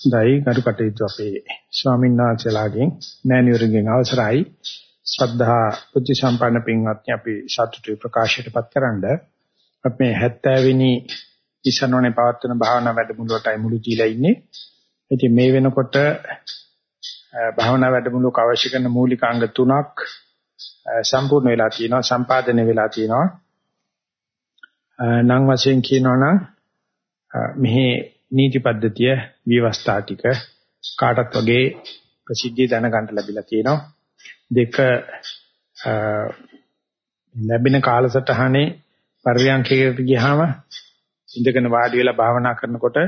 දෛ ගරු කටයුතු අපේ ස්වාමීන් වහන්සේලාගෙන් මෑණිවරුන්ගෙන් අවසරයි ශ්‍රද්ධා බුද්ධ සම්පන්න පින්වත්නි අපි සතුටු ප්‍රකාශයටපත් කරන්න අපි 70 වෙනි ඉසනෝනේ පවත්වන භාවනා වැඩමුළුවටයි මුළු දීලා ඉන්නේ. ඉතින් මේ වෙනකොට භාවනා වැඩමුළුවක අවශ්‍ය කරන මූලික අංග තුනක් සම්පූර්ණ වෙලා තියෙනවා සම්පාදනය වෙලා තියෙනවා. නම් වශයෙන් කියනවා නම් මෙහි නීති පද්ධතිය විවස්ථා ටික කාටත් වගේ ප්‍රසිද්ධිය දැනගන්න ලැබිලා තියෙනවා. දෙක ලැබෙන කාලසටහනේ පරියන්කයට ගියාම ඉඳගෙන වාඩි වෙලා භාවනා කරනකොට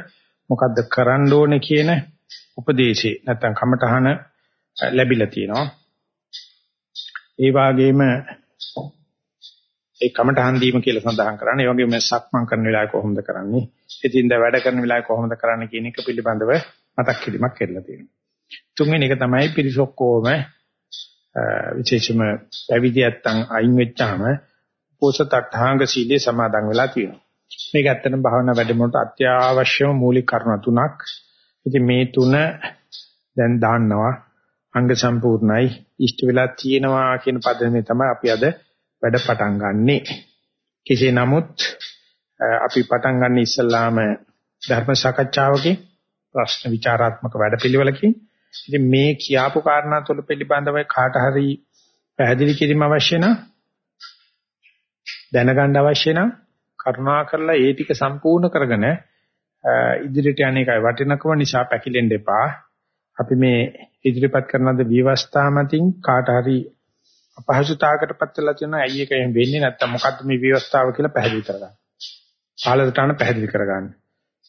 මොකද්ද කරන්න ඕනේ කියන උපදේශي නැත්තම් කමටහන ලැබිලා තියෙනවා. ඒ වගේම ඒ කමටහන් දීම කියලා සඳහන් කරන්නේ. ඒ වගේම සක්මන් කරන වෙලාවේ කොහොමද කරන්නේ? ඉතින්ද වැඩ කරන වෙලාවේ කොහොමද කරන්නේ කියන එක පිළිබඳව මතක් කිරීමක් කරලා තියෙනවා. තුන්වෙනි එක තමයි පිරිසොක්කෝම විශේෂම පැවිදි නැත්තම් අයින් වෙච්චාම පෝසතට්ඨාංග සීලේ සමාදන් වෙලා තියෙනවා. මේක ඇත්තටම භාවනා වැඩමුළුට අත්‍යවශ්‍යම මූලික කරුණු තුනක්. ඉතින් මේ තුන දැන් දාන්නවා අංග සම්පූර්ණයි ඉෂ්ට වෙලා තියෙනවා කියන පදනේ තමයි අපි අද වැඩ පටන් ගන්නෙ. කෙසේ නමුත් අපි පටන් ගන්න ඉස්සල්ලාම ධර්ම සාකච්ඡාවකින් ප්‍රශ්න විචාරාත්මක වැඩපිළිවෙලකින් ඉතින් මේ කියාපු කාරණා තුළ පිළිබඳව කාට හරි පැහැදිලි කිරීම අවශ්‍ය නම් දැනගන්න අවශ්‍ය නම් කරුණා කරලා ඒ ටික සම්පූර්ණ කරගෙන ඉදිරියට යන එකයි වටිනකම නිසා පැකිලෙන්න එපා. අපි මේ ඉදිරිපත් කරන ද විවස්ථා මතින් කාට හරි අපහසුතාවකටපත් වෙලා තියෙනවා ඇයි ඒක එහෙම වෙන්නේ නැත්තම් මොකද්ද මේ විවස්ථාව කියලා පැහැදිලි කරගන්න. කාලසටහන පැහැදිලි කරගන්න.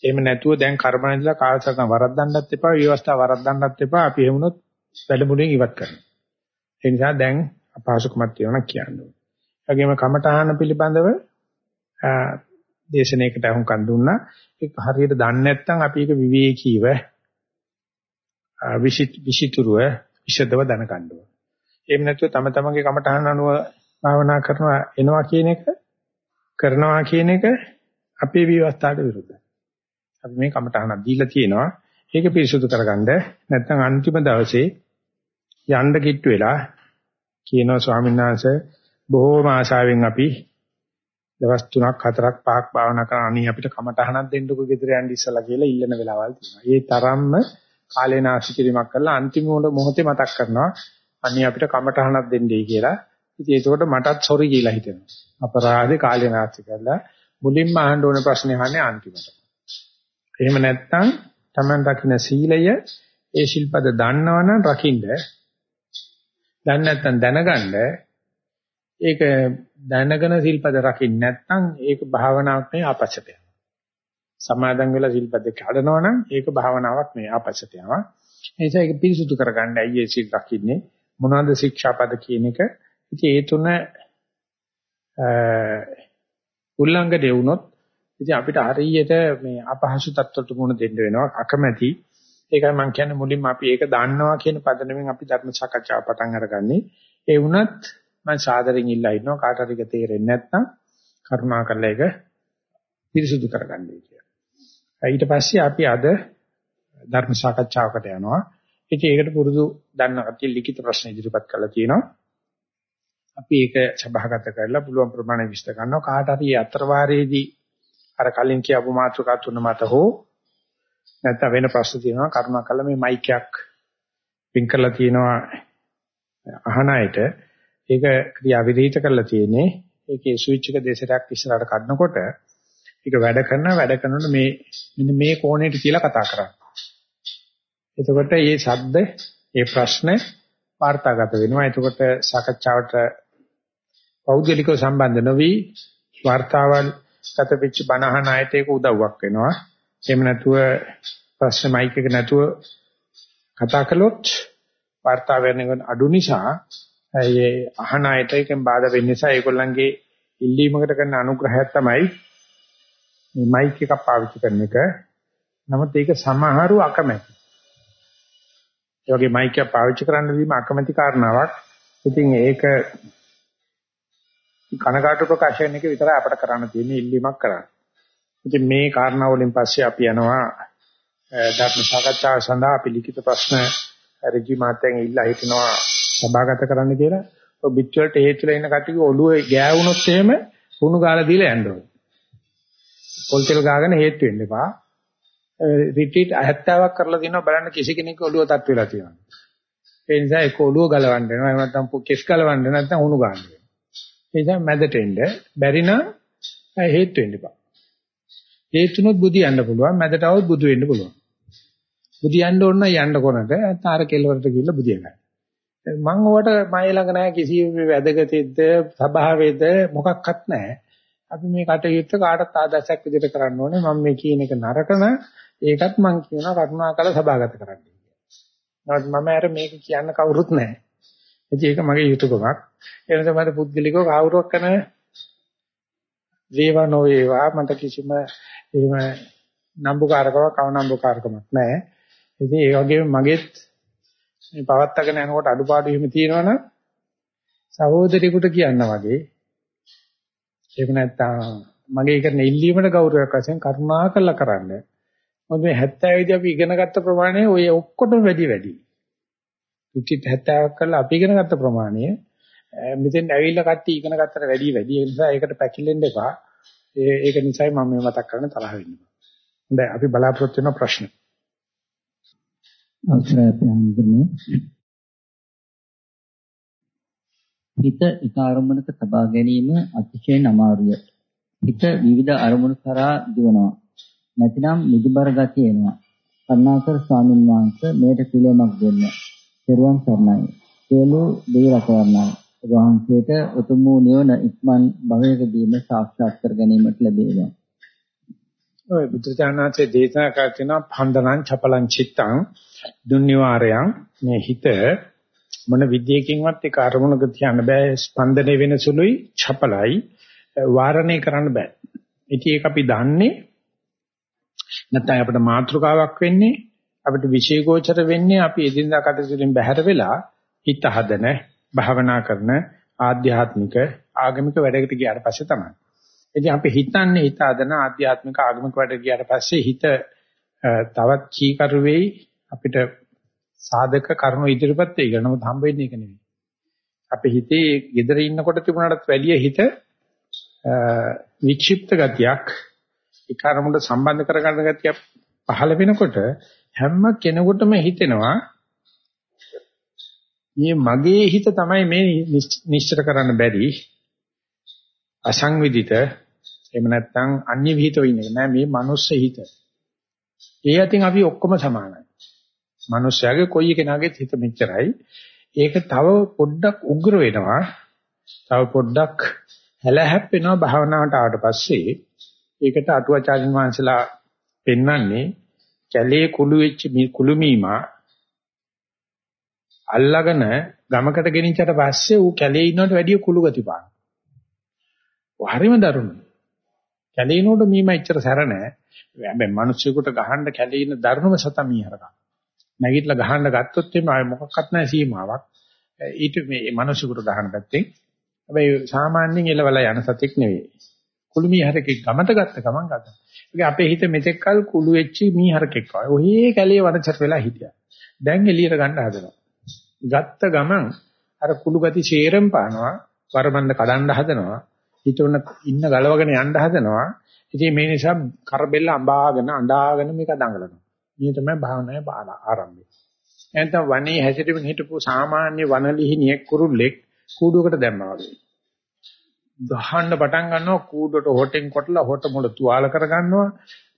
එහෙම නැතුව දැන් කර්මන ඉඳලා කාලසටහන වරද්දන්නත් එපා, විවස්ථාව වරද්දන්නත් එපා. අපි එහෙමුනොත් වැඩමුළුවෙන් ඉවත් කරනවා. ඒ නිසා දැන් අපහසුකමක් තියෙනවා කියන්නේ. ඒ වගේම කමඨාන පිළිබඳව දේශනාවකට අහුම්කන් දුන්නා. ඒක හරියට දන්නේ නැත්නම් අපි ඒක විවේකීව විසිතුරුව විෂදව දැනගන්න ඕනේ. එහෙම නැත්නම් තම තමන්ගේ කමඨහන අනුව භාවනා කරනවා එනවා කියන එක කරනවා කියන එක අපේ විවස්ථාවට විරුද්ධයි. අපි මේ කමඨහන දීලා තියෙනවා. ඒක පිරිසුදු කරගන්න නැත්නම් අන්තිම දවසේ යන්න කිට්ටු වෙලා කියනවා ස්වාමීන් වහන්සේ බොහෝම ආශාවෙන් අපි දවස් 3ක් 4ක් 5ක් භාවනා කරන අනී අපිට කමටහනක් දෙන්නකෝ ගෙදර යන්න ඉස්සලා කියලා ඉල්ලන වෙලාවල් තියෙනවා. ඒ තරම්ම කාලේ නාස්ති කිරීමක් කරලා අන්තිම මොහොතේ මතක් කරනවා අනී අපිට කමටහනක් දෙන්නයි කියලා. ඉතින් ඒකෝට මටත් සොරි කියලා හිතෙනවා. අපරාධේ කාලේ නාස්ති කරලා මුලින්ම අහන්න ඕන ප්‍රශ්නේ අහන්නේ අන්තිමට. එහෙම නැත්නම් Taman රකින්න සීලය ඒ ශිල්පද දන්නවනම් රකින්න. දන්නේ නැත්නම් දැනගන්න ඒක දැනගෙන සිල්පද රකින්න නැත්නම් ඒක භාවනාවක් නෙවෙයි ආපස්සට යනවා. සමාදන් වෙලා සිල්පද කඩනවා නම් ඒක භාවනාවක් නෙවෙයි ආපස්සට යනවා. ඒ නිසා ඒක පිරිසුදු කරගන්න අයියේ සිල් රකින්නේ මොනවද ශික්ෂාපද කියන එක. ඉතින් ඒ තුන උල්ලංඝනය වුණොත් ඉතින් අපිට හරියට මේ අපහසු තත්ත්වයට මුහුණ දෙන්න වෙනවා අකමැති. ඒකයි මම කියන්නේ මුලින්ම අපි ඒක දන්නවා කියන පදනමෙන් අපි ධර්ම සාකච්ඡාව පටන් අරගන්නේ. ඒ වුණත් මම සාදරෙන් ඉල්ලා ඉන්නවා කාට හරි ඒක තේරෙන්නේ නැත්නම් කරුණාකරලා ඒක පිරිසුදු කරගන්නයි කියලා. ඊට පස්සේ අපි අද ධර්ම සාකච්ඡාවකට යනවා. ඉතින් ඒකට පුරුදු දන්න කතිය ලිඛිත ප්‍රශ්න ඉදිරිපත් කරලා තියෙනවා. අපි ඒක සභාගත කරලා පුළුවන් ප්‍රමාණය විශ්ල කරනවා කාට හරි අතරවාරයේදී අර කලින් කියපු මාතෘකා තුන මත හෝ නැත්නම් වෙන ප්‍රශ්න තියෙනවා කරුණාකරලා මේ මයික් එකක් පින් කරලා තියෙනවා අහන අයට ඒක ක්‍රියා විරහිත කරලා තියෙන්නේ. ඒකේ ස්විච් එක දෙසරක් ඉස්සරහට කඩනකොට ඒක වැඩ කරන වැඩ කරනකොට මේ මෙන්න මේ කෝණයට කියලා කතා කරන්නේ. එතකොට මේ ශබ්ද, මේ ප්‍රශ්න වාර්තාගත වෙනවා. එතකොට සාකච්ඡාවට පෞද්ගලිකව සම්බන්ධ නොවි වාර්තාවල් ගත වෙච්ච බණහන ආයත ඒක උදව්වක් වෙනවා. එහෙම නැතුව ප්‍රශ්න මයික් එක නැතුව කතා කළොත් වාර්තා වෙන අඩු නිසා ඒ අහන අයට එකෙන් බාධා වෙන්න නිසා ඒගොල්ලන්ගේ ඉල්ලීමකට කරන අනුග්‍රහයක් තමයි මේ මයික් එකක් පාවිච්චි කරන එක. නමුත් ඒක සමහරු අකමැති. ඒ වගේ මයික් එක පාවිච්චි කරන්න දීම අකමැති කාරණාවක්. ඉතින් ඒක කනකාටු ප්‍රකාශන එක විතරයි අපිට කරන්න තියෙන්නේ ඉල්ලීමක් කරන්න. ඉතින් මේ කාරණා වලින් පස්සේ අපි යනවා ධර්ම සාකච්ඡාව සඳහා අපි ලිඛිත ප්‍රශ්න රජි මාත්‍යයෙන් ඉල්ලා හිටනවා සභාගත කරන්න කියලා. ඔය පිට වලට හේතුලා ඉන්න කට්ටිය ඔළුවේ ගෑවුනොත් එහෙම කුණු ගාලා දීලා යන්න ඕනේ. පොල් තෙල් ගාගෙන හේතු වෙන්න එපා. රිට්‍රීට් 70ක් කරලා දිනවා බලන්න කිසි කෙනෙක් ඔළුව තත් වෙලා තියෙනවා. ඒ නිසා ඒක ඔළුව ගලවන්න වෙනවා. එහෙම නැත්නම් කෙස් ගලවන්න නැත්නම් උණු ගන්න වෙනවා. ඒ නිසා මැදට එන්න බැරි නම් හේතු වෙන්න එපා. හේතුනොත් බුදියන්න පුළුවන්. මැදට આવොත් බුදු වෙන්න පුළුවන්. බුදියන්න ඕන නම් යන්න කොනට තාර කෙල්ලවලට ගිහිල්ලා බුදිය ගන්න. මම ඔයාට මයි ළඟ නැහැ කිසි වැදගත්ෙද්ද සභාවේද මොකක්වත් නැහැ. අපි මේ කටයුත්ත කාටත් ආදර්ශයක් විදිහට කරන්න ඕනේ. මම මේ කියන එක නරකන ඒකත් මම කියනවා කරුණාකර සභාගත කරන්න කියලා. මම අර මේක කියන්න කවුරුත් නැහැ. ඉතින් ඒක මගේ යුතුයකමක්. ඒ නිසා මට පුද්ගලිකව කවුරුවක් කරන වේවා නොවේවා මට කිසිම එහෙම නම්බුකාරකමක් අවනම්බුකාරකමක් නැහැ. ඉතින් ඒ වගේම මගෙත් මේ පවත්තගෙන යනකොට අඩුපාඩු එහෙම තියෙනවනම් සහෝදරියෙකුට කියන්න වගේ එහෙම නැත්නම් මගේ කරන ඉල්ලීමට ගෞරවයක් වශයෙන් කරුණා කළා කරන්න. මොකද මේ 70 දී අපි ඉගෙන ගත්ත ප්‍රමාණය ඔය ඔක්කොටම වැඩි වැඩි. ඉතින් 70ක් කරලා අපි ඉගෙන ගත්ත ප්‍රමාණය මෙතෙන් ඇවිල්ලා කට්ටිය ඉගෙන ගත්තට වැඩි වැඩි. ඒ නිසා ඒකට පැකිලෙන්න එපා. ඒක නිසායි මම මේ මතක් කරන්න තරහ වෙන්නේ. හොඳයි අපි බලාපොරොත්තු වෙන ප්‍රශ්න. අවසරයි අපේ හඳුනේ හිත එක අරමුණක තබා ගැනීම අතිශයින් අමාරුය. හිත විවිධ අරමුණු කරා දුවනවා. නැතිනම් නිදිබර ගතිය එනවා. කරුණාකර ස්වාමීන් වහන්සේ මේට පිළියමක් දෙන්න. පෙරුවන් සරණයි. සියලු දෙවි රැකවරණයි. වහන්සේට උතුම් වූ නිවන ඉක්මන් භවයකදීම සාක්ෂාත් කර ගැනීමට ලැබේවා. ඔය බුදුචානන්සේ දේශනා කරන පන්දනං චපලං චිත්තං දුන්නිවාරයන් මේ හිත මොන විද්‍යකින්වත් ඒක අරමුණක තියන්න බෑ ස්පන්දනය වෙන සුළුයි චපලයි වාරණය කරන්න බෑ ඉතින් ඒක අපි දන්නේ නැත්නම් අපිට මාත්‍රකාවක් වෙන්නේ අපිට විශේෂෝචර වෙන්නේ අපි එදිනදා කටයුතුෙන් බැහැර වෙලා හිත හදන භාවනා කරන ආධ්‍යාත්මික ආගමික වැඩකට ගියාට පස්සේ තමයි. ඉතින් අපි හිතන්නේ හිත හදන ආධ්‍යාත්මික ආගමික වැඩකට ගියාට පස්සේ හිත තවත් කීකරු වෙයි අපිට සාධක කරුණු ඉදිරිපත් වෙයි කියලා. නමුත් හම්බ වෙන්නේ ඒක නෙවෙයි. අපේ හිතේ gedara ඉන්නකොට තිබුණාට වැඩිය හිත වික්ෂිප්ත ගතියක් ඒ කර්මකට සම්බන්ධ කරගන්න ගතියක් පහළ වෙනකොට හැම කෙනෙකුටම හිතෙනවා මේ මගේ හිත තමයි මේ නිශ්චිත කරන්න බැරි අසංවිධිත එහෙම නැත්නම් අන්‍ය විහිිතව ඉන්නේ නෑ මේ මනුස්ස හිත. ඒ අතින් අපි ඔක්කොම සමානයි. මනුස්සයාගේ කොයි කෙනාගේත් හිත මෙච්චරයි. ඒක තව පොඩ්ඩක් උග්‍ර වෙනවා. තව පොඩ්ඩක් හැලහැප් වෙනවා භාවනාවට ආවට පස්සේ. ඒකට අටුවාචාර්යන් වහන්සේලා පෙන්වන්නේ කැලේ කුළු වෙච්ච කුළු මීමා අල්ලගෙන ගමකට ගෙනිච්චට පස්සේ ඌ කැලේ ඉන්නවට වැඩිය කුළු ගති පාන. හරිම දරුණු. කැලේ ඉන්නකොට මීමා එච්චර සැර නැහැ. හැබැයි මිනිස්සුෙකුට ගහන්න කැලේ ඉන්න දරුණුම සතා මීහරකා. නැගිටලා ගහන්න ගත්තොත් එimhe ආය මොකක්වත් නැහැ සීමාවක්. ඊට මේ මිනිසුකට ගහන පැත්තෙන් හැබැයි සාමාන්‍යයෙන් එලවලා යන සතෙක් නෙවෙයි. කුළු මීහරකෙක් ගමට ගත්ත ගමන් ගත්තා. ඒක අපේ හිත මෙතෙක්කල් කුළු වෙච්ච මීහරකෙක් වගේ. ඔහේ කැලේ වනචර වෙලා හිටියා. දැන් එළියට ගන්න හදනවා. ගත්ත ගමන් අර කුළු ගති ෂේරම් පානවා. වරබන්ද කඩන්න හදනවා. හිතුවන ඉන්න ගලවගෙන යන්න හදනවා. ඉතින් මේ නිසා කරබෙල්ල අඹාගෙන අඬාගෙන මේක දඟලනවා. මේ තමයි භාවනාවේ ආරම්භය. එතන වනේ හැසිරෙමින් හිටපු සාමාන්‍ය වනලිහිණියෙක් කුරුල්ලෙක් කූඩුවකට දැම්මා වගේ. ගහන්න පටන් ගන්නවා කූඩුවට හොටෙන් කොටලා හොට මුල තුවාල කර ගන්නවා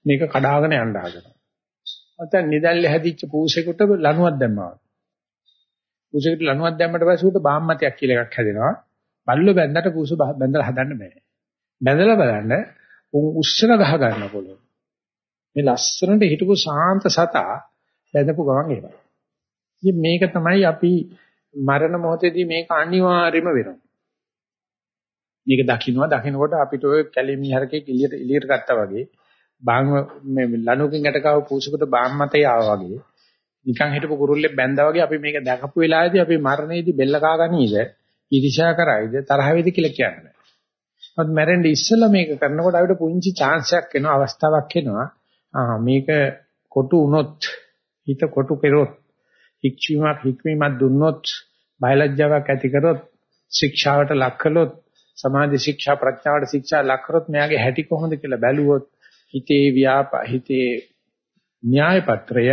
මේක කඩාගෙන යන්න හදනවා. නැත්නම් නිදල්ලේ හැදිච්ච පූසෙකුට ලණුවක් දැම්මා වගේ. පූසෙකුට ලණුවක් දැම්මට පස්සේ උට බාම්මතයක් කියලා එකක් හැදෙනවා. බල්ලෝ බැඳලා පූස බැඳලා හදන්න බෑ. බැඳලා බලන්න උන් උස්සන ගහ ගන්න පුළුවන්. මේ ලස්සනට හිටපු සාන්ත සතා බැඳපු ගමන් එහෙමයි. ඉතින් මේක තමයි අපි මරණ මොහොතේදී මේක අනිවාර්යම වෙනවා. මේක දකින්නවා. දකින්නකොට අපිට ඔය කැලෙමි හරකේ එළියට එළියට ගත්තා වගේ බාං මේ ලණුකින් යටකව පූසකට බාම් මතේ ආවා වගේ නිකන් හිටපු කුරුල්ලෙක් බැඳා වගේ අපි මේක දැකපු වෙලාවේදී අපි මරණයේදී බෙල්ල කාගනීද ඊර්ෂ්‍යා කරයිද? තරහ වේද කියලා කියන්නේ. මොකද මැරෙන්න ඉස්සෙල්ලා මේක කරනකොට අපිට පුංචි chance එකක් එනවා අවස්ථාවක් එනවා. ආ මේක කොටු වුණොත් හිත කොටු කෙරොත් හික්වීමක් හික්වීමක් දුන්නොත් බයලජ්ජාවක් ඇති කරොත් ශික්ෂාවට ලක් කළොත් සමාධි ශික්ෂා ප්‍රඥාවට ශික්ෂා ලක් කරොත් මෙයාගේ හැටි කොහොමද කියලා බැලුවොත් හිතේ ව්‍යාප හිතේ න්‍යාය පත්‍රය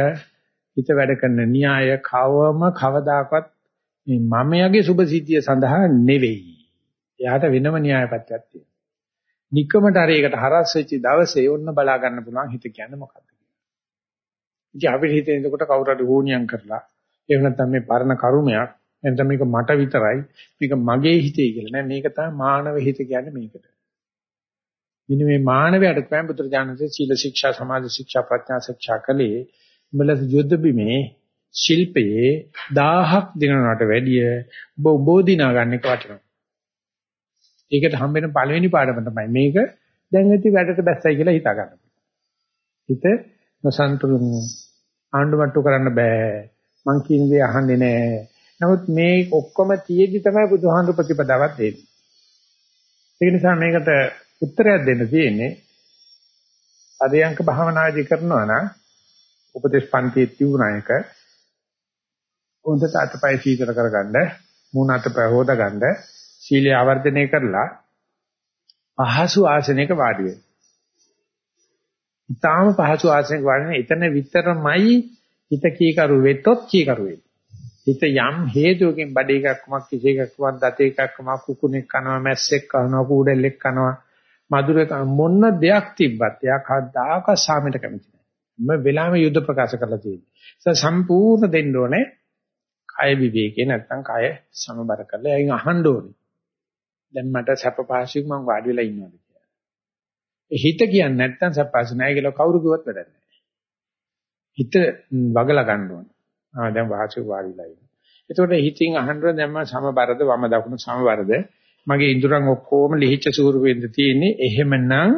හිත වැඩ කරන න්‍යාය කවම කවදාකවත් මේ මමයාගේ සුභ සිද්ධිය සඳහා නෙවෙයි. එයාට වෙනම න්‍යාය පත්‍රයක් තියෙනවා. নিকමට හරි ඒකට හරස් වෙච්ච දවසේ ඔන්න බලා ගන්න පුළුවන් හිත කියන්නේ මොකක්ද කියලා. ඉතින් අපිට හිතේ එතකොට කවුරු හරි හෝනියම් කරලා එහෙම නැත්නම් මේ පරණ කරුමයක් එතන මේක මට විතරයි මේක මගේ හිතේ කියලා නෑ මේක තමයි මානව හිත කියන්නේ මේකට. මෙන්න මේ මානවයට තමයි බුදුරජාණන්සේ සීල ශික්ෂා සමාධි ශික්ෂා ප්‍රඥා ශික්ෂා කලේ උඹලා යුද්ධ බිමේ ශිල්පයේ 1000ක් දිනනකට වැඩිය ඔබ උබෝදිනා ගන්න එක වටිනවා. ඒකට හම්බෙන පළවෙනි පාඩම තමයි මේක දැන් ඇති වැඩට බැස්සයි කියලා හිතා ගන්න. හිත නොසන්තුලුන් ආණ්ඩුමට්ටු කරන්න බෑ. මං කියන දේ අහන්නේ නෑ. නමුත් මේ ඔක්කොම තියෙද්දි තමයි බුදුහාමුදුර ප්‍රතිපදාවක් දෙන්නේ. ඒ නිසා මේකට උත්තරයක් දෙන්න තියෙන්නේ අධ්‍යයන්ක භාවනාදී කරනවා නම් උපදේශ පන්තියේ තියුණා එක හොඳට අතපය සීතල කරගන්න මූණ අතපය හොදගන්න සීලය ආවර්ජනය කරලා පහසු ආසනයක වාඩි වෙන්න. ඊටාම පහසු ආසනයක වාඩි වෙන එතන විතරමයි හිත කීකරු වෙත්තොත් කීකරු වෙන්නේ. හිත යම් හේතුවකින් බඩ එකක්මක් කිසි එකක්මක් දත එකක්මක් කුකුණෙක් කනවා මැස්සෙක් කනවා කූඩෙල්ලෙක් කනවා මధుරක මොන දෙයක් තිබ්බත් එයා කවදාක සාමයට කැමති නැහැ. මම වෙලාවෙ යුද්ධ ප්‍රකාශ කරලා තියෙනවා. ඒක සම්පූර්ණ දෙන්න ඕනේ. කය විවේකේ නැත්තම් කය සමබර කරලා එයින් අහන්න ඕනේ. දැන් මට සැප පහසුක් මම වාඩි වෙලා ඉන්නවාද කියලා. හිත කියන්නේ නැත්තම් සැප පහසු නැහැ කියලා කවුරු කිව්වත් වැඩක් නැහැ. හිත වගලා ගන්න ඕනේ. ආ දැන් වාසිය වාඩිලා ඉන්න. එතකොට හිතින් අහන්න දැන් මම සමබරද වම දකුණ සමබරද මගේ ඉඳුරන් ඔක්කොම ලිහිච්ච ස්වරූපෙන්ද තියෙන්නේ එහෙමනම්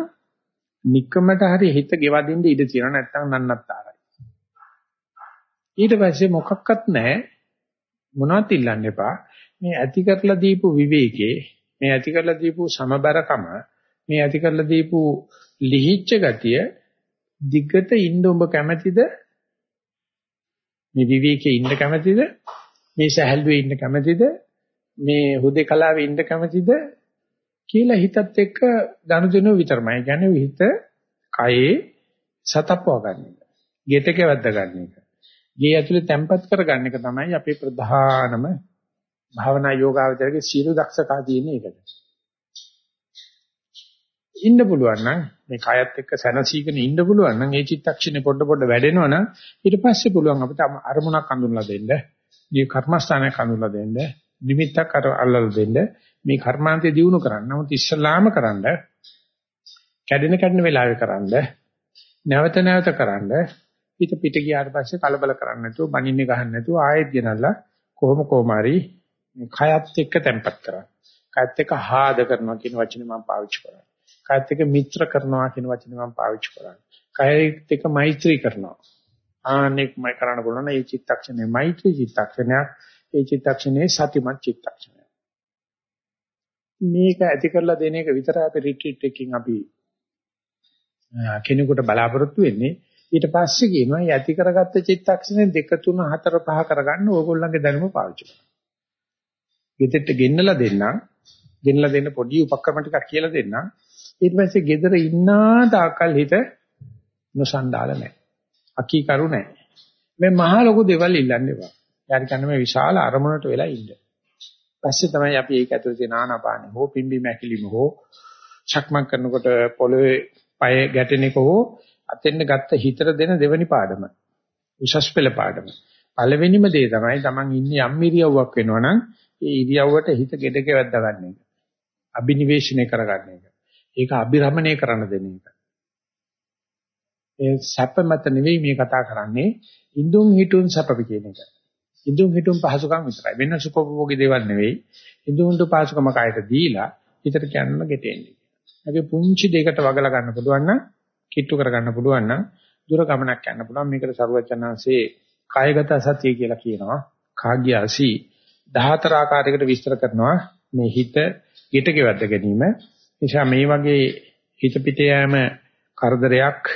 নিকමට හරි හිත ගෙවදින්න ඉඩ තියෙනවා නැත්තම් නන්නත්තරයි. ඊට පස්සේ මොකක්වත් නැහැ මොනවත් ඉල්ලන්න එපා. මේ ඇති කරලා දීපු විවේකේ මේ ඇති කරලා දීපු සමබරකම මේ ඇති කරලා දීපු ලිහිච්ච ගතිය දිගට ඉන්න ඔබ කැමැතිද මේ විවේකයේ ඉන්න කැමැතිද මේ සහැල්ලුවේ ඉන්න කැමැතිද මේ හුදේකලාවේ ඉන්න කැමැතිද කියලා හිතත් එක්ක ගනුදෙනුව විතරමයි. කියන්නේ හිත කයේ සතප්පව ගන්න එක. ගෙටක වැද්ද ගන්න එක. ගේ ඇතුලේ තැම්පත් කරගන්න එක තමයි අපේ ප්‍රධානම භාවනා යෝගාවචරයේ සීල දක්ෂතා තියෙන එකට. ඉන්න පුළුවන් නම් මේ කයත් එක්ක සැනසීගෙන ඉන්න පුළුවන් නම් ඒ චිත්තක්ෂණේ පොඩ පොඩ වැඩෙනවා නම් ඊට පස්සේ පුළුවන් අපිට අරමුණක් අඳුනලා දෙන්න, මේ කර්මස්ථානයක් අඳුනලා දෙන්න, නිමිත්තක් අර අල්ලලා දෙන්න මේ කර්මාන්තය දිනු කරන්න. නමුත් ඉස්සලාම කරන්න කැඩෙන කැඩෙන වෙලාවේ කරන්න නැවත නැවත කරන්න පිට පිට ගියාට පස්සේ කලබල කරන්නේ නැතුව බනින්නේ ගහන්න නැතුව ආයෙත් ගෙනල්ලා කොහොම කොහම හරි මේ කයත් එක්ක තැම්පත් කරන්න. කයත් එක්ක ආහාද කරනවා කියන වචනේ මම පාවිච්චි කරා. කයත් එක්ක මිත්‍ර කරනවා කියන වචනේ මම පාවිච්චි කරා. කයත් එක්ක මෛත්‍රී කරනවා. ආනෙක් මම කරන්න පුළුවන් මේ චිත්තක්ෂණය මෛත්‍රී චිත්තක්ෂණයක්. ඒ චිත්තක්ෂණේ සතිමත් චිත්තක්ෂණයක්. මේක ඇති කරලා දෙන එක විතරයි අපි රිට්‍රීට් එකකින් අපි කෙනෙකුට බලාපොරොත්තු වෙන්නේ. ඊට පස්සේ කියනවා මේ ඇති කරගත්ත චිත්තක්ෂණේ 2 3 4 5 කරගන්න ඕගොල්ලන්ගේ දැනුම පාවිච්චි කරනවා. ගෙදරට ගෙන්නලා දෙන්නම්. ගෙන්නලා දෙන්න පොඩි උපක්‍රම ටිකක් කියලා දෙන්නම්. ඊට පස්සේ ගෙදර ඉන්නා තාකල් හිත නොසන්ඩාල නැහැ. අකීකරු නැහැ. මේ මහා ලොකු දේවල් ඉල්ලන්නේ වා. යාරි කන්න මේ විශාල අරමුණට වෙලා ඉන්න. පස්සේ තමයි අපි ඒක ඇතුළේ තියෙන ආනාපානෙ හෝ පිම්බි මැකිලිම හෝ චක්මක් කරනකොට පොළවේ පය ගැටෙන එක හෝ අතෙන්න ගත්ත හිතට දෙන දෙවනි පාඩම. උසස් පෙළ පාඩම. පළවෙනිම දේ තමයි Taman ඉන්නේ යම් ඉරියව්වක් වෙනවනම් ඒ ඉරියව්වට හිත gedeke වැද්දා ගන්න එක. අබිනිවේෂණය කරගන්න එක. ඒක අභිරමණය කරන්න දෙන එක. ඒ සැප මත නෙවෙයි මේ කතා කරන්නේ ඉඳුන් හිටුන් සැප කියන එක. ඉඳුන් හිටුන් පහසුකම් විතරයි. වෙන සුඛෝපභෝගී දේවල් නෙවෙයි. ඉඳුන්ට පහසුකම කායට දීලා හිතට කියන්න ගෙටෙන්නේ. ඒකේ පුංචි දෙයකට වගලා ගන්න පුළුවන් නම් කිට්ටු කර ගන්න පුළුවන් නම් දුර ගමනක් යන්න පුළුවන්. මේකට සරුවචනාංශේ කායගත සතිය කියලා කියනවා. කාග්‍යසි 14 ආකාරයකට විස්තර කරනවා මේ හිත ගෙට ගෙවද්ද ගැනීම. නිසා මේ වගේ හිත පිට යෑම කරදරයක්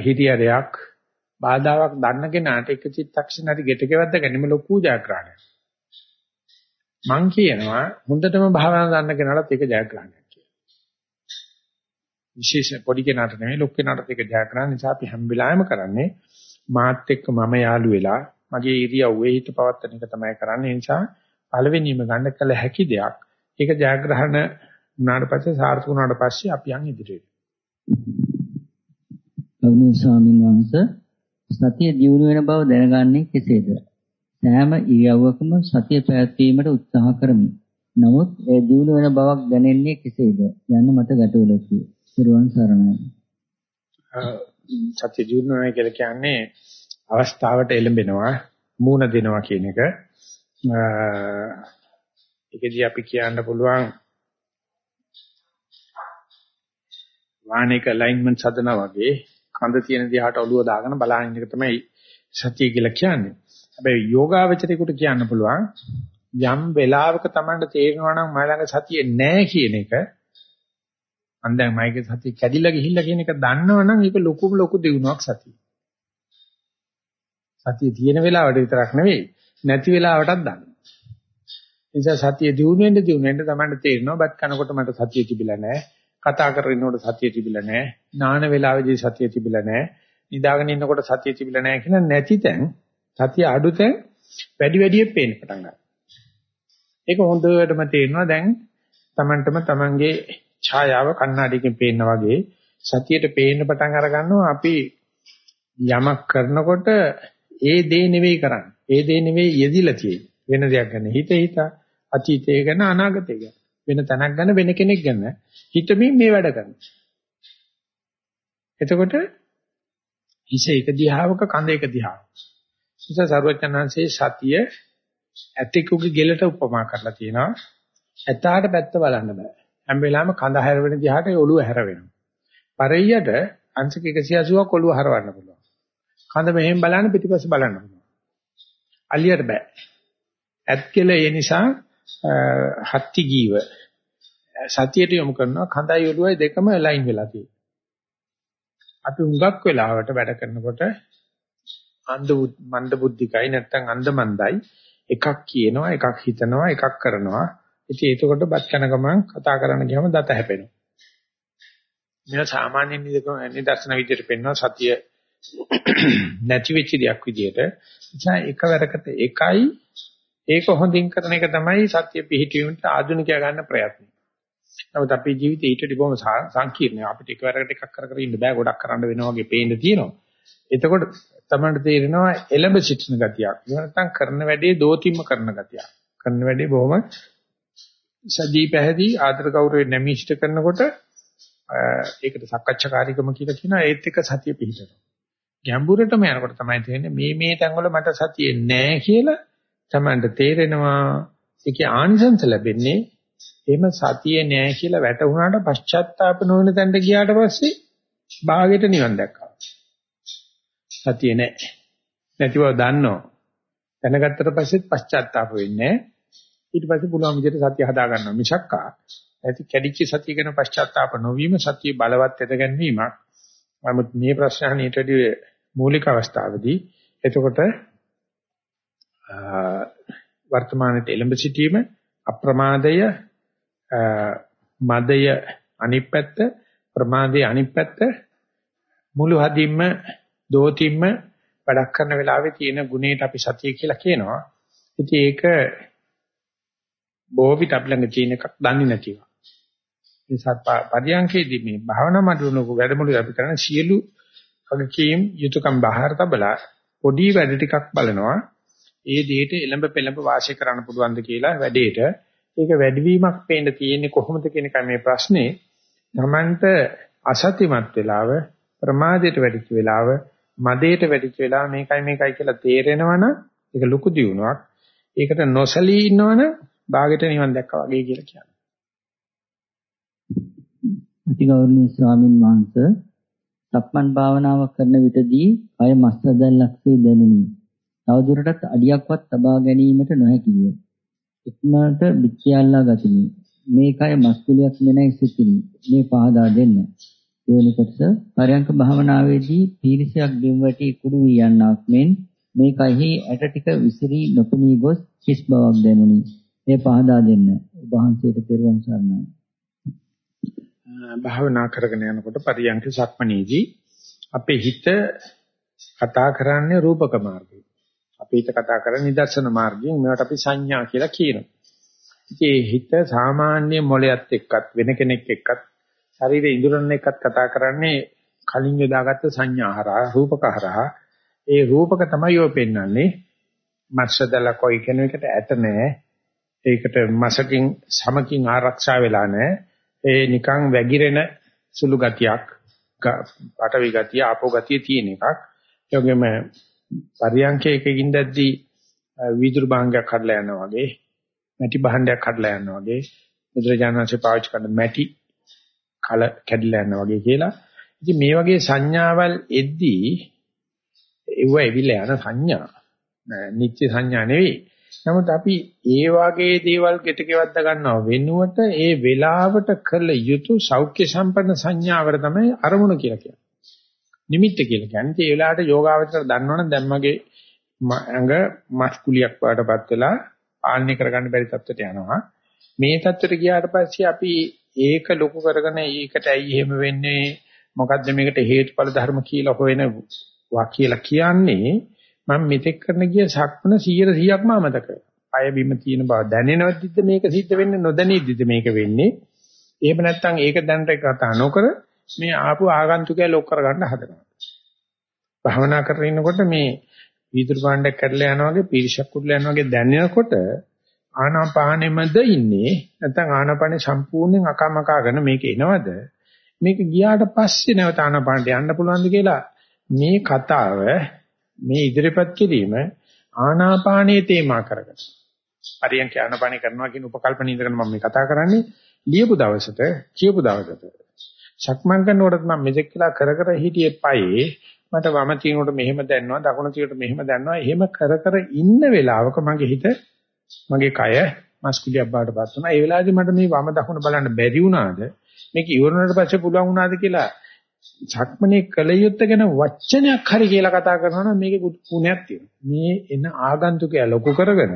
හිතියරයක් බාධාවක් දන්න කෙනාට එක චිත්තක්ෂණ හරි ගෙට කෙවද්ද ගැනීම ලොකු ජයග්‍රහණයක්. මං කියනවා හොඳටම භාවනා දන්න කෙනාට ඒක ජයග්‍රහණයක් කියලා. විශේෂ පොඩි කෙනාට නෙමෙයි ලොකු කෙනාට ඒක ජයග්‍රහණ නිසා අපි හැම වෙලාවෙම කරන්නේ මාත් එක්ක මම යාළු වෙලා මගේ ඉරියව්වේ හිත පවත්තන එක තමයි කරන්නේ. ඒ නිසා පළවෙනිම ගන්න කළ හැකි දෙයක්. ඒක ජයග්‍රහණ උනාට පස්සේ සාර්ථක උනාට පස්සේ අපි යන් ඉදිරියට. ගෞරවනීය ස්වාමීන් වහන්සේ සතිය දියුණු වෙන බව දැනගන්නේ කෙසේද? සෑම ඉරියව්වකම සතිය පැවැත්වීමට උත්සාහ කරමි. නමුත් ඒ දියුණු වෙන බවක් දැනෙන්නේ කෙසේද? යන්න මට ගැටලුවකි. සිරුවන් සරණයි. සතිය දියුණු වෙනවා කියලා කියන්නේ අවස්ථාවට එළඹෙනවා, මූණ දෙනවා කියන එක. ඒකදී අපි කියන්න පුළුවන් වාහනයක අලයින්මන්ට් හදනවා වගේ කඳ තියෙන දිහාට ඔළුව දාගෙන බලන එක තමයි සතිය කියලා කියන්නේ. හැබැයි යෝගාවචරේකට කියන්න පුළුවන් යම් වෙලාවක Tamanට තේරෙනවා නම් මම ළඟ සතිය නැහැ කියන එක මම දැන් මයිකේ සතිය කැඩිලා ගිහිල්ලා කියන එක දන්නවනම් ඒක ලොකුම ලොකු දිනුවක් සතිය. සතිය තියෙන වෙලාවට විතරක් නෙවෙයි නැති වෙලාවටත් දන්න. නිසා සතිය දිනු වෙන්න දිනු වෙන්න Tamanට තේරෙනවා බත් කනකොට මට සතිය තිබිලා නැහැ. කතා කරනකොට සතිය තිබිලා නැහැ. නාන වෙලාවේදී සතිය තිබිලා නැහැ. නිදාගෙන ඉන්නකොට සතිය තිබිලා නැහැ කියන නැති තැන් සතිය අඩු තැන් වැඩි වැඩියෙන් පේන්න පටන් ගන්නවා. ඒක හොඳටම තේරෙනවා දැන් Tamanටම Tamanගේ ඡායාව කණ්ණාඩියකින් පේන්න වගේ සතියට පේන්න පටන් අර ගන්නවා අපි යමක් කරනකොට ඒ දේ නෙවෙයි කරන්නේ. ඒ දේ නෙවෙයි යෙදිලා තියෙන්නේ. වෙන දෙයක් ගැන හිත හිත අතීතය ගැන අනාගතය ගැන වෙන තැනක් ගැන වෙන කෙනෙක් ගැන හිතමින් මේ වැඩ කරනවා. එතකොට හිස එක දිහාවක කඳ එක දිහාවක. නිසා සර්වඥාන්සේ සතිය ඇතිකුගේ ගෙලට උපමා කරලා තියෙනවා. ඇතාට පැත්ත බලන්න බෑ. හැම වෙලාවෙම කඳ හැරවෙන දිහාට ඔළුව හැරවෙනවා. පරියට අංශක 180ක් ඔළුව හරවන්න පුළුවන්. කඳ මෙහෙම බලන්න පිටිපස්ස බලන්න පුළුවන්. අලියට බෑ. ඇත් කෙල ඒ නිසා හත්ති ගීව සතියට යොමු කරනවා කඳයි ඔළුවයි දෙකම ලයින් වෙලා තියෙනවා. අපි හුඟක් වෙලාවට වැඩ කරනකොට අන්ධ මන්ද බුද්ධිකයි නැත්නම් අන්ධ මන්දයි එකක් කියනවා එකක් හිතනවා එකක් කරනවා. ඉතින් ඒකකොට බත් කන ගමන් කතා කරන්න ගියාම දත හැපෙනවා. මෙන්න සාමාන්‍ය නිදර්ශන විදිහට පෙන්වනවා සතිය නැති වෙච්ච දෙයක් විදිහට. නිසා එකවරකට එකයි ඒක හොඳින් කරන එක තමයි සත්‍ය පිහිටීමට ආධුනිකයා ගන්න ප්‍රයත්නය. නමුත් අපේ ජීවිතේ ඊට වඩා බොහොම සංකීර්ණයි. අපිට එකවරකට එකක් කර කර ඉන්න බෑ. ගොඩක් කරන්න වෙනවා වගේ පේන්න තියෙනවා. එතකොට තමයි තේරෙනවා එළඹ සිටින ගතියක්. ඒ නැත්තම් කරන වැඩේ දෝතිම්ම කරන ගතියක්. කරන වැඩේ බොහොම සදී පැහැදී ආදර ගෞරවයෙන් නැමිෂ්ඨ කරනකොට ඒකට සක්කච්ඡාකාරීකම කියලා කියනවා. ඒත් එක සතිය පිහිටනවා. ගැඹුරටම යනකොට තමයි තේරෙන්නේ මේ මේ තැන්වල මට සතිය නැහැ කියලා තමන්ට තේරෙනවා ඒකේ ආනිසංස ලැබෙන්නේ එහෙම සතිය නෑ කියලා වැටුණාට පශ්චාත්තාප නොවන තැනට ගියාට පස්සේ භාගයට නිවන් දැක්කා. සතිය නෑ. නැති බව දන්නෝ. දැනගත්තට පස්සෙත් පශ්චාත්තාප වෙන්නේ ඊට පස්සේ පුළුවන් විදිහට සතිය හදා ගන්නවා මිසක්කා ඇති කැඩිච්ච සතිය ගැන පශ්චාත්තාප නොවීම සතිය බලවත් ඇද ගැනීමක්. නමුත් මේ ප්‍රශ්නහණීටදී මූලික අවස්ථාවේදී එතකොට වර්තමානයේ එළඹ සිටීම අප්‍රමාදය මදය අනිත් පැත්ත ප්‍රමාදයේ අනිත් පැත්ත මුළු හදින්ම දෝතිම්ම වැඩක් කරන වෙලාවේ තියෙන ගුණයට අපි සතිය කියලා කියනවා. ඉතින් ඒක බොහෝ විට අපි ළඟ තියෙන එකක් දන්නේ නැතිව. නිසා පරියන්කේදී මේ භාවනා මඩුණක වැඩමුළු අපි කරන සියලු වගකීම් යුතුයකම් බාහිර තබලා පොඩි වැඩ ටිකක් බලනවා. ඒ දෙයට එළඹ පෙළඹ වාසය කරන්න පුළුවන්ද කියලා වැඩේට. ඒක වැඩිවීමක් පේන්න තියෙන්නේ කොහොමද කියන එක මේ ප්‍රශ්නේ. තමන්ට අසතිමත් වෙලාව ප්‍රමාදයට වැඩිච්ච වෙලාව මදයට වැඩිච්ච වෙලාව මේකයි මේකයි කියලා තේරෙනවනම් ඒක ලොකු දියුණුවක්. ඒකට නොසලී ඉන්නවනම් භාගයට නිවන් දැක්කා වගේ කියලා කියනවා අතිගෞරවනීය ස්වාමින් වහන්සේ සක්මන් භාවනාව කරන විටදී කය මස්සදැල්ලක්සේ දැනුනි. තවදුරටත් අඩියක්වත් තබා ගැනීමට නොහැකි විය. ඉක්මනට පිටියල්ලා ගතිමි. මේකය මස්කුලියක් නෙනයි සිතිනි. මේ පහදා දෙන්න. දෙවැනි කොටස පරයන්ක භාවනාවේදී පීරිසයක් බිම් වැටි කුඩු වී යන්නක් මෙන් මේ කයෙහි ඇට ටික විසිරී නොපෙනී ගොස් හිස් බවක් දැනුනි. මේ පහදා දෙන්න. ඔබ වහන්සේට පෙරවන් සරණයි. භාවනා කරගෙන යනකොට පරියන්ක සක්මණේදී අපේ හිත කතා කරන්නේ රූපක මාර්ගයෙන්. අපේ හිත කතා කරන්නේ නිදර්ශන මාර්ගයෙන්. මේවට අපි සංඥා කියලා කියනවා. ඉතින් හිත සාමාන්‍ය මොලයක් එක්කත් වෙන කෙනෙක් එක්කත් ශරීරයේ ඉඳුරන් එක්කත් කතා කරන්නේ කලින් යොදාගත්ත සංඥා හරහා රූපක හරහා ඒ රූපක තමයි ඔය පෙන්වන්නේ මස්සදල කොයි කෙනෙකුට ඇත නැහැ ඒකට මසකින් සමකින් ආරක්ෂා වෙලා නැහැ ඒ නිකන් වැగిරෙන සුළු ගතියක් පටවි ගතිය ආපෝ ගතිය තියෙන එකක් ඒ වගේම පරියන්කයකින් දැද්දී වීදුරු භාංගයක් කඩලා යනවා වගේ මැටි භාණ්ඩයක් කඩලා යනවා වගේ බුදුරජාණන්සේ පාවිච්චි කරන මැටි කල කැඩලා යනවා වගේ කියලා. ඉතින් මේ වගේ සංඥාවල් එද්දී ඒව එවිලා යන සංඥා නිත්‍ය සංඥා නෙවෙයි. නමුත් අපි ඒ වගේ දේවල් ගෙටකෙවද්ද ගන්නව වෙනුවට ඒ වෙලාවට කළ යුතු සෞඛ්‍ය සම්පන්න සංඥාවර තමයි අරමුණ කියලා කියන්නේ. නිමිත්ත කියලා කියන්නේ. ඒ වෙලාවට යෝගාවචර දන්නවනම් දැන් මගේ ඇඟ මස්කුලියක් වඩටපත් වෙලා පාලනය කරගන්න බැරි තත්ත්වයට යනවා. මේ තත්ත්වයට ගියාට පස්සේ අපි ඒක ලොකු කරගෙන ඒකට ඇයි එහෙම වෙන්නේ? මොකද්ද මේකට හේතුඵල ධර්ම කියලා හොයන වා කියලා කියන්නේ මම මෙතෙක් කරන ගිය සක්මන 100%ක්ම අමතක අය බිම තියෙන බව දැනෙනවද්දිද මේක සිද්ධ වෙන්නේ නොදැනෙද්දිද මේක වෙන්නේ? එහෙම නැත්නම් ඒක දැනට කතා නොකර මේ ආපු ආගන්තුකය ලොක් කරගන්න හදනවා. භවනා කරගෙන ඉන්නකොට මේ වීදුරු භාණ්ඩයක් කඩලා යනවා වගේ පිරිසක් කුඩලා යනවා වගේ දැනෙනකොට ආනාපානෙමද ඉන්නේ නැත්නම් ආනාපානෙ සම්පූර්ණයෙන් අකමකාගෙන මේක එනවද? මේක ගියාට පස්සේ නැවත ආනාපානට යන්න පුළුවන්ද කියලා මේ කතාව මේ ඉදිරිපත් කිරීම ආනාපානයේ තේමා කරගෙන. හරියට ආනාපානෙ කරනවා කියන උපකල්පන ඉදගෙන මම මේ කතා කරන්නේ ලියපු දවසට කියපු දවසට. සක්මන් කරනකොට මම මෙතෙක් කියලා කර කර හිටියේ පයේ මට වම තියනකොට මෙහෙම දැනනවා දකුණ තියනකොට මෙහෙම දැනනවා එහෙම කර කර ඉන්න වෙලාවක මගේ හිත මගේ කය මස්කුලියක් බාටපත් වුණා. ඒ වෙලාවේදී මට මේ වම දකුණ බලන්න බැරි වුණාද? මේක ඉවරනට පස්සේ පුළුවන් වුණාද කියලා සක්මනේ කල යුත්තේ ගැන වචනයක් හරි කියලා කතා කරනවා නම් මේකේ ගුණයක් තියෙනවා. මේ එන ආගන්තුකයා ලොකු කරගෙන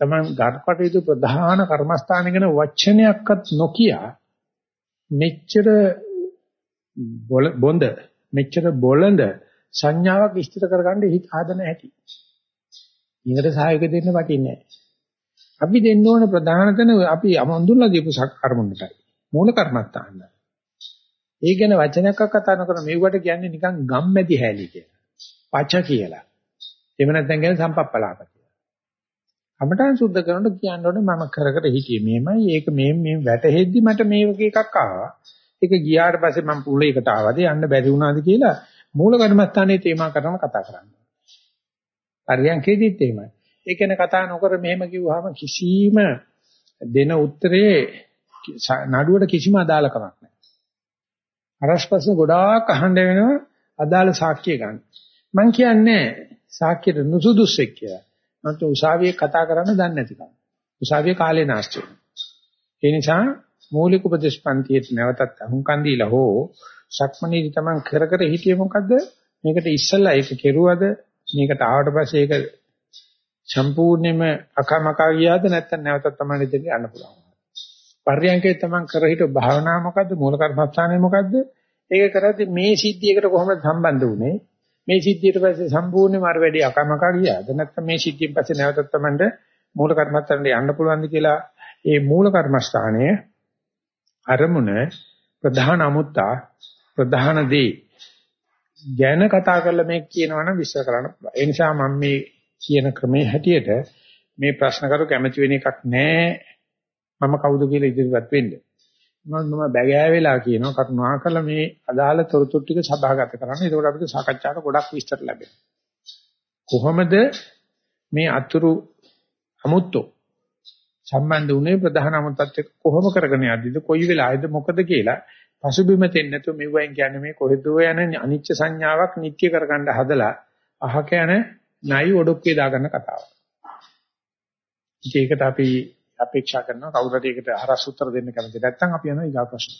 තමන් ගර්පටයුතු ප්‍රධාන කර්මස්ථාන ගැන වචනයක්වත් නොකිය මෙච්චර බොඳ මෙච්චර බොළඳ සංඥාවක් ඉස්තර කරගන්න හිත ආදන හැටි. ඊකට සහයෝගය දෙන්න වටින්නේ නැහැ. අපි දෙන්න ඕන ප්‍රධාන තැන අපි අඳුරලා දීපු කර්මොන්නටයි. මූල කර්මත්තාන්න. ඒ ගැන වචනයක් කතා නොකර මෙව්වට කියන්නේ නිකන් ගම්මැදි හැලී කියලා. පච කියලා. එහෙම නැත්නම් කියන්නේ සම්පප්පලාප කියලා. කමඨාන් සුද්ධ කරනකොට කියන්න ඕනේ මම කර කර හිටියේ මේමයි ඒක මේ මේ වැටහෙද්දි මට මේ වගේ එකක් ආවා. ඒක ගියාට පස්සේ මම පුලේකට ආවද යන්න බැරි වුණාද කියලා මූල කර්මස්ථානයේ තේමා කරන කතා කරන්නේ. පරියන්කේදීත් එහෙමයි. ඒ කියන්නේ කතා නොකර මෙහෙම කිව්වහම කිසිම දෙන උත්තරේ නඩුවට කිසිම අදාළකමක් නැහැ. අරස්පස්න ගොඩාක් අහන්න වෙනවා අදාළ සාක්ෂිය ගන්න. මම කියන්නේ සාක්ෂියට නුසුදුස්සෙක් කියලා. මන්ට උසාවියේ කතා කරන්න දන්නේ නැතිකම. උසාවියේ කාලේ නාස්ති ඒ නිසා මූලික උපදේශ පන්තියේ නැවතත් අහුම්කන් දීලා හෝ සක්මණේදී තමන් කර කර හිටියේ මොකද්ද? මේකට ඉස්සල්ලා ඒක කෙරුවද මේකට ආවට පස්සේ ඒක සම්පූර්ණයෙන්ම අකමකා ගියාද නැත්නම් නැවතත් තමයි දෙන්න යන්න පුළුවන්. පර්යංකේ තමන් කර හිට භාවනා මොකද්ද මූල කර්මස්ථානේ මොකද්ද? ඒක කරද්දී මේ සිද්ධියකට කොහොමද සම්බන්ධ වුනේ? මේ සිද්ධියට පස්සේ සම්පූර්ණයෙන්ම අර වැඩි අකමකා ගියාද නැත්නම් මේ සිද්ධියෙන් පස්සේ නැවතත් තමන්ට මූල කර්මස්ථානට යන්න පුළුවන්ද කියලා ඒ මූල කර්මස්ථානය අරමුණ ප්‍රධාන අමුත්තා ප්‍රධාන දේ ගැන කතා කරලා මේක කියනවනම් විශ්ල කරන්න පුළුවන්. ඒ නිසා මම මේ කියන ක්‍රමයේ හැටියට මේ ප්‍රශ්න කරු කැමති වෙන එකක් නෑ. මම කවුද කියලා ඉදිරියට වෙන්න. මම මම බැගෑ වෙලා කියනවා කරුණාකරලා මේ අදාළ තොරතුරු ටික සභාගත කරන්න. එතකොට අපිට සාකච්ඡාවට ගොඩක් විස්තර ලැබෙනවා. කොහොමද මේ අතුරු අමුත්තෝ සම්බන්ධ වුණේ ප්‍රධාන අමුත්තත් එක්ක කොහොම කරගෙන යද්දිද කොයි වෙලාවේද මොකද කියලා පසුබිම දෙන්නේ නැතුව මෙව්වෙන් කියන්නේ මේ කොහෙදෝ යන අනිච්ච සංඥාවක් නිත්‍ය කරගන්න හදලා අහක යන නයි ඔඩොක්කේ දාගන්න කතාවක්. ඒකට අපි අපේක්ෂා කරනවා කවුරුහරි ඒකට හරස් උත්තර දෙන්න කැමති නැත්නම් අපි යනවා ඊගා ප්‍රශ්න.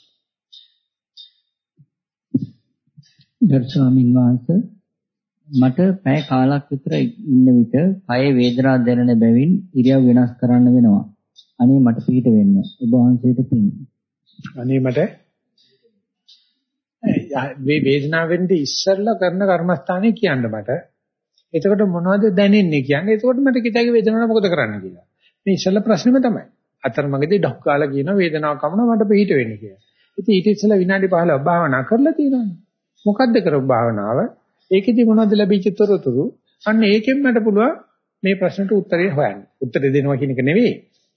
ගරු ස්වාමීන් වහන්සේ මට පැය කාලක් විතර ඉන්න විට කය වේදනා දැනෙන බැවින් ඉරියව් වෙනස් කරන්න වෙනවා. අනේ මට පිට වෙන්න. ඔබ වහන්සේට පින්. අනේ මට මේ වේදනාව වෙන්නේ ඉස්සෙල්ලා කරන කර්මස්ථානේ කියන්න මට. එතකොට මොනවද දැනෙන්නේ කියන්නේ? එතකොට මට කිතගේ වේදනාව මොකද කරන්න කියලා. මේ ඉස්සෙල්ලා ප්‍රශ්නෙම තමයි. අතරමඟදී ඩොක් කාලා කියන වේදනාවක් කමන මට පිට වෙන්නේ කියලා. ඉතින් ඊට ඉස්සෙල්ලා විනාඩි 15ක් භාවනා කරලා තියෙනවානේ. මොකද්ද කරපු භාවනාව? ඒකෙදි මොනවද ලැබිච්ච තොරතුරු? අන්න ඒකෙන් මට පුළුවන් මේ ප්‍රශ්නට උත්තරේ හොයන්න. උත්තර දෙනවා කියන එක නෙවෙයි.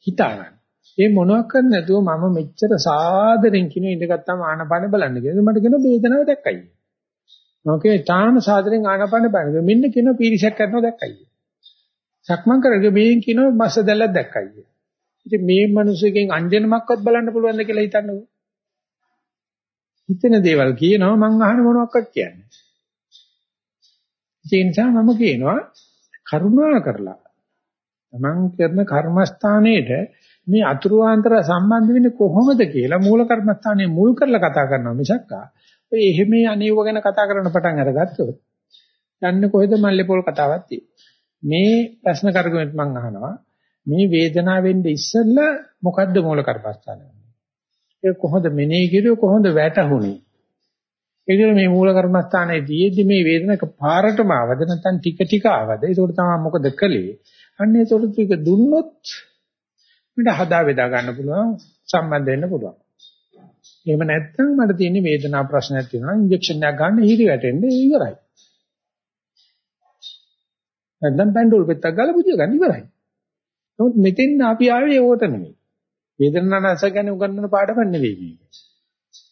හිතාගන්න. ඒ මොනවක් කරන්නේ නැතුව මම මෙච්චර සාදරෙන් කියන ඉඳගත්තාම ආනපාන බලන්න කියලා. මට කියන වේදනාව දැක්කයි. මම කියේ තාම සාදරෙන් ආනපාන බලන්න. මෙන්න කියන පීරිසක් කරනවා දැක්කයි. සක්මන් කරගෙන මේන් කියන මස්ස දැල්ලක් දැක්කයි. ඉතින් මේ මිනිස්සුගෙන් අංජනමක්වත් බලන්න පුළුවන්ද කියලා හිතන්නකෝ. හිතෙන දේවල් කියනවා මං අහන මොනවක්වත් කියන්නේ. ඒ නිසා මම කියනවා කරුණා කරලා තමන් කරන කර්මස්ථානයේට මේ අතුරුාන්තර සම්බන්ධ වෙන්නේ කොහොමද කියලා මූල කර්මස්ථානයේ මුල් කරලා කතා කරනවා මිසක් ඔය එහෙම අනේව ගැන කතා කරන්න පටන් අරගත්තොත් යන්නේ කොහෙද මල්ලේ පොල් කතාවක් තියෙන්නේ මේ ප්‍රශ්න කරගෙනත් මම අහනවා. මේ වේදනාවෙන් ඉස්සෙල්ලා මොකද්ද මූල කර්මස්ථානය ඒ කොහොමද මෙනෙහි කිරුවේ කොහොමද වැටහුනේ ඒ මේ මූල කර්මස්ථානයේදී මේ වේදනක පාරටම ආවද නැත්නම් ටික ටික ආවද? ඒක තමයි මොකද කළේ? අන්න ඒතකොට ටික දුන්නොත් මට හදා බෙදා ගන්න පුළුවන් සම්බන්ධ වෙන්න පුළුවන්. එහෙම නැත්නම් මට තියෙන වේදනා ප්‍රශ්නයක් තියෙනවා ඉන්ජෙක්ෂන් එකක් ගන්න හිරි වැටෙන්න ඉවරයි. නැත්නම් පැන්ඩෝල් පෙත්තක් ගාලා පුදිය ගන්න ඉවරයි නමුත් මෙතෙන් අපි ආවේ ඒකට නෙමෙයි වේදනානස ගැන උගන්වන පාඩම නෙවෙයි මේක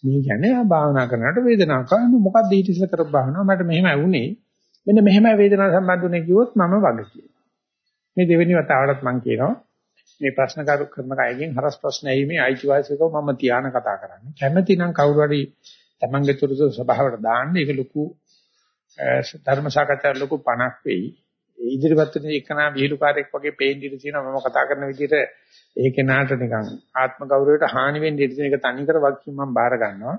මේ කියන්නේ භාවනා කරනකොට වේදනාවක් ආවම මොකක්ද ඊට ඉස්සර කරපු භාවනාව මට මෙහෙමයි වුනේ. මෙන්න මෙහෙමයි වේදනාව සම්බන්ධ වුනේ කිව්වොත් මම වගේ කියනවා. මේ දෙවෙනි වතාවටත් මම කියනවා මේ ප්‍රශ්න කරු කරන කයගෙන් හරස් ප්‍රශ්න ඇහිමේ අයිතිවාසිකව මම තියාන කතා කරන්නේ. කැමැති නම් කවුරු හරි තමන්ගේ තුරුසු ස්වභාවයට දාන්න ඒක ලොකු ධර්ම සාකච්ඡා ලොකු පණක් වෙයි. ඉදිරිපත් වෙන එකනා විහිළුකාරයෙක් වගේ පේන්න ඉඳී තියෙනවා මම කතා කරන විදිහට ඒ කෙනාට නිකන් ආත්ම ගෞරවයට හානි වෙන්න ඉඳී තියෙන එක තනිකර වගකීම් මම බාර ගන්නවා.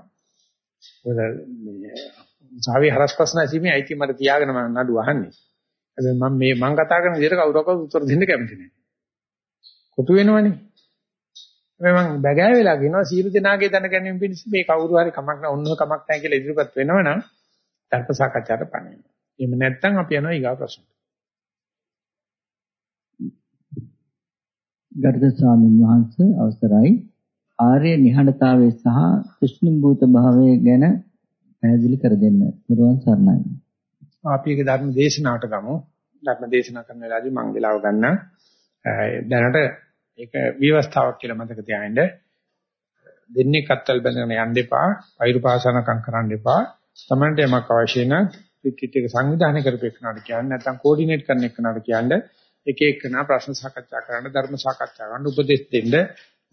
මොකද මේ සාවි හරස් ප්‍රශ්න ඇසීමේ අයිති මට තියාගෙන මම නඩු අහන්නේ. හැබැයි මම මේ මම කතා කරන විදිහට කවුරක්වත් උත්තර දෙන්න කැමති නැහැ. කොටු වෙනවනේ. හැබැයි මම බගෑ වෙලා කියනවා සීල දෙනාගේ දැන ගැනීම පිණිස මේ කවුරු හරි කමක් නැහැ ඔන්නෝ කමක් නැහැ කියලා ඉදිරිපත් වෙනවනම් තර්ක සාකච්ඡාට පණිනවා. එහෙම නැත්නම් අපි යනවා ඊගා ප්‍රශ්නට. ගරුතර ස්වාමීන් වහන්සේ අවසරයි ආර්ය නිහඬතාවය සහ කුෂ්ණිභූත භාවය ගැන පැහැදිලි කර දෙන්න. නිර්වාණ සරණයි. අපි ඒක ධර්ම දේශනාවට ගමු. ධර්ම දේශනා කරන වෙලාවදී මම වෙලාව ගන්න. දැනට ඒක විවස්ථාවක් කියලා මතක තියාගන්න. දෙන්නේ කත්තල් බඳගෙන යන්න එපා. වෛරු පාසනකම් කරන්න එපා. Tamante යමක් අවශ්‍ය නම් රිට්‍රීට් එක සංවිධානය කරපෙන්නාට කියන්නේ නැත්නම් කෝඩිනේට් කරන එක්කනට කියන්නේ එක එකනා ප්‍රශ්න සාකච්ඡා කරන්න ධර්ම සාකච්ඡා කරන්න උපදෙස් දෙන්න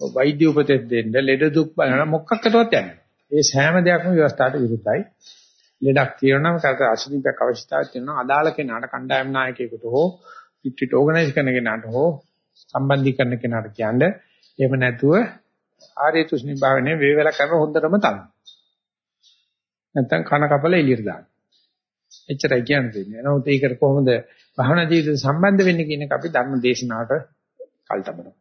වෛද්‍ය උපදෙස් දෙන්න ලෙඩ දුක් බලන මොකක්කටවත් යන්නේ. ඒ සෑම දෙයක්ම ව්‍යවස්ථාවට විරුද්ධයි. ලෙඩක් තියෙනවා නම් කරත අසනීපයක් අවශ්‍යතාවයක් තියෙනවා අදාළ කෙනාට කණ්ඩායම් නායකයෙකුට හෝ රිට්‍රීට් ඕගනයිස් කරන කෙනාට හෝ සම්බන්ධීකරන කෙනාට කියන්නේ එහෙම නැතුව ආර්ය තුෂ්ණි භාවනේ වේවැල කරන හොඳටම තමයි. නැත්තම් කන කපල එළියට දාන්න. එච්චරයි කියන්නේ. නමුත් ඒකට කොහොමද භවනා ජීවිතේ සම්බන්ධ වෙන්න කියන එක අපි ධර්ම දේශනාවට කල්තබනවා.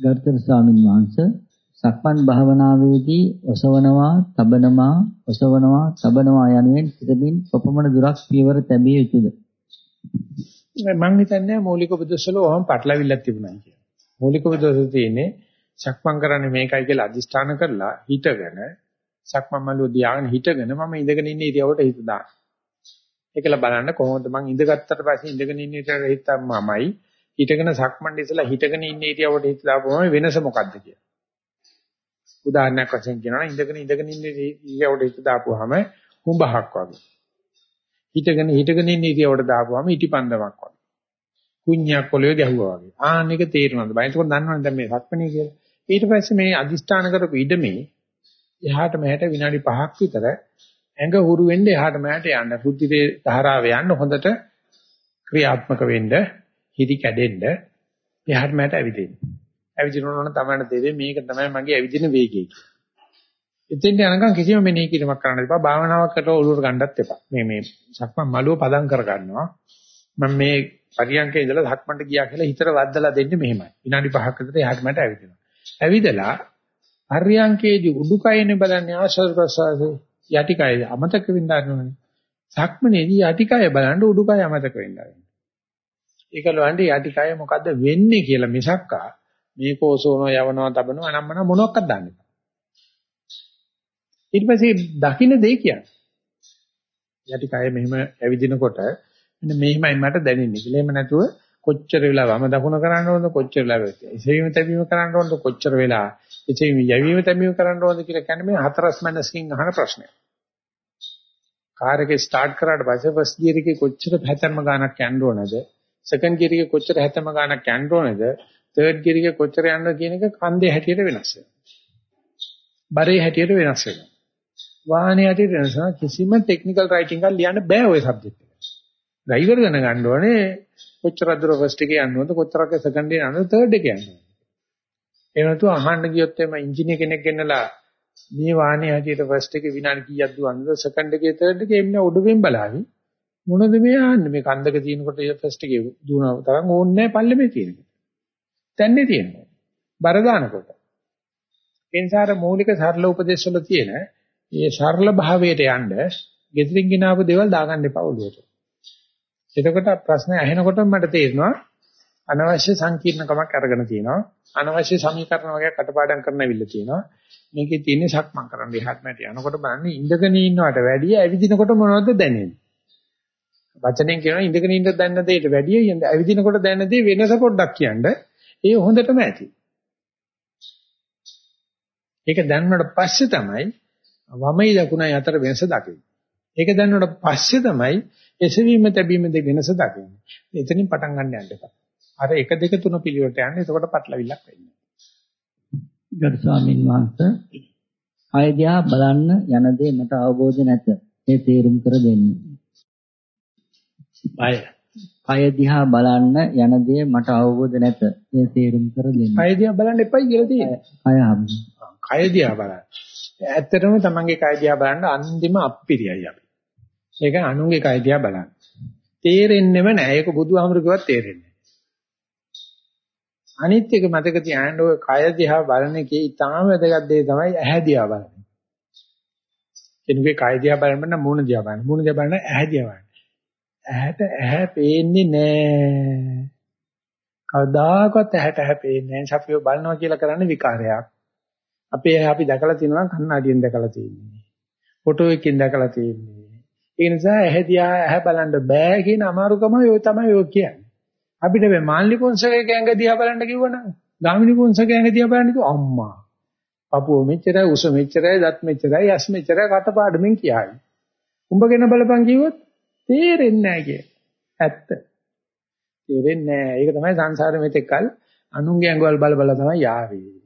ගර්ථර ස්වාමීන් වහන්සේ සක්මන් භාවනාවේදී ඔසවනවා, තබනවා, ඔසවනවා, තබනවා යනුවෙන් සිතමින් කොපමණ දුරක් පියවර තැබිය යුතුද? මම හිතන්නේ මූලික උපදේශවල ඔහොම පටලවිල්ලක් තිබුණා කියලා. මූලික උපදේශය තියෙන්නේ සක්මන් කරන්නේ මේකයි කියලා අදිස්ථාන කරලා හිතගෙන සක්මන් මළුව දියාගෙන හිතගෙන මම ඉඳගෙන ඉන්න ඉරියවට හිත දාන. ඒකල බලන්න කොහොමද මං ඉඳගත්තට පස්සේ ඉඳගෙන ඉන්න ඉරියවට හිතම්මමයි හිටගෙන සක්මන් ඉස්සලා හිටගෙන ඉන්න ඉරියවට හිත දාපුවම වෙනස මොකද්ද කියලා. උදාහරණයක් වශයෙන් කියනවා ඉඳගෙන ඉඳගෙන ඉන්න ඉරියවට හිත දාපුවාම හුඹහක් වගේ. හිටගෙන හිටගෙන ඉන්න ඉරියවට දාපුවාම ඉටිපන්දමක් වගේ. කුණ්‍යක් පොළවේ ගැහුවා වගේ. ආන්න එක තේරෙනවද? බය ඒකෝ දන්නවනේ දැන් මේ සක්මනේ කියලා. ඊට පස්සේ මේ අදිෂ්ඨාන කරපු ඉඩමේ එහාට මෙහාට විනාඩි 5ක් විතර ඇඟ හුරු වෙන්න එහාට මෙහාට යන්න රුධිරේ ධාරාව යන්න හොඳට ක්‍රියාත්මක වෙන්න හිරි කැඩෙන්න එහාට මෙහාට ඇවිදින්න. ඇවිදිනකොට තමයි තේරෙන්නේ මේක තමයි මගේ ඇවිදින වේගය එතෙන්ට යනකම් කිසිම මෙනෙහි කිරීමක් කරන්න එපා. භාවනාවකට ඔලුවට ගන්නත් එපා. මේ මේ සක්මන් මළුව පදම් කර ගන්නවා. මම මේ පරියන්කේ ඉඳලා ධක්මන්ට ගියා කියලා හිතට වද්දලා දෙන්නේ මෙහෙමයි. විනාඩි 5ක විතර එහාට මට ඇවිදිනවා. ඇවිදලා පරියන්කේදී උඩුකයනේ බලන්නේ ආශ්වාස ප්‍රශ්වාසයේ යටිකය අමතක වෙන්න සක්මනේදී යටිකය බලන්න උඩුකය අමතක වෙන්න ඒකලවන්ට යටිකය මොකද්ද වෙන්නේ කියලා මිසක්කා මේක ඔසෝනෝ යවනවා තබනවා අනම්මන මොනවක්වත් දන්නේ නැහැ. ඊට පස්සේ දකින්න දෙය කියන්නේ. යටිකය මෙහෙම ඇවිදිනකොට මෙන්න මෙහෙමයි මට දැනෙන්නේ කියලා. එහෙම නැතුව කොච්චර වෙලා වම දකුණ කරන්න ඕනද කොච්චර වෙලා එසවීම තැබීම කරන්න ඕනද කොච්චර වෙලා එසවීම යැවීම තැබීම කරන්න ඕනද කියලා කියන්නේ මේ හතරස් මනසකින් අහන ප්‍රශ්නයක්. කාර් එකේ ස්ටාර්ට් කරාට පස්සේ ෆස්ට් ගියර් එකේ කොච්චර හැතැම්ම ගානක් යන්න ඕනද සෙකන්ඩ් ගියර් එකේ කොච්චර හැතැම්ම ගානක් යන්න ඕනද තර්ඩ් ගියර් එකේ කොච්චර යන්නද කියන එක කන්දේ හැටියට වෙනස් වෙනවා. බරේ හැටියට වෙනස් වෙනවා. වාහනේ හැටියට වෙනස් වෙනවා කිසිම ටෙක්නිකල් රයිටින් එකක් ලියන්න බෑ ওই සබ්ජෙක්ට් එක. ඩ්‍රයිවර් ගන්න ගන්න ඕනේ කොච්චරද ෆස්ට් එකේ යන්න ඕනද කොච්චරක් සෙකන්ඩ් එකේ යන්න ඕනද තර්ඩ් එකේ යන්න ඕනද. ඒ වෙනතු අහන්න ගියොත් එම ඉංජිනේර කෙනෙක් ගෙන්නලා මේ වාහනේ හැටියට ෆස්ට් එකේ විනාඩි කීයක් දුවන්නද සෙකන්ඩ් එකේ තර්ඩ් එකේ එන්න උඩුවෙන් බලાવી මොනද මේ ආන්නේ මේ කන්දක තියෙනකොට ෆස්ට් එකේ දුවන තරම් ඕනේ නැහැ පල්ලෙමේ තියෙනකොට. තැන්නේ තියෙනවා. බර දානකොට. ඒ නිසා අර මූලික සරල උපදේශ වල තියෙන මේ සරල භාවයට යන්න ගෙදරින් ගෙනාවු දේවල් දාගන්න එපා ඔළුවට. එතකොට ප්‍රශ්න ඇහෙනකොට මට තේරෙනවා අනවශ්‍ය සංකීර්ණකමක් අරගෙන තියෙනවා. අනවශ්‍ය සමීකරණ වගේ කටපාඩම් කරන්න ඇවිල්ලා තියෙනවා. මේකේ තියෙන්නේ සක්මන් කරන්න එහාට මට යනකොට බලන්න ඉඳගෙන ඉන්නවට වැඩිය ඇවිදිනකොට මොනවද දැනෙන්නේ? වචනෙන් කියනවා ඉඳගෙන ඉන්න දැනන දෙයට වැඩිය ඇවිදිනකොට දැනන දේ වෙනස පොඩ්ඩක් කියන්න. ඒ හොඳටම ඇති. ඒක දැනුණාට පස්සේ තමයි වමයි දකුණයි අතර වෙනස දකින්නේ. ඒක දැනුණාට පස්සේ තමයි එසවීම තැබීම දෙක වෙනස දකින්නේ. එතනින් පටන් ගන්න යන්න එපා. අර 1 2 3 පිළිවෙලට යන්න එතකොට පටලවිල්ලක් වෙන්නේ. ගරු ස්වාමීන් වහන්සේ ආයදියා බලන්න යන දේ මට අවබෝධ නැත. ඒ තේරුම් කර දෙන්න. බය. කය දිහා බලන්න යන දේ මට අවබෝධ නැත. ඒ තේරුම් කර දෙන්න. කය දිහා බලන්න එපයි කියලා තියෙනවා. හම්බ. කය දිහා බලන්න. ඇත්තටම තමන්ගේ කය දිහා බලන්න අන්තිම අප්පිරියයි අපි. ඒක අනුන්ගේ කය දිහා බලන්න. තේරෙන්නෙම නෑ. ඒක බුදුහාමුදුරු කිව්වත් තේරෙන්නේ නෑ. අනිත් එක මතක තියාගන්න ඔය කය දිහා බලන එකේ ඊටාම වැදගත් දේ තමයි ඇහැ දිහා බලන්නේ. කෙනෙකුගේ කය දිහා බලන්න මූණ දිහා බලන්න. මූණ දිහා බලන්න ඇහැ දිහා බලන්න. ඇහැට ඇහැ පේන්නේ නෑ. කවදාකවත් ඇහැට ඇහැ පේන්නේ නෑ. අපි බලනවා කියලා කරන්නේ විකාරයක්. අපේ අපි දැකලා තියෙනවා කන්නඩියෙන් දැකලා තියෙන්නේ. ෆොටෝ එකකින් දැකලා තියෙන්නේ. ඒ නිසා ඇහැ දිහා ඇහැ බලන්න බෑ කියන අමාරුකම ඔය තමයි ඔය කියන්නේ. අපිට මේ මාල්ලි පොන්සගේ ගැංග දිහා බලන්න කිව්වනම් ගාමිණි පොන්සගේ ගැංග දිහා බලන්න කිව්ව අම්මා. පපුව මෙච්චරයි උස මෙච්චරයි දත් මෙච්චරයි යස් මෙච්චරයි කටපාඩමින් කියයි. උඹගෙන බලපන් කිව්වොත් තේරෙන්නේ නැහැ කිය. ඇත්ත. තේරෙන්නේ නැහැ. ඒක තමයි සංසාරෙ මෙතෙක්කල් අනුන්ගේ ඇඟවල් බල බල තමයි යාවේ.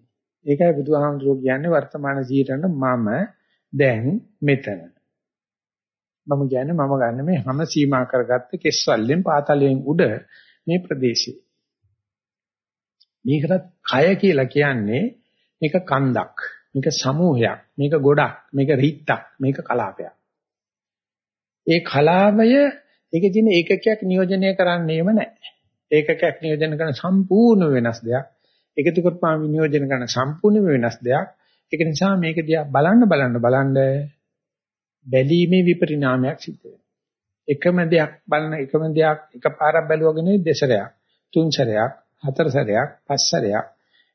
ඒකයි බුදුහාමුදුරුවෝ කියන්නේ වර්තමාන ජීවිතන මම දැන් මෙතන. මම කියන්නේ මම ගන්න මේ හැම සීමා කරගත්ත කෙස්වල්ලෙන් පාතලයෙන් උඩ මේ ප්‍රදේශේ. මේකට කය කියලා කියන්නේ මේක කන්දක්, මේක සමූහයක්, මේක ගොඩක්, මේක රිත්තක්, මේක කලාපයක්. ඒ කලාපය ඒකේ තියෙන ඒකකයක් නියෝජනය කරන්නේම නැහැ. ඒකකයක් නියෝජනය කරන සම්පූර්ණ වෙනස් දෙයක්. එකතු කරපුවාම නියෝජනය කරන සම්පූර්ණ වෙනස් දෙයක්. ඒක නිසා මේක දිහා බලන්න බලන්න බලන්න බැලීමේ විපරිණාමයක් සිද්ධ වෙනවා. එකම දෙයක් බලන එකම දෙයක් එකපාරක් බැලුවගෙන දෙසරයක්, තුන් සැරයක්, හතර සැරයක්, පස් සැරයක්.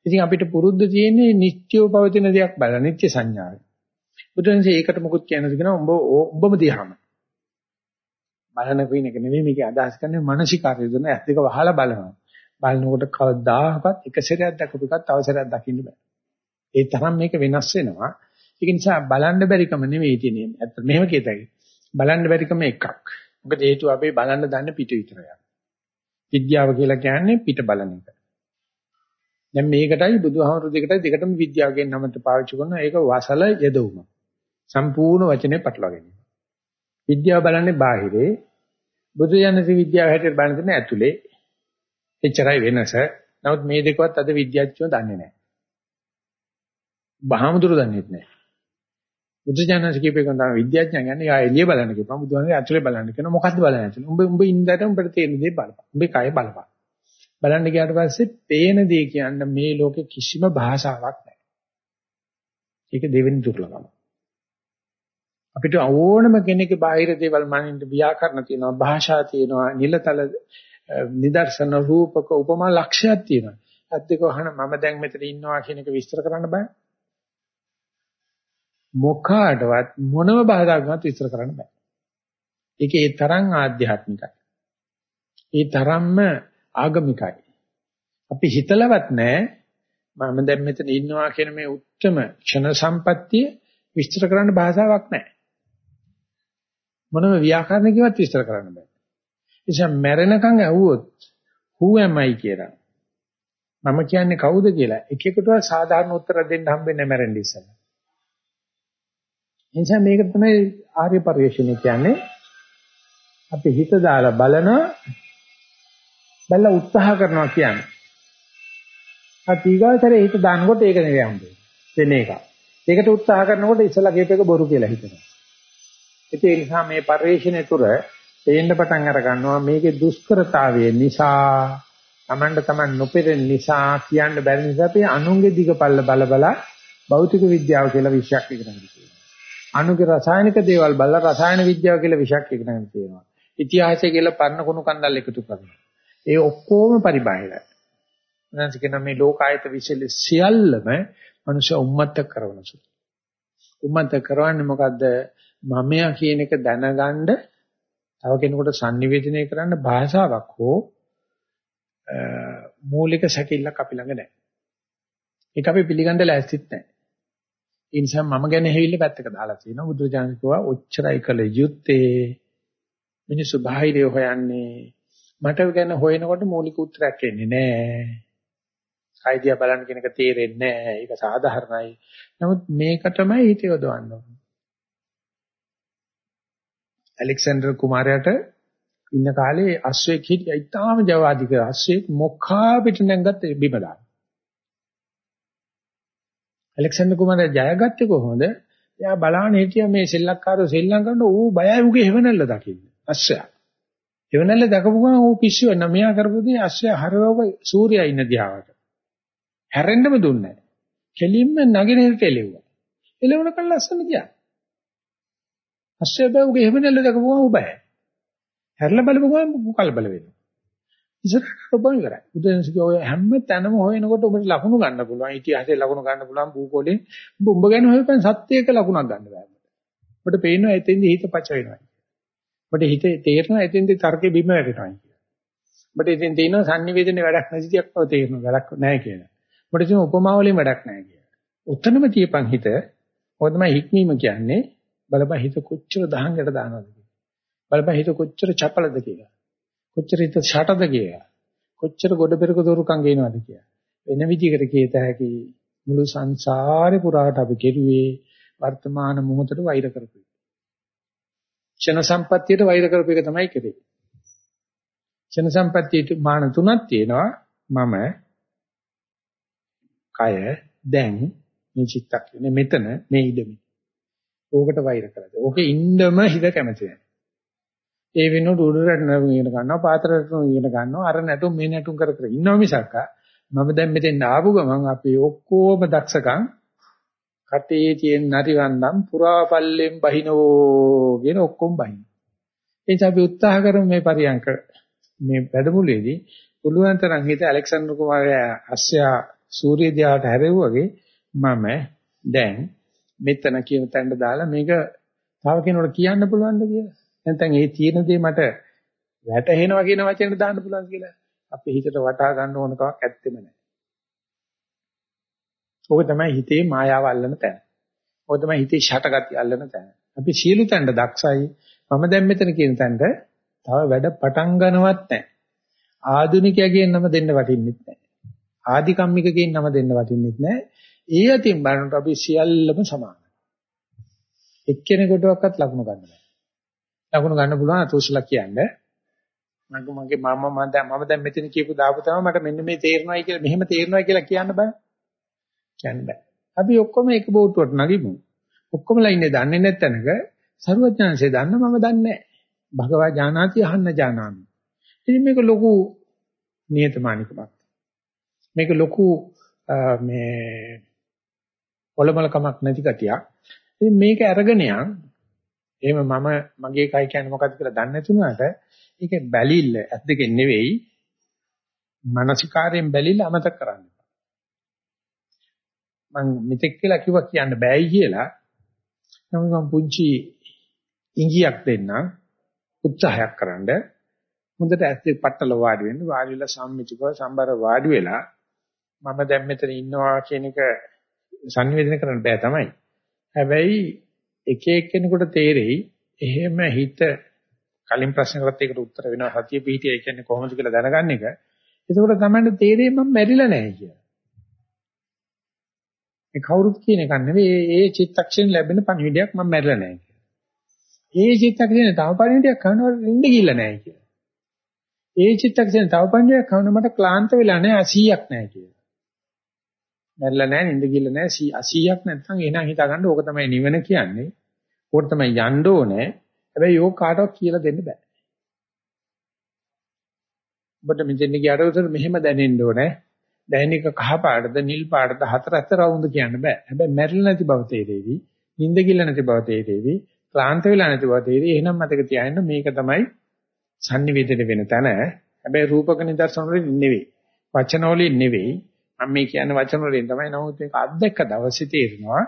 ඉතින් අපිට පුරුද්ද තියෙන්නේ නිත්‍යව පවතින දෙයක් බලන නිත්‍ය සංඥාව. බුදුන්සේ ඒකට මොකුත් කියනද කියනවා උඹ උඹම දිහාම. බලන කයින් එක නෙමෙයි මේකේ අදහස් කරන්නේ මානසිකාරය දෙන ඇස් දෙක වහලා බලනවා. බලනකොට කවදාහවත් එක සැරයක් දැකපු එකත් තව සැරයක් දකින්න බෑ. ඒ තරම් මේක වෙනස් වෙනවා. ඒක නිසා බලන්න බැරිකම නෙවෙයි තියෙන්නේ. ඇත්ත මෙහෙම කියතයි. බලන්න බැරිකම එකක්. මොකද හේතුව අපි බලන්න දන්න පිට විතරයි. විද්‍යාව කියලා කියන්නේ පිට බලන එක. දැන් මේකටයි බුදුහාමුදුරු දෙකටයි දෙකටම විද්‍යාව කියන නමට පාවිච්චි කරනවා. ඒක වසල යදවුම. සම්පූර්ණ වචනේ පටලවා ගැනීම. විද්‍යාව බලන්නේ බාහිරේ. බුදු යනසි විද්‍යාව හැටියට බලන දෙන්නේ ඇතුලේ. එච්චරයි වෙනස. නමුත් මේ දෙකවත් අද විද්‍යාඥයෝ දන්නේ නැහැ. බහාමුදුරු දන්නේ නැහැ. බුදුජානක කීපේ කරන විද්‍යාඥයන් කියන්නේ ආ එළිය බලන්න කියපන් බුදුහාමේ ඇතුලේ බලන්න කියන මොකද්ද බලන්නේ ඇතුලේ? උඹ උඹ ඉඳලා උඹට තේරෙන දේ බලපන් උඹේ කය බලපන්. බලන්න ගියාට පස්සේ පේන දේ කියන්නේ මේ ලෝකේ කිසිම භාෂාවක් නැහැ. ඒක දෙවෙනි දුර්ලභම. අපිට ඕනම කෙනෙක්ගේ බාහිර දේවල් මනින්න ව්‍යාකරණ තියෙනවා භාෂා තියෙනවා නිලතල නිදර්ශන රූපක උපමා ලක්ෂයක් තියෙනවා. අද්දක වහන මම දැන් මෙතන ඉන්නවා කියන එක විස්තර කරන්න බෑ. මොකාටවත් මොනම බාධාකමත් විස්තර කරන්න බෑ. ඒක ඒ තරම් ආධ්‍යාත්මිකයි. ඒ තරම්ම ආගමිකයි. අපි හිතලවත් නෑ මම දැන් මෙතන ඉන්නවා කියන මේ උත්තරම ක්ෂණ සම්පත්තිය විස්තර කරන්න භාෂාවක් නැහැ. මොනම ව්‍යාකරණකින්වත් විස්තර කරන්න බෑ. ඒ නිසා මැරෙනකන් ඇහුවොත් who am I කියලා. මම කියන්නේ කවුද කියලා එක එකටවත් සාධාරණ උත්තර දෙන්න හම්බෙන්නේ මැරෙන්න ඉස්සෙල්ලා. එනිසා මේක තමයි ආර්ය පරිශ්‍රණය කියන්නේ. අපි හිත දාලා බලන බැලලා උත්සාහ කරනවා කියන්නේ. අපි ඊගාතරේ හිත දානකොට ඒක නෙවෙයි හම්බෙන්නේ. වෙන එක. ඒකට උත්සාහ කරනකොට ඉස්සලා කියප එක බොරු කියලා හිතනවා. ඒ නිසා මේ පරිශ්‍රණය තුර තේන්න පටන් අර ගන්නවා මේකේ දුෂ්කරතාවය නිසා Tamanda Taman නොපෙරෙන නිසා කියන්න බැරි නිසා අපි අනුන්ගේ දිගපල්ල බල බල භෞතික විද්‍යාව කියලා විෂයක් ඉගෙන ගන්නවා. අණුගේ රසායනික දේවල් බලලා රසායන විද්‍යාව කියලා විෂයක් ඉගෙනගෙන තියෙනවා. ඉතිහාසය කියලා පරණ කුණු කන්දල් එකතු කරනවා. ඒ ඔක්කොම පරිබාහිරයි. නැන්ස කියන මේ ලෝකායත විශ්ල සියල්ලම මනුෂ්‍ය උම්මත කරන සුළු. උම්මත කරවන්නේ මොකද්ද? මමයා කියන එක දැනගන්න තව කෙනෙකුට sannivedanaya කරන්න භාෂාවක් හෝ මූලික සැකෙල්ලක් අපි ළඟ නැහැ. ඒක අපි පිළිගන්න ලෑස්තිත් නැහැ. ඒ නිසා මම ගැන හැවිල්ල පැත්තක දාලා තියෙනවා. බුදුරජාණන් කිව්වා ඔච්චරයි කළ යුත්තේ. මිනිස්සු බාහිරය හොයන්නේ. මට ගැන හොයනකොට මූලික උත්තරයක් එන්නේ නැහැ. අයිඩියා බලන්න කෙනෙක් තේරෙන්නේ නැහැ. ඒක සාධාරණයි. නමුත් මේක තමයි හිත යොදවන්න ඕනේ. ඇලෙක්සැන්ඩර් කුමාරයාට ඉන්න කාලේ අශ්වයෙක් හිටියා. ඊටාම ජවාදික අශ්වයෙක් මොකා පිට නැංගත් බිම දාන. ඇලෙක්සැන්ඩර් කුමාරයා ජයගත්තේ කොහොමද? එයා බලාන හිටියා මේ සෙල්ලක්කාරෝ සෙල්ලම් කරනකොට ඌ බයයි උගේ හේවණල්ල දකින්න. අස්සයා. හේවණල්ල දැකපු ගමන් ඌ පිස්සු වෙන මෙයා කරපුදී අස්සයා හරවව සූර්යයා ඉන්න දිහාවට. හැරෙන්නම දුන්නේ නැහැ. කෙලින්ම නගිනේට එලෙව්වා. එලෙවන කල් ලස්සන ගියා. අස්සයා බෑ උගේ හේවණල්ල දැකපු ගමන් ඌ බයයි. හැරලා බලපු ගමන් කලබල වෙනවා. ඉස්සරහට ඔබ ඉවරයි. බුදුන්සේගේ ඔය හැම තැනම හොයනකොට ඔබට ලකුණු ගන්න පුළුවන්. ඉතිහාසයේ ලකුණු ගන්න පුළුවන් භූගෝලේ. ඔබ උඹ ගැන හොයපන් සත්‍යයක ලකුණක් ගන්න බෑ. ඔබට පේනවා එතෙන්දී හිත පච වෙනවා. ඔබට හිත තේරෙනවා එතෙන්දී තර්කේ බිම වැටෙනවා කියලා. ඔබට එතෙන් තේිනවා sannivedana වැඩක් නැති තියක් බව තේරෙනවා. වැඩක් නැහැ කියලා. ඔබට තියෙන උපමා වලින් වැඩක් නැහැ කියලා. උතනම තියපන් හිත. ඔය තමයි හික්මීම කියන්නේ. බලපන් හිත කොච්චර දහංගට දානවද කියලා. බලපන් හිත කොච්චර චපලද කියලා. කොච්චර හිත ෂටද කියලා. කොච්චර ගොඩ පෙරක දොරුකම් ගේනවද කියලා. වෙන විදිහකට කියත හැකි මුළු සංසාරේ පුරාට අපි කෙරුවේ වර්තමාන මොහොතට වෛර කරපු එක. ක්ෂණ සම්පත්තියට වෛර කරපු එක තමයි කෙරේ. ක්ෂණ සම්පත්තියට මාන තුනක් තියෙනවා. මම කය දැන් මේ චිත්තක්ෂණය මෙතන මේ ඉදමි. ඕකට වෛර කරද. ඕකේ ඉන්නම හිත කැමති නැහැ. ඒ වෙනුවට උඩරට නරු ඉගෙන ගන්නවා පාතරට ඉගෙන ගන්නවා අර නැටුම් මේ නැටුම් කර කර ඉන්නවා මිසක් මම දැන් මෙතෙන් ආපු ගමන් අපි ඔක්කොම දක්ෂකම් කටේ තියෙන නරිවන්නම් පුරාපල්ලෙන් බහිනෝ කියන ඔක්කොම බහින. ඒ නිසා අපි උත්සාහ කරමු මේ පරියන්ක මේ වැඩමුළුවේදී පුළුවන් තරම් හිත ඇලෙක්සැන්ඩර් කුමාරයා අස්සයා සූර්ය දිහාට හැරෙව්වාගේ මම දැන් මෙතන කියන තැනට දාලා මේක තව කෙනෙකුට කියන්න පුළුවන්ද කියලා. නැත්නම් ඒ තියෙන දේ මට වැටහෙනවා කියන වචනෙට දාන්න පුළුවන් කියලා අපේ හිතට වටහා ගන්න ඕන කමක් ඇත්තෙම නැහැ. ඕක තමයි හිතේ මායාව අල්ලන තැන. ඕක තමයි හිතේ ෂටගති අල්ලන තැන. අපි සියලු තැනට දක්ෂයි. මම දැන් මෙතන කියන තැනට තව වැඩ පටන් ගන්නවත් නැහැ. ආධුනිකයගෙන් නම දෙන්න වටින්නෙත් නැහැ. ආධිකම්මිකගෙන් නම දෙන්න වටින්නෙත් නැහැ. ඒ අතින් බලනකොට අපි සියල්ලම සමානයි. එක්කෙනෙකුටවත් ලකුණු ගන්න බෑ. ලකුණු ගන්න පුළුවන් අතෝසලා කියන්නේ. මම මගේ මම මම දැන් මම දැන් මෙතන කියපු දාපු තමයි මට මෙන්න මේ තේරෙනවයි කියලා මෙහෙම තේරෙනවයි කියලා කියන්න බෑ. කියන්න බෑ. අපි ඔක්කොම එක බෝට්ටුවට නගිමු. ඔක්කොමලා ඉන්නේ දන්නේ නැත්නම්ක සරුවඥාන්සේ දන්න මම දන්නේ නැහැ. භගවා ඥානාති අහන්න ඥානාමි. ඉතින් මේක ලොකු නියතමානිකමක්. මේක ලොකු මේ ඔලමලකමක් නැති කතියක්. ඉතින් මේක අරගෙන යන් එහෙම මම මගේ කයි කියන්නේ මොකද්ද කියලා දන්නේ නැතුණාට ඒක බැලිල්ල ඇස් දෙකෙන් නෙවෙයි මානසිකාරයෙන් බැලිල්ල අමතක කරන්න. මම මෙතෙක් කියලා කිව්වා කියන්න බෑයි කියලා. නමුත් මම පුංචි ඉංගියක් දෙන්නම් උත්සාහයක් කරන්න. හොඳට ඇස් දෙක පట్టල වාඩි වෙන්න වාඩි වෙලා සම්මිතිකව සම්බර වාඩි වෙලා මම දැන් මෙතන ඉන්නවා කියන එක සංවේදනය කරන්න බෑ තමයි. හැබැයි එක එක්කෙනෙකුට තේරෙයි එහෙම හිත කලින් ප්‍රශ්නකට ඒකට උත්තර වෙනවා සතිය පිහිටිය කියන්නේ කොහොමද කියලා දැනගන්න එක. එතකොට තමයි තේරෙන්නේ මම මැරිලා නැහැ කියලා. මේ කවුරුත් කියන එක නෙවෙයි ඒ චිත්තක්ෂණ ලැබෙන පණිවිඩයක් මම මැරිලා නැහැ කියලා. ඒ චිත්තක්ෂණ තව පණිවිඩයක් කරනකොට නිින්ද ගිල්ල නැහැ කියලා. ඒ චිත්තක්ෂණ තව පණිවිඩයක් කරන මට ක්ලාන්ත වෙලා නැහැ 80ක් නැහැ කියලා. මැරිලා නැහැ නිින්ද ගිල්ල නැහැ 80ක් නැත්නම් එහෙනම් හිතා ගන්න ඕක තමයි නිවන කියන්නේ. ඕක තමයි යන්න ඕනේ. හැබැයි ඕක කාටවත් කියලා දෙන්න බෑ. ඔබට මෙතෙන් ගියාට උතර මෙහෙම දැනෙන්න ඕනේ. දැනෙන එක කහ පාටද නිල් පාටද හතර අතර වුන්ද කියන්න බෑ. හැබැයි මැරිලා නැති බව තේරෙවි. නිින්ද ගිල්ල නැති බව තේරෙවි. ක්ලාන්ත වෙලා නැති බව තේරෙවි. එහෙනම් මතක තියාගන්න මේක තමයි sannivedana වෙන තැන. හැබැයි රූපක නිදර්ශන වලින් නෙවෙයි. වචන වලින් නෙවෙයි. මම මේ කියන්නේ වචන වලින් තමයි. නමුත් මේක අත්දැක දවසේ තේරෙනවා.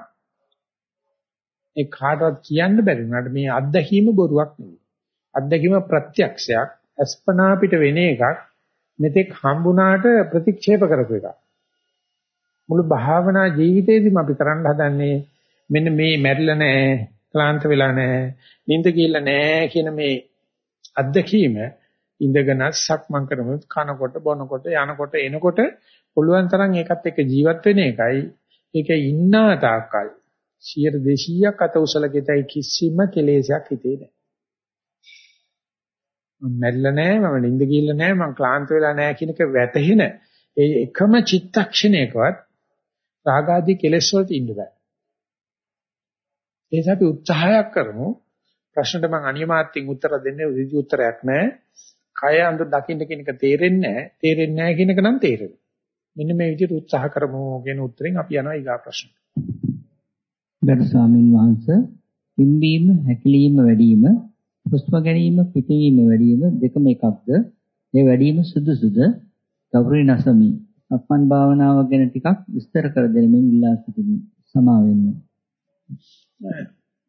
ඒ කාටවත් කියන්න බැරි වුණාට මේ අත්දැකීම බොරුවක් නෙවෙයි. අත්දැකීම ප්‍රත්‍යක්ෂයක්. අස්පනා පිට වෙන එකක්. මෙතෙක් හම්බුණාට ප්‍රතික්ෂේප කරපු එකක්. මුළු භාවනා ජීවිතේදීම අපි කරන්න හදන්නේ මෙන්න මේ මැරිලා නැහැ, ක්ලාන්ත වෙලා නැහැ, නිින්ද ගිහලා නැහැ කියන මේ අත්දැකීම ඉඳගෙන සක්මන් කරමුත් කනකොට බොනකොට යනකොට එනකොට පුළුවන් තරම් ඒකත් එක්ක ජීවත් වෙන එකයි ඒක ඉන්නා තාක්කල් 100 200ක් අත උසලකෙතයි කිසිම කෙලෙසයක් හිතේ නැහැ මම මැරිලා නැහැ මම නිින්ද ගිහිල්ලා නැහැ මම ක්ලාන්ත වෙලා නැහැ කියන එක වැටහෙන ඒ එකම චිත්තක්ෂණයකවත් රාගාදී කෙලෙස් වලට ඉන්න බෑ. ඒ නිසා අපි උත්සාහයක් කරමු. ප්‍රශ්නට මම අනියමාත්‍යෙන් උත්තර දෙන්නේ ඍජු උත්තරයක් නැහැ කය අඳ දකින්න කියන එක තේරෙන්නේ නැහැ තේරෙන්නේ නැහැ කියන එක නම් තේරෙනවා. මෙන්න මේ විදිහට උත්සාහ කරමු කියන උත්තරෙන් අපි යනවා ඊගා ප්‍රශ්න. ගරු ස්වාමින් වහන්සේ පිම්බීම හැකිලිම වැඩිම හුස්ම ගැනීම පිටවීම වැඩිම දෙකම එකක්ද? මේ වැඩිම සුදුසුද? ගෞරවණීය නැසමි. සක්මන් භාවනාව ගැන ටිකක් විස්තර කර දෙමින් ඉල්ලා සිටිමි. සමා වෙන්න.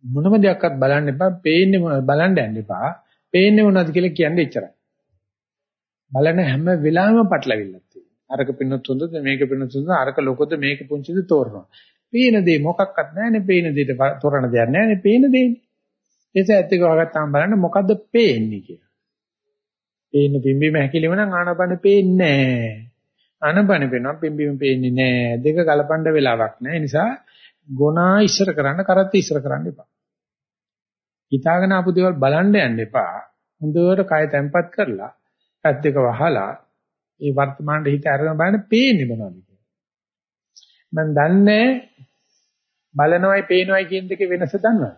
මොනම දෙයක්වත් බලන්න එපා, පේන්නේ බලන්න යන්න එපා. පේන්නේ මොනවද කියලා කියන්නේ එච්චරයි. බලන හැම වෙලාවෙම පටලවිල්ලක් තියෙනවා. අරක පින්නොත් හොඳද මේක පින්නොත් හොඳද අරක ලොකද මේක පුංචිද තෝරනවා. පේන දේ මොකක්වත් නැහැනේ පේන දෙයට තොරණ දෙයක් නැහැනේ පේන දෙන්නේ. ඒක ඇත්ත එක වගත්තාම බලන්න මොකද්ද පේන්නේ කියලා. පේන්නේ පිම්බීම හැකිලිම නම් ආනපන පේන්නේ නැහැ. ආනපන පේනවා පිම්බීම පේන්නේ නැහැ. දෙක කලපණ්ඩ වෙලාවක් නැහැ. ඒ නිසා ගොනා ඉස්සර කරන්න කරත් ඉස්සර කරන්න එපා. හිතාගෙන ආපු දේවල් බලන්න යන්න එපා. හොඳට කය තැම්පත් කරලා ඇත් දෙක වහලා ඒ වර්තමාන හිත අරගෙන බලන්න පේන්නේ මොනවද කියලා. මම දන්නේ බලනවයි පේනවයි කියන දෙකේ වෙනස දන්නවද?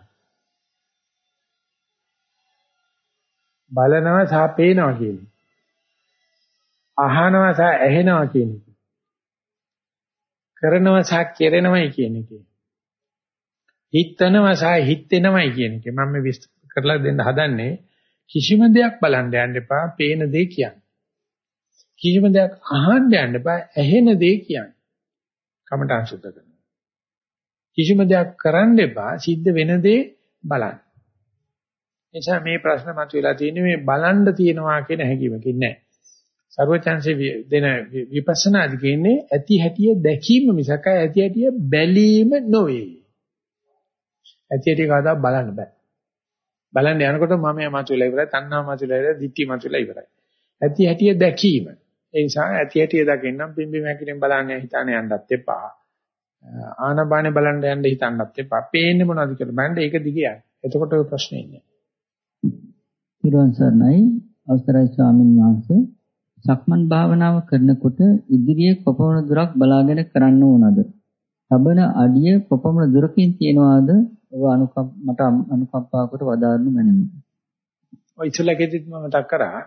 බලනවා සහ පේනවා කියන්නේ. අහනවා සහ ඇහෙනවා කියන එක. කරනවා සහ කෙරෙනවයි කියන එක. හිතනවා සහ හිතෙනවයි කියන එක. මම මේ විස්තර කරලා දෙන්න හදන්නේ කිසිම දෙයක් බලන්න යන්න එපා, පේන දේ කියන්න. කිසිම දෙයක් අහන්න යන්න එපා, ඇහෙන දේ කියන්න. කමටහන් සුද්ධ කරනවා. කිසිම දෙයක් කරන්න එපා, සිද්ධ වෙන දේ බලන්න. නිසා මේ ප්‍රශ්න මතුවලා තියෙන්නේ මේ බලන්න තියනවා කියන හැඟීමකින් නෑ. සර්වචන්සේ දෙන විපස්සනාදි කියන්නේ ඇති හැටිය දැකීම මිසක ඇති හැටිය බැලීම නොවේ. ඇති හැටිය කවදා බලන්න බෑ. බලන්න යනකොට මම මතුවලා ඉවරයි, තණ්හා මතුවලා ඉවරයි, ditthi මතුවලා ඉවරයි. ඇති හැටිය දැකීම. ඒ නිසා ඇති හැටිය දකින්නම් පිම්බි මැකිලෙන් බලන්න හිතාන යන්නත් එපා. ආනපානේ බලන්න යන්න හිතන්නත් එපා. පේන්නේ මොනවද කියලා බලන්න ඒක දිගේ යන්න. එතකොට ඔය ප්‍රශ්නේ ඉන්නේ. පිරුවන් සර්ණයි අවසරයි ස්වාමින් වහන්සේ සක්මන් භාවනාව කරනකොට ඉදිරියේ කොපමණ දුරක් බලාගෙන කරන්න ඕනද? තබන අඩිය කොපමණ දුරකින් තියනවාද? ඔබ අනුකම්ප මට අනුකම්පාවකට වදාරනු මැනවි. ඔය ඉස්සලකෙදිත් මම මතක් කරා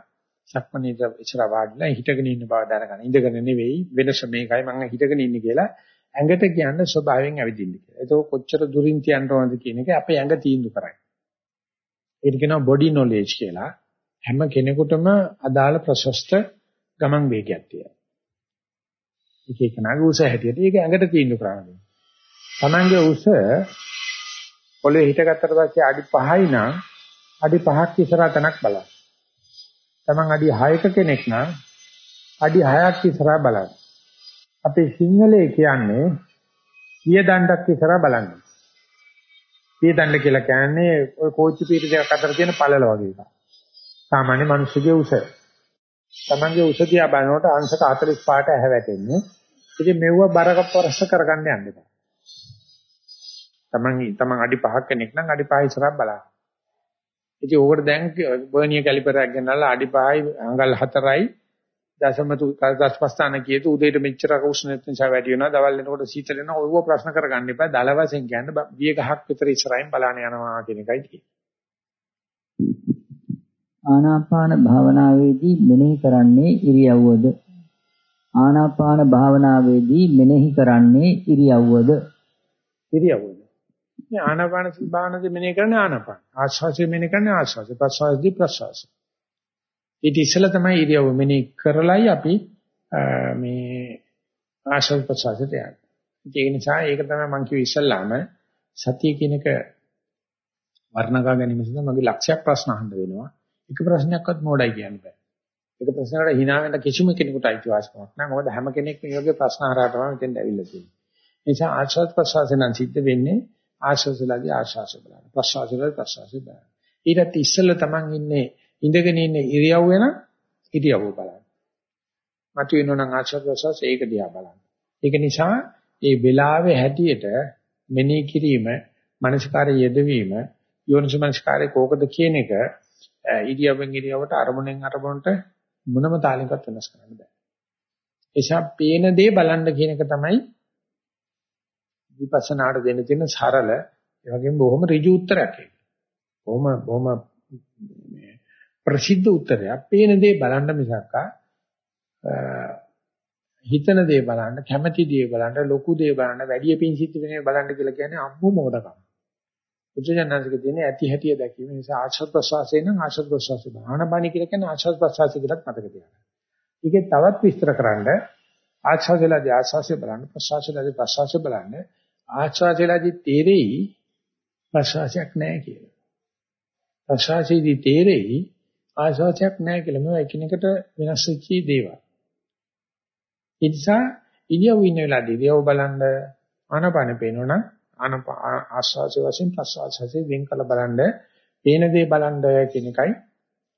සක්මණේද ඉස්සර වාඩිලා හිටගෙන ඉන්න බව දැනගන්න. ඉඳගෙන නෙවෙයි වෙනස මේකයි මම හිටගෙන ඉන්නේ කියලා ඇඟට කියන්නේ ස්වභාවයෙන් ඇවිදින්න කියලා. ඒක කොච්චර දුරින් තියන්න ඕනද කියන එක අපේ ඇඟ තීන්දුව කරයි. ඒක කියනවා බොඩි නොලෙජ් කියලා. හැම කෙනෙකුටම අදාළ ප්‍රශස්ත ගමන් වේගයක් තියෙනවා. එක එක නාගේ උස හැටියට ඒක ඇඟට තීන්දුව කරන්නේ. Tamange උස පොළවේ හිටගත්තට පස්සේ අඩි 5යි නම් අඩි 5ක් ඉස්සරහ තැනක් බලන්න. Taman අඩි 6ක කෙනෙක් නම් අඩි 6ක් ඉස්සරහ බලන්න. අපේ සිංහලයේ කියන්නේ පිය දණ්ඩක් ඉස්සරහ බලන්න. පිය දණ්ඩ කියලා කියන්නේ ඔය කෝච්චි පීට දෙකක් අතර තියෙන පළල වගේ එකක්. සාමාන්‍ය මිනිස්සුගේ උස. Tamange උස දිහා බලනකොට අංශක 45ට ඇහැ වැටෙන්නේ. ඉතින් මෙව්ව බරක පරස්ස කරගන්න යන්න එපා. Taman Taman අඩි 5ක් කෙනෙක් නම් අඩි 5 ඉස්සරහ බලන්න. ඉතින් ඕකට දැන් බර්නිය කැලිපරයක් ගෙනල්ලා අඩි 5යි අඟල් 4යි දශම දශපස්ථාන කියතු උදේට මෙච්චර උෂ්ණත්ව නිසා වැඩි වෙනවා. දවල් වෙනකොට සීතල වෙනවා ඔයව ප්‍රශ්න කරගන්න එපා. දල වශයෙන් කියන්නේ විය ගහක් විතර ඉස්සරහින් බලන්න යනවා කියන එකයි තියෙන්නේ. ආනාපාන භාවනාවේදී මෙනෙහි කරන්නේ ඉරියව්වද? ආනාපාන භාවනාවේදී මෙනෙහි කරන්නේ ඉරියව්වද? ඉරියව්වද මේ ආනාපාන භාවනාවේ මෙනෙහි කරන්නේ ආනාපාන ආශ්වාසය මෙනෙහි කරන්නේ ආශ්වාසය ප්‍රශ්වාසදී ප්‍රශ්වාසය ඊට ඉස්සෙල්ලා තමයි ඉරියව්ව මෙනෙහි කරලයි අපි මේ ආශ්වාස ප්‍රශ්වාසයට යන්නේ ඒ නිසා ඒක තමයි මම කිව්ව ඉස්සෙල්ලාම සතිය කියන එක වර්ණගා ගැනීම සඳහා මගේ ලක්ෂයක් ප්‍රශ්න අහන්න වෙනවා එක ප්‍රශ්නයක්වත් මොඩයි කියන්න බෑ. එක ප්‍රශ්නකට hina වෙන කිසිම කෙනෙකුට අයිතිවාසිකමක් නැහැ. මොකද හැම කෙනෙක්ම මේ වගේ ප්‍රශ්න අහලා තමයි මෙතෙන්ට ඇවිල්ලා තියෙන්නේ. ඒ නිසා ආශ්වාස ප්‍රශ්වාසයෙන් සිද්ධ වෙන්නේ ආශ්වාසලදී ආශ්වාස බලන්න. ප්‍රශ්වාසලදී ප්‍රශ්වාස බලන්න. ඊට ඉස්සෙල්ලා Taman ඉන්නේ ඉඳගෙන ඉන්න ඉරියව්ව වෙන ඉරියව්ව බලන්න. මත වෙනවනම් ආශ්වාස ප්‍රශ්වාස ඒක දිහා බලන්න. ඒක නිසා ඒ වෙලාවේ හැටියට මෙනෙහි කිරීම, මනසකාරය යෙදවීම, යෝනිසමනස්කාරය කෝකද කියන එක ඉරියව්වෙන් ඉරියව්වට අරමුණෙන් අරමුණට මොනම තාලයකට වෙනස් කරන්න බෑ. එසා පේන දේ බලන්න කියන එක තමයි විපස්සනාට දෙන්න තියෙන සරල ඒ වගේම බොහොම ඍජු උත්තරයක් ඒක. බොහොම බොහොම ප්‍රසිද්ධ උත්තරයක්. පේන දේ බලන්න මිසක් හිතන දේ බලන්න, කැමැති දේ බලන්න, ලොකු දේ බලන්න, වැඩි පිං සිද්ධ වෙන බලන්න කියලා කියන්නේ අම්මු මොඩකම. බුදුජානනාංශක තියෙන ඇති හැටිය දැකීම නිසා ආශ්‍රද ප්‍රසවාසයෙන් නම් ආශ්‍රද ප්‍රසවාසය ආනපානි කියලා කියන්නේ ආශ්‍රද ප්‍රසවාසය කියලාත් මතක තියාගන්න. ඒකේ තවත් විස්තර කරන්න ආශ්‍රදලාදී ආශ්වාසය බලන්න ප්‍රසවාසයලාදී ප්‍රසවාසය බලන්න ආශ්වාසයලාදී තේරෙයි ප්‍රසවාසයක් නැහැ කියලා. ප්‍රසවාසයේදී තේරෙයි ආශ්වාසයක් නැහැ කියලා. මේවා එකිනෙකට වෙනස් වෙච්ච දේවල්. ඒ නිසා ඉරියව් ඉන්න වෙලාවදී ඉරියව් බලන්න ආනපාන පේනවනම් ආස්වාසය වශයෙන් ප්‍රසවාසය වෙන් කළ බලන්න පේන දේ බලන්න කියන එකයි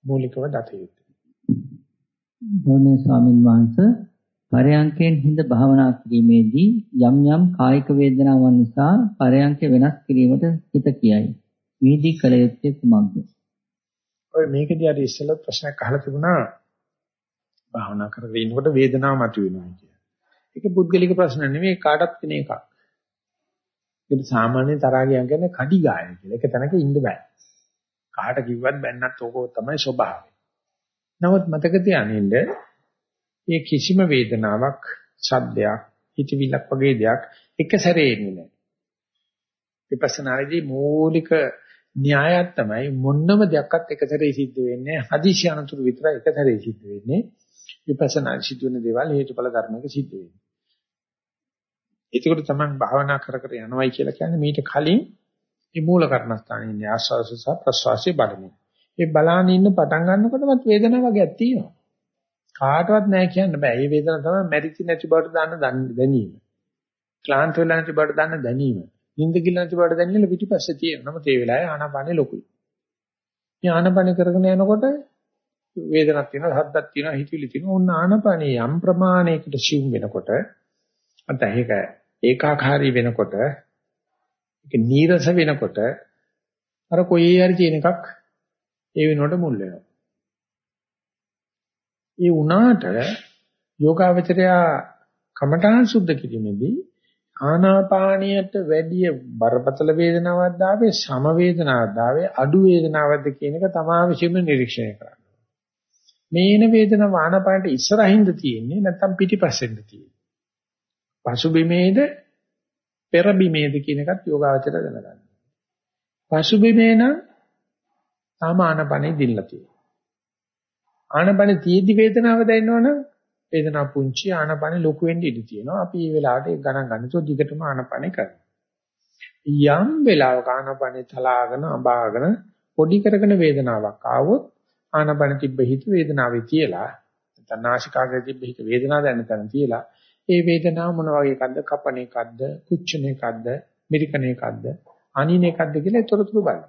මූලිකව දත යුත්තේ. ගෞරවනීය ස්වාමින් වහන්සේ පරයන්කෙන් හිඳ භාවනා කිරීමේදී යම් යම් කායික වේදනාවන් නිසා පරයන්ක වෙනස් කිරීමට හිත කියයි. මේදී කල යුත්තේ කුමක්ද? ඔය මේකදී අර ඉස්සෙල්ලා ප්‍රශ්නයක් අහලා තිබුණා භාවනා කරගෙන ඉන්නකොට වේදනාව මතුවෙනවා කියලා. ඒක පුද්ගලික ප්‍රශ්න නෙමෙයි කාටත් වෙන එකක්. ඒක සාමාන්‍ය තරහා කියන්නේ කඩි ගාය කියලා. ඒක තැනක ඉන්න බෑ. කාට කිව්වත් බැන්නත් ඕක තමයි ස්වභාවය. නමුත් මතක තියාගන්න මේ කිසිම වේදනාවක්, ශබ්දයක්, හිතවිල්ලක් වගේ දෙයක් එක සැරේ එන්නේ නැහැ. විපස්සනායේදී මූලික න්‍යායයක් තමයි මොන්නම දෙයක්වත් එක සැරේ සිද්ධ වෙන්නේ හදිසි අනතුරු විතරයි එක සැරේ සිද්ධ වෙන්නේ. විපස්සනා සිද්ධ වෙන දේවල් හේතුඵල ධර්මයක සිද්ධ වෙන්නේ. එතකොට තමයි භාවනා කර කර යනවයි කියලා කියන්නේ මීට කලින් මේ මූල කර්මස්ථානයේ ඉන්නේ ආස්වාස සහ ප්‍රස්වාසයේ බලමින්. ඒ බලාන ඉන්න පටන් ගන්නකොටමත් වේදනාවක් වගේක් තියෙනවා. කාටවත් නැහැ කියන්න බෑ. මේ වේදනාව තමයි මැරිච්ච නැති බවට දාන්න දැනීම. ක්ලාන්ත වෙලා නැති බවට දාන්න දැනීම. නිින්ද කිල නැති බවට දැනෙන්න පිටිපස්සේ තියෙනවා. නමුත් ඒ වෙලාවේ ආනාපානෙ ලොකුයි. මේ ආනාපානෙ කරගෙන යනකොට වේදනාවක් තියෙනවා, හද්දක් තියෙනවා, හිතවිලි තියෙනවා. උන්න ආනාපානෙ යම් ප්‍රමාණයකට සිවුම් වෙනකොට නැත්නම් ඒක ඒකාකාරී වෙනකොට ඒක නීරස වෙනකොට අර කොයි හරි කියන එකක් ඒ වෙනකොට මුල් වෙනවා. ඒ වුණාට යෝගාවචරය කමඨාන් සුද්ධ කිරීමේදී ආනාපානියට වැඩිය බරපතල වේදනාවක් දාවේ සම වේදනාවක් දාවේ අඩු වේදනාවක්ද කියන එක තමා විශ්ීම නිරීක්ෂණය කරන්න. මේන වේදනාව ආනාපානට ඉස්සරහින්ද තියෙන්නේ නැත්නම් පිටිපස්සෙන්ද තියෙන්නේ. පසුබිමේද පෙරබිමේද කියන එකත් යෝගාවචර දැනගන්න. පසුබිමේ නම් තාම ආනාපානෙ දිල්ලා තියෙනවා. ආනාපානෙ තියෙදි වේදනාව දැනෙනවනම් වේදනාව පුංචි ආනාපානෙ ලොකු වෙන්න ඉඩ තියෙනවා. අපි මේ වෙලාවට ඒක ගණන් ගන්නසෝ දිගටම ආනාපානෙ කරනවා. යම් වෙලාවක ආනාපානෙ තලාගෙන අඹාගෙන පොඩි කරගෙන වේදනාවක් ආවොත් ආනාපානෙ තිබ්බ හිත වේදනාවේ තියලා නැත්නම් නාසිකාග්‍රේ තිබ්බ හිත වේදනාව දැනෙන තැන තියලා ඒ වේදනාව මොන වගේ එකක්ද කපන එකක්ද කුච්චන එකක්ද මිරිකන එකක්ද අනින එකක්ද කියලා තොරතුරු බලන්න.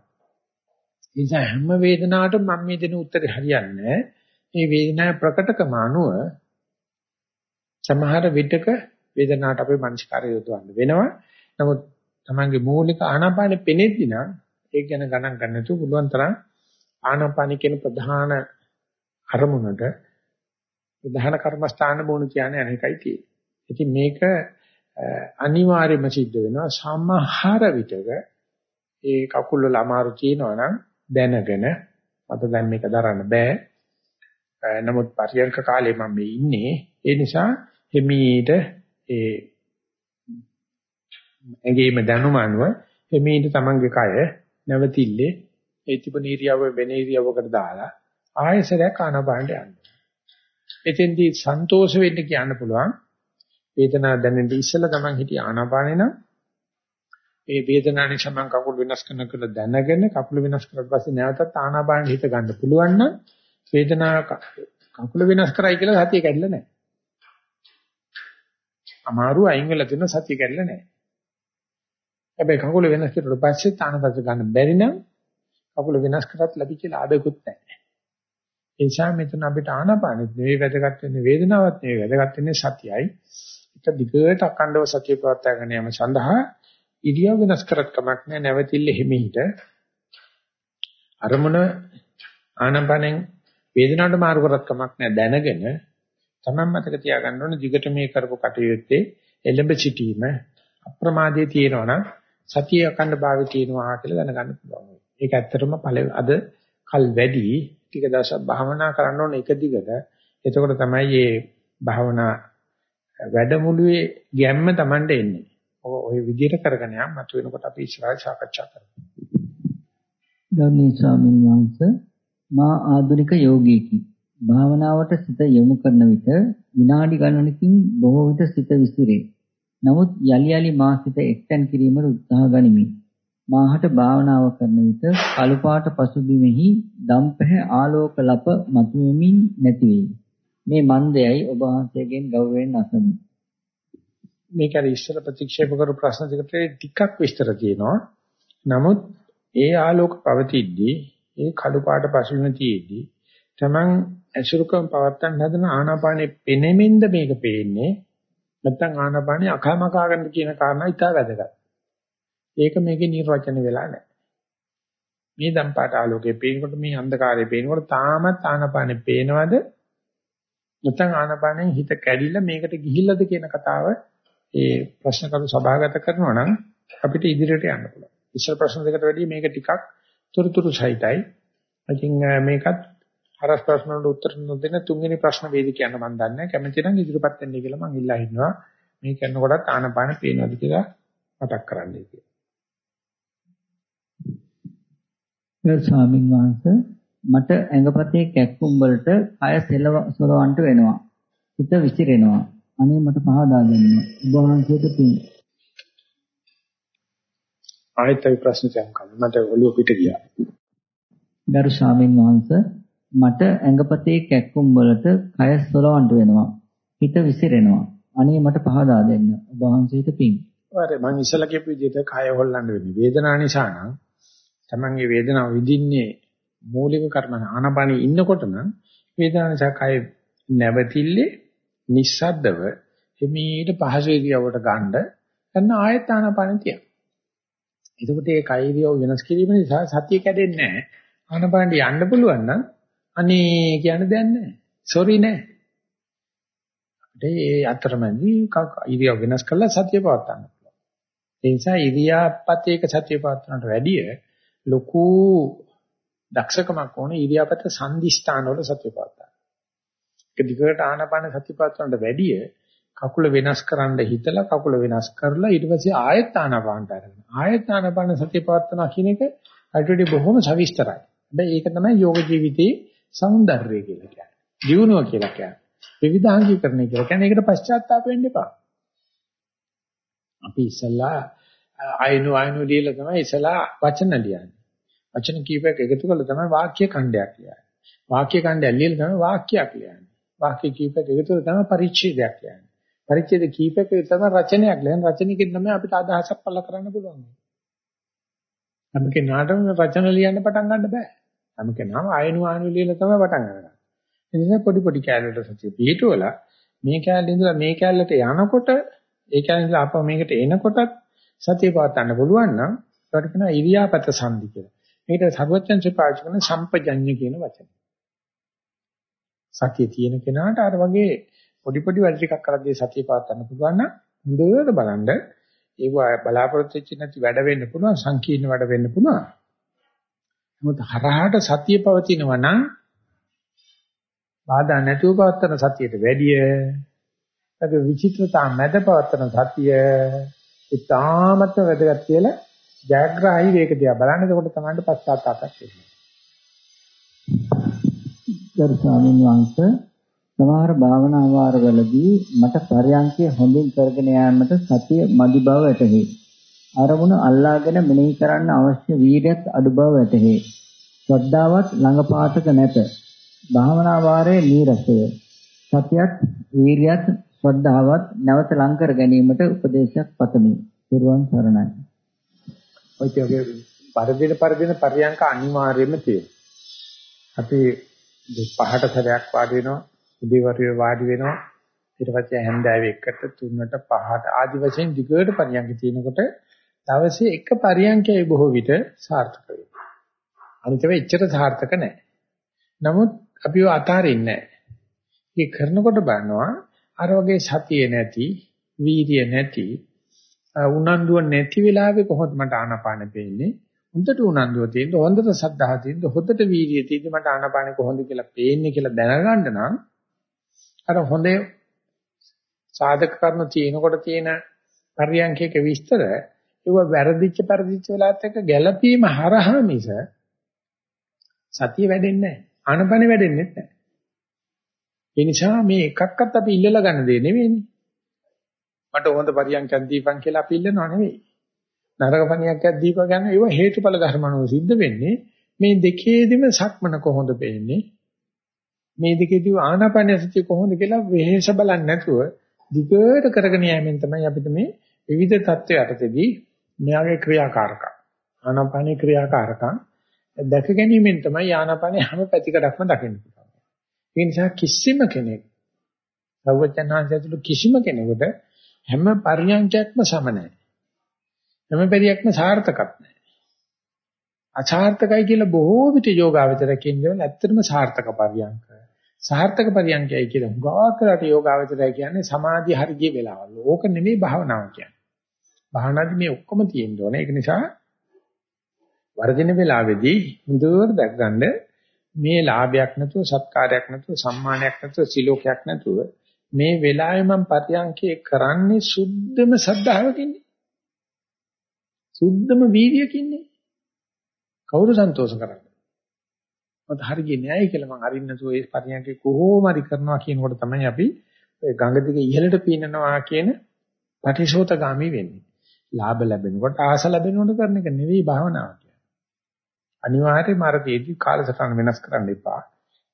ඒ නිසා හැම වේදනාවකටම මම මේ දෙන උත්තරේ හරියන්නේ මේ වේදනාවේ ප්‍රකටකම අනුව සමහර විටක වේදනාවට අපේ මනස්කාරය යොදවන්න වෙනවා. නමුත් තමන්ගේ මූලික ආනාපානෙ පෙනෙද්දි නම් ඒක ගැන ගණන් ගන්න නැතුව පුළුවන් තරම් ආනාපාන කියන ප්‍රධාන අරමුණට ප්‍රධාන කර්මස්ථාන බොණු කියන්නේ අනේකයි තියෙන්නේ. ඉතින් මේක අනිවාර්යයෙන්ම සිද්ධ වෙනවා සමහර විටක ඒ කකුල් වල අමාරු තියෙනවා නම් දැනගෙන අද දැන් මේක දරන්න බෑ. නමුත් පරියන්ක කාලේ මම මේ ඉන්නේ ඒ නිසා හිමීට ඒ ඇඟේම දැනුම අනුව හිමීට තමන්ගේ කය නැවතිල්ලේ ඒ තිබුණ ඉරියව්ව වෙන ඉරියව්වකට දාලා ආයෙසරයක් ආනපානට යන්න. එතෙන්දී සන්තෝෂ වෙන්න කියන්න පුළුවන්. වේදනාව දැනෙන්න ඉස්සෙල්ලා තමන් හිටිය ආනාපානේ නම් ඒ වේදනාව නිසා මම කකුල් වෙනස් කරන කියලා දැනගෙන කකුල වෙනස් කරලා පස්සේ නැවතත් ආනාපානෙ හිත ගන්න පුළුවන් නම් වේදනාව කකුල වෙනස් කරයි කියලා සතිය කැඩලා නැහැ. අමාරු අයින් වෙලා තියෙන සතිය කැඩලා නැහැ. හැබැයි කකුල වෙනස් කරුවට පස්සේ ආනාපාන ගන්න බැරි නම් කකුල වෙනස් කරත් ලැබිච්ච ලාභයක්වත් නැහැ. ඒ නිසා මෙතන අපිට ආනාපානෙත් නෙවෙයි වැදගත් වෙන්නේ වේදනාවක් නෙවෙයි වැදගත් වෙන්නේ සතියයි. එක දිගට අකණ්ඩව සතිය පවත්වාගෙන යාම සඳහා ඉරියව් වෙනස් කරත් කමක් නැහැ නැවතිල්ල හිමීට අරමුණ ආනපනෙන් වේදනාවට මාරු කරත් කමක් නැහැ දැනගෙන තමන් මතක තියාගන්න ඕනේ දිගට මේ කරපු කටයුත්තේ එළඹ සිටීම අප්‍රමාදයේ තියෙනවනම් සතිය අකණ්ඩ භාවය තියෙනවා කියලා දැනගන්න පුළුවන්. ඒක ඇත්තටම අද කල් වැඩි ටික දවසක් භාවනා කරන්න ඕනේ එක දිගට. එතකොට තමයි මේ භාවනා වැඩමුළුවේ ගැම්ම Tamande එන්නේ. ඔය විදිහට කරගෙන යන්න මත වෙනකොට අපි ඉස්සරහට සාකච්ඡා කරමු. ගෞරවනීය ස්වාමීන් වහන්සේ මා ආධුනික යෝගීකි. භාවනාවට සිත යොමු කරන විට විනාඩි ගණනකින් බොහෝ විට සිත විසිරේ. නමුත් යලි යලි මා සිත එක්තැන් කිරීමට උත්සාහ ගනිමි. මාහට භාවනාව කරන විට කළු පාට පසුබිමෙහි දම්පැහැ ආලෝක ලප මතුවෙමින් නැති වෙයි. මේ මන්දයයි ඔබ වහන්සේගෙන් ගෞරවයෙන් අසමි. මේක අර ඉස්සර ප්‍රතික්ෂේප කරු ප්‍රශ්න දෙකට ටිකක් විස්තර තියෙනවා. නමුත් ඒ ආලෝක පවතිද්දී ඒ කළු පාට පසුබිම තියේදී Taman ඇසුරුකම් පවත්තන් හදන ආනාපානෙ පෙනෙමින්ද මේක පේන්නේ නැත්නම් ආනාපානෙ අකමකා ගන්න කියන කාරණා ඉතා වැදගත්. ඒක මේකේ නිර්වචන වෙලා නැහැ. මේ දම්පාට ආලෝකයේ පේනකොට මේ අන්ධකාරයේ පේනකොට තාමත් ආනාපානෙ පේනවද නැත්නම් ආනාපානෙන් හිත කැඩිලා මේකට ගිහිල්ලාද කියන කතාව ඒ ප්‍රශ්න කරු සභාගත කරනවා නම් අපිට ඉදිරියට යන්න පුළුවන්. ඉස්සර ප්‍රශ්න දෙකට වැඩිය මේක ටිකක් තුරුතුරු සහිතයි. ඉතින් මේකත් හරස් ප්‍රශ්න වලට උත්තර නොදෙන තුන්වෙනි ප්‍රශ්න වේදිකයන් මම දන්නේ කැමති නම් ඉදිරියපත් වෙන්න කියලා මම ඉල්ලා හිටනවා. මේ කරනකොටත් ආනාපාන පේනවද කියලා මතක් කරන්නයි කියලා. ගරු ස්වාමීන් වහන්සේ මට ඇඟපතේ කැක්කුම් වලට කය සෙලව සොලවන්ට වෙනවා. හිත විසිරෙනවා. අනේ මට පහදා දෙන්න. ඔබ වහන්සේට පින්. ආයතයි ප්‍රශ්න තේරුම් මට ඔළුව පිට ගියා. ගරු ස්වාමීන් වහන්සේ මට ඇඟපතේ කැක්කුම් වලට කය සොලවන්ට වෙනවා. හිත විසිරෙනවා. අනේ මට පහදා දෙන්න. ඔබ වහන්සේට පින්. අර මං ඉස්සලා කියපු විදිහට කය හොල්ලන්න වෙන්නේ වේදනාව නිසා නම් තමන්ගේ වේදනාව විඳින්නේ මූලික කර්ම ආනපනෙ ඉන්නකොට නම් වේදනාව නිසා කය නැවතිල්ලේ නිස්සද්දව එමීට පහසු ඉරියවට ගන්න ගන්න ආයත ආනපනෙ තියන. එතකොට ඒ කය ඉරියව වෙනස් කිරීම නිසා සතිය කැඩෙන්නේ නැහැ. ආනපනෙ යන්න පුළුවන් නම් අනේ කියන්න දෙයක් නැහැ. සෝරි නෑ. අපිට ඒ අතරමැදි ඉරියව වෙනස් කරලා සතිය පවත්වා ගන්න පුළුවන්. ඒ නිසා ඉරියාපතේක සතිය පවත්වනට වැඩිය ලොකු දක්ෂකමක් ඕනේ ඉරියාපත සංදිස්ථාන වල සතිය පවත්වන්න. ඒක දිගට ආනාපාන සතිය පවත්වනට වැඩිය කකුල වෙනස් කරන්න හිතලා කකුල වෙනස් කරලා ඊට පස්සේ ආයෙත් ආනාපානට අරගෙන ආයෙත් ආනාපාන සතිය පවත්වනවා කියන එක අයිටඩි බොහොම සවිස්තරයි. හැබැයි ඒක තමයි යෝග ජීවිතයේ సౌందර්යය කියලා කියන්නේ. ජීවණුව කියලා කියන්නේ. විවිධාංගීකරණය කියලා කියන්නේ ඒකට පශ්චාත්තාප වෙන්න එපා. අපි ඉස්සලා අයනු අයනු ලියලා තමයි ඉස්සලා වචන ලියන්නේ. වචන කීපයක් එකතු කරලා තමයි වාක්‍ය ඛණ්ඩයක් ලියන්නේ. වාක්‍ය ඛණ්ඩයක් ලියලා තමයි වාක්‍යයක් ලියන්නේ. වාක්‍ය කීපයක් එකතු කරලා තමයි පරිච්ඡේදයක් ලියන්නේ. පරිච්ඡේද කීපයක් තමයි රචනයක් ලියන්නේ. රචනයකින් තමයි අපිට අදහසක් පළ කරන්න පුළුවන්. හැම කෙනාටම රචන ලියන්න පටන් ගන්න බෑ. හැම කෙනාම අයනු අයනු ලියලා තමයි පටන් ගන්න. ඒ නිසා පොඩි පොඩි කැලලට සතිය පිටුවලා මේ කැලේ ඉඳලා මේ කැලලට යනකොට ඒ කැලේ ඉඳලා ආපහු මේකට එනකොටත් සතිය පවත්වන්න පුළුවන් නම් ඒකට කියනවා ඉරියාපත සංදි කියලා. මේකට සර්වඥංශ පාවිච්චි කරන සම්පජඤ්ඤ කියන වචනේ. සතිය තියෙන කෙනාට අර වගේ පොඩි පොඩි වැඩ ටිකක් කරද්දී සතිය පවත්වන්න පුළුවන් නම් හොඳට බලන්න ඒක බලාපොරොත්තු වෙච්ච නැති වැඩ වෙන්න පුළුවන් සංකීර්ණ වැඩ වෙන්න පුළුවන්. නමුත් හරහාට සතිය පවතිනවා නම් බාධා නැතුව පවත්වන සතියට වැඩිය ඒක විචිත්‍රතා මැද පවත්වන සතිය ඉතාමත් වැදගත් කියලා ජයග්‍රහයි වේග දිහා බලන්න එතකොට තමයි පස්සාතාපයක් එන්නේ. ගරු ස්වාමීන් වහන්සේ සමහර භාවනා වාරවලදී මට පරයන්කය හොඳින් කරගෙන යාමට සතිය මදි බව වැටහේ. අරමුණ අල්ලාගෙන මෙනෙහි කරන්න අවශ්‍ය වීර්යත් අඩු බව වැටහේ. ශ්‍රද්ධාවත් ළඟපාතක නැත. භාවනා වාරයේ නීරසය. සතියත් වීර්යත් ශ්‍රද්ධාවත් නැවත ලං කර ගැනීමට උපදේශයක් පතමි. පෙරවන් සරණයි. ඔය කියන්නේ පරදින පරදින පරියන්ක අනිවාර්යයෙන්ම තියෙනවා. අපි පහට සැරයක් වාඩි වෙනවා, උදේවරුේ වාඩි වෙනවා, ඊට පස්සේ හැන්දෑවේ එකට තුනට පහට ආදි වශයෙන් දිගට පරියන්ක තියෙනකොට දවසේ එක පරියන්කයේ බොහෝ විට සාර්ථක වෙනවා. අනිතව එච්චර සාර්ථක නැහැ. නමුත් අපිව අතාරින්නේ නැහැ. ඒ කරනකොට බලනවා අර වගේ සතිය නැති, වීර්ය නැති, උනන්දුව නැති වෙලාවේ කොහොමද මට ආනාපාන පේන්නේ? හොඳට උනන්දුව තියෙන්න, හොඳට සද්ධා තියෙන්න, හොඳට වීර්යය තියෙන්න මට ආනාපාන කොහොමද කියලා පේන්නේ කියලා දැනගන්න නම් අර හොඳ සාධක කරන තියෙනකොට තියෙන පරියන්කයක විස්තර ඒව වැරදිච්ච පරිදිච්ච වෙලාවත් එක්ක ගැළපීම හරහා මිස සතිය වැඩෙන්නේ නැහැ. ආනපන වැඩෙන්නේ නැහැ. ඒ නිසා මේ එකක්වත් අපි ඉල්ලලා ගන්න දෙ නෙවෙයිනේ. මට හොඳ පරියන්කයක් දීපන් කියලා අපි ඉල්ලනව නෙවෙයි. නරක පණියක් දීපා ගන්න ඒව හේතුඵල ධර්මනෝ සිද්ධ වෙන්නේ මේ දෙකේදිම සක්මන කොහොමද වෙන්නේ? මේ දෙකේදී ආනාපාන සතිය කොහොමද කියලා වෙහෙස බලන්නේ නැතුව දිගට කරගෙන යෑමෙන් තමයි අපිට මේ විවිධ தත්ත්ව යටතේදී මෙයාගේ ක්‍රියාකාරකම් ආනාපානේ ක්‍රියාකාරකම් දැක ගැනීමෙන් තමයි ආනාපානේ හැම පැතිකඩක්ම දකින්න පුළුවන්. ඒ නිසා කිසිම කෙනෙක් සර්වඥාන්සයතුළු කිසිම කෙනෙකුට හැම පරියන්කයක්ම සම නැහැ. හැම පරියක්ම සාර්ථකත් නැහැ. අසාර්ථකයි කියලා බොහෝ විට යෝගාවචර කියන්නේ ඇත්තටම සාර්ථක පරියන්ක. සාර්ථක පරියන්කයි කියලා ගාකරට යෝගාවචරය කියන්නේ සමාධිය හරිය වෙලාවල්. ඕක නෙමෙයි භාවනාව කියන්නේ. භාවනාදී මේ ඔක්කොම තියෙන්න ඕනේ. ඒක නිසා වර්ධින වෙලාවේදී හොඳට දැක්ගන්න මේ ලාභයක් නැතුව සත්කාරයක් නැතුව සම්මානයක් නැතුව සිලෝකයක් නැතුව මේ වෙලාවේ මම පරියන්කේ කරන්නේ සුද්ධම සද්ධාවකින්නේ සුද්ධම වීර්යකින්නේ කවුරු සන්තෝෂ කරන්නේ මට හරියන්නේ නැහැ කියලා මම අරින්න නැතුව ඒ පරියන්කේ කොහොම හරි කරනවා කියනකොට තමයි අපි ඔය ගඟ දිගේ ඉහළට පීනනවා කියන පටිශෝතගාමි වෙන්නේ ලාභ ලැබෙනකොට ආස ලැබෙනකොට කරන එක නෙවෙයි භාවනාව අනිවාර්යයෙන්ම අර දෙවි කාලසටහන වෙනස් කරන්න එපා.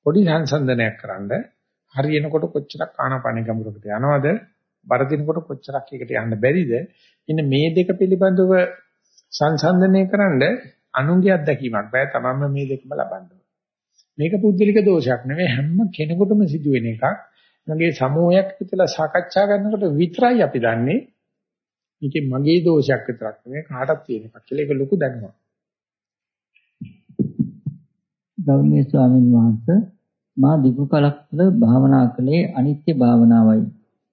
පොඩි සංසන්දනයක් කරන්න හරියනකොට කොච්චරක් ආනාපාන ගමුරකට යනවද? වරදිනකොට කොච්චරක් එකට යන්න බැරිද? ඉන්න මේ දෙක පිළිබඳව සංසන්දනය කරන්න අනුන්ගේ අත්දැකීමක් බෑ තමන්ම මේ දෙකම ලබන්න මේක පුද්ගලික දෝෂයක් නෙවෙයි හැම කෙනෙකුටම සිදුවෙන එකක්. මගේ සමූහයක් විතර සාකච්ඡා කරනකොට විතරයි අපි දන්නේ මේකේ මගේ දෝෂයක් විතරක් නෙවෙයි කාටත් තියෙන එකක් කියලා ඒක ලොකු දැනුමක්. ගෞරවනීය ස්වාමීන් වහන්සේ මා දීර්ඝ කලක් තුළ භාවනා කළේ අනිත්‍ය භාවනාවයි.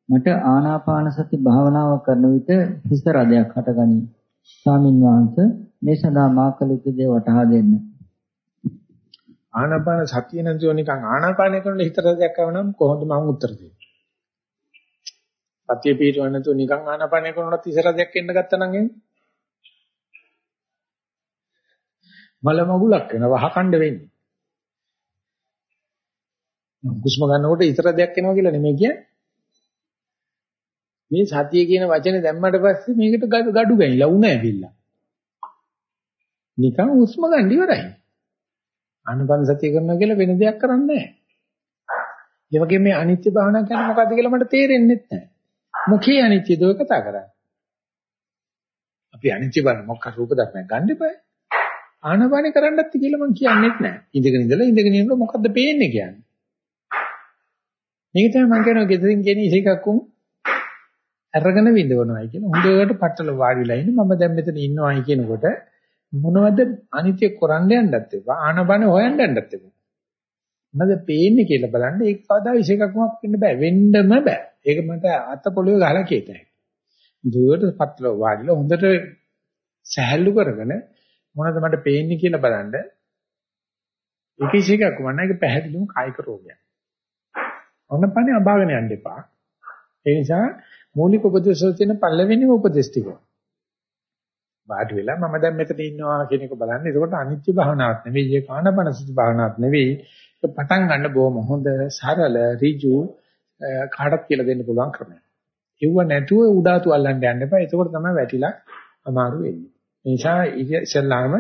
මට ආනාපාන සති භාවනාව කරන විට හිස රදයක් හටගනී. ස්වාමින් වහන්සේ මේ සඳහා මා කළ යුතු දේ වටහා දෙන්න. ආනාපාන සතිය නැතුව නිකන් ආනාපානය කරනකොට හිත රදයක් ආවනම් කොහොමද මම උත්තර දෙන්නේ? සතිය පිටවන්න නැතුව නිකන් ආනාපානය කරනකොට හිස රදයක් එන්න ගත්තා නම් එන්නේ. මල මගුලක් වෙනවා වහකණ්ඩ වෙන්නේ. හුස්ම ගන්නකොට ඉතර දෙයක් එනවා කියලා නෙමෙයි කියන්නේ. මේ සතිය කියන වචනේ දැම්මට පස්සේ මේකට gadu ගනිලා උණ ඇවිල්ලා. නිකන් හුස්ම ගන්න ඉවරයි. ආනපන සතිය කරනවා කියලා වෙන දෙයක් කරන්නේ නැහැ. ඒ වගේ මේ අනිත්‍ය භාවනා කියන්නේ මොකද්ද කියලා මට තේරෙන්නේ නැහැ. මොකේ අනිත්‍යද ඔය කතා කරන්නේ? අපි අනිත්‍ය බලන මොකක් රූප ධර්මයක් ගන්න එපා. ආනපානේ කරන්නත් කියලා මම කියන්නේත් නැහැ. ඉඳගෙන ඉඳලා ඉඳගෙන ඉන්නකොට මොකද්ද පේන්නේ කියන්නේ? මේක තමයි මම කියනවා ගෙදරින් ගෙන ඉසේකක් උන් අරගෙන විඳවනවායි කියන හොඳට පట్టල වාඩි වෙලා ඉන්නේ මම දැන් මෙතන ඉන්නවායි කියනකොට මොනවද අනිත්‍ය කරන්න යන්නත් එපා ආනබන හොයන්න යන්නත් එපා. මොනවද පේන්නේ කියලා බලන්න ඒක කවදා ඉසේකක්මක් වෙන්න බෑ. වෙන්නම බෑ. ඒක මට අත පොළවේ ගහලා කියතයි. දුවට පట్టල වාඩිලා හොඳට සහැල්ලු කරගෙන මොනවද මට පේන්නේ කියලා බලන්න. ඒක ඉසේකක් වුණා ඒක පැහැදිලිවම කායික රෝගයක්. ඔන්නපනේ අභාගන යන්න එපා. ඒ නිසා මූලික උපදේශ වල තියෙන පළවෙනිම උපදේශ ටික. වාඩි වෙලා මම දැන් මෙතන ඉන්නවා කියන එක බලන්න. ඒකට අනිත්‍ය භාවනාවක් නෙවෙයි, ඒක ආනපනසති භාවනාවක් නෙවෙයි. ඒක පටන් ගන්න බොහොම හොඳ, සරල, ඍජු කාටත් කියලා දෙන්න පුළුවන් ක්‍රමයක්. ඒව නැතුව උඩාතු අල්ලන්න යන්න එපා. ඒකෝට තමයි වැටිලා අමාරු වෙන්නේ. ඒ නිසා ඉස්සෙල්ලාම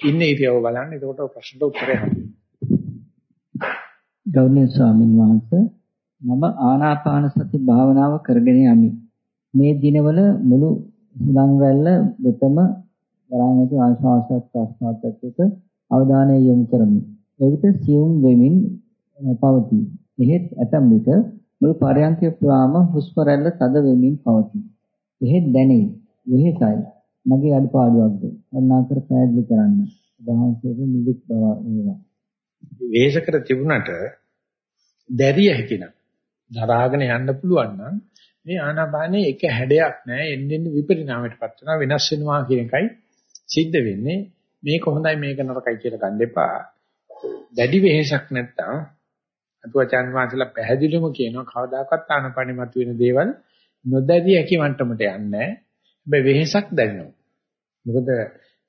ඉන්නේ ඉරියව බලන්න. ඒකට ප්‍රශ්නට උත්තරය හම්බෙන්නේ. ගෞරවනීය ස්වාමින් වහන්සේ මම ආනාපාන සති භාවනාව කරගෙන යමි. මේ දිනවල මුළු හුලං රැල්ල වෙතම වරාණති ආශ්වාසත් ප්‍රශ්නාවත් එක්ක අවධානය යොමු කරමි. එවිට සියුම් වෙමින් පවතී. එහෙත් ඇතම් විට මුළු පරයන්කේ පුරාම හුස්ම රැල්ල තද වෙමින් පවතී. එහෙත් දැනේ. වෙහෙසයි. මගේ අඩපාඩුවක්ද? අන්නාකර පැහැදිලි කරන්න. වහන්සේගේ නිදුක් බව වේවා. වෙහෙස කර තිබුණට දැරිය හැකිනම් දරාගෙන යන්න පුළුවන් නම් මේ ආනාපානේ එක හැඩයක් නෑ එන්නෙන් විපරිණාමයටපත් වෙනවා වෙනස් වෙනවා කියන එකයි සිද්ධ වෙන්නේ. මේක හොඳයි මේක නරකයි කියලා ගන්න එපා. දැඩි වෙහෙසක් නැත්තම් අතුවචන් වාසලා පැහැදිලිවම කියනවා කවදාකවත් ආනාපානේ මතුවෙන දේවල් නොදැරිය හැකි මට්ටමට යන්නේ හැබැයි වෙහෙසක් දැනෙනවා. මොකද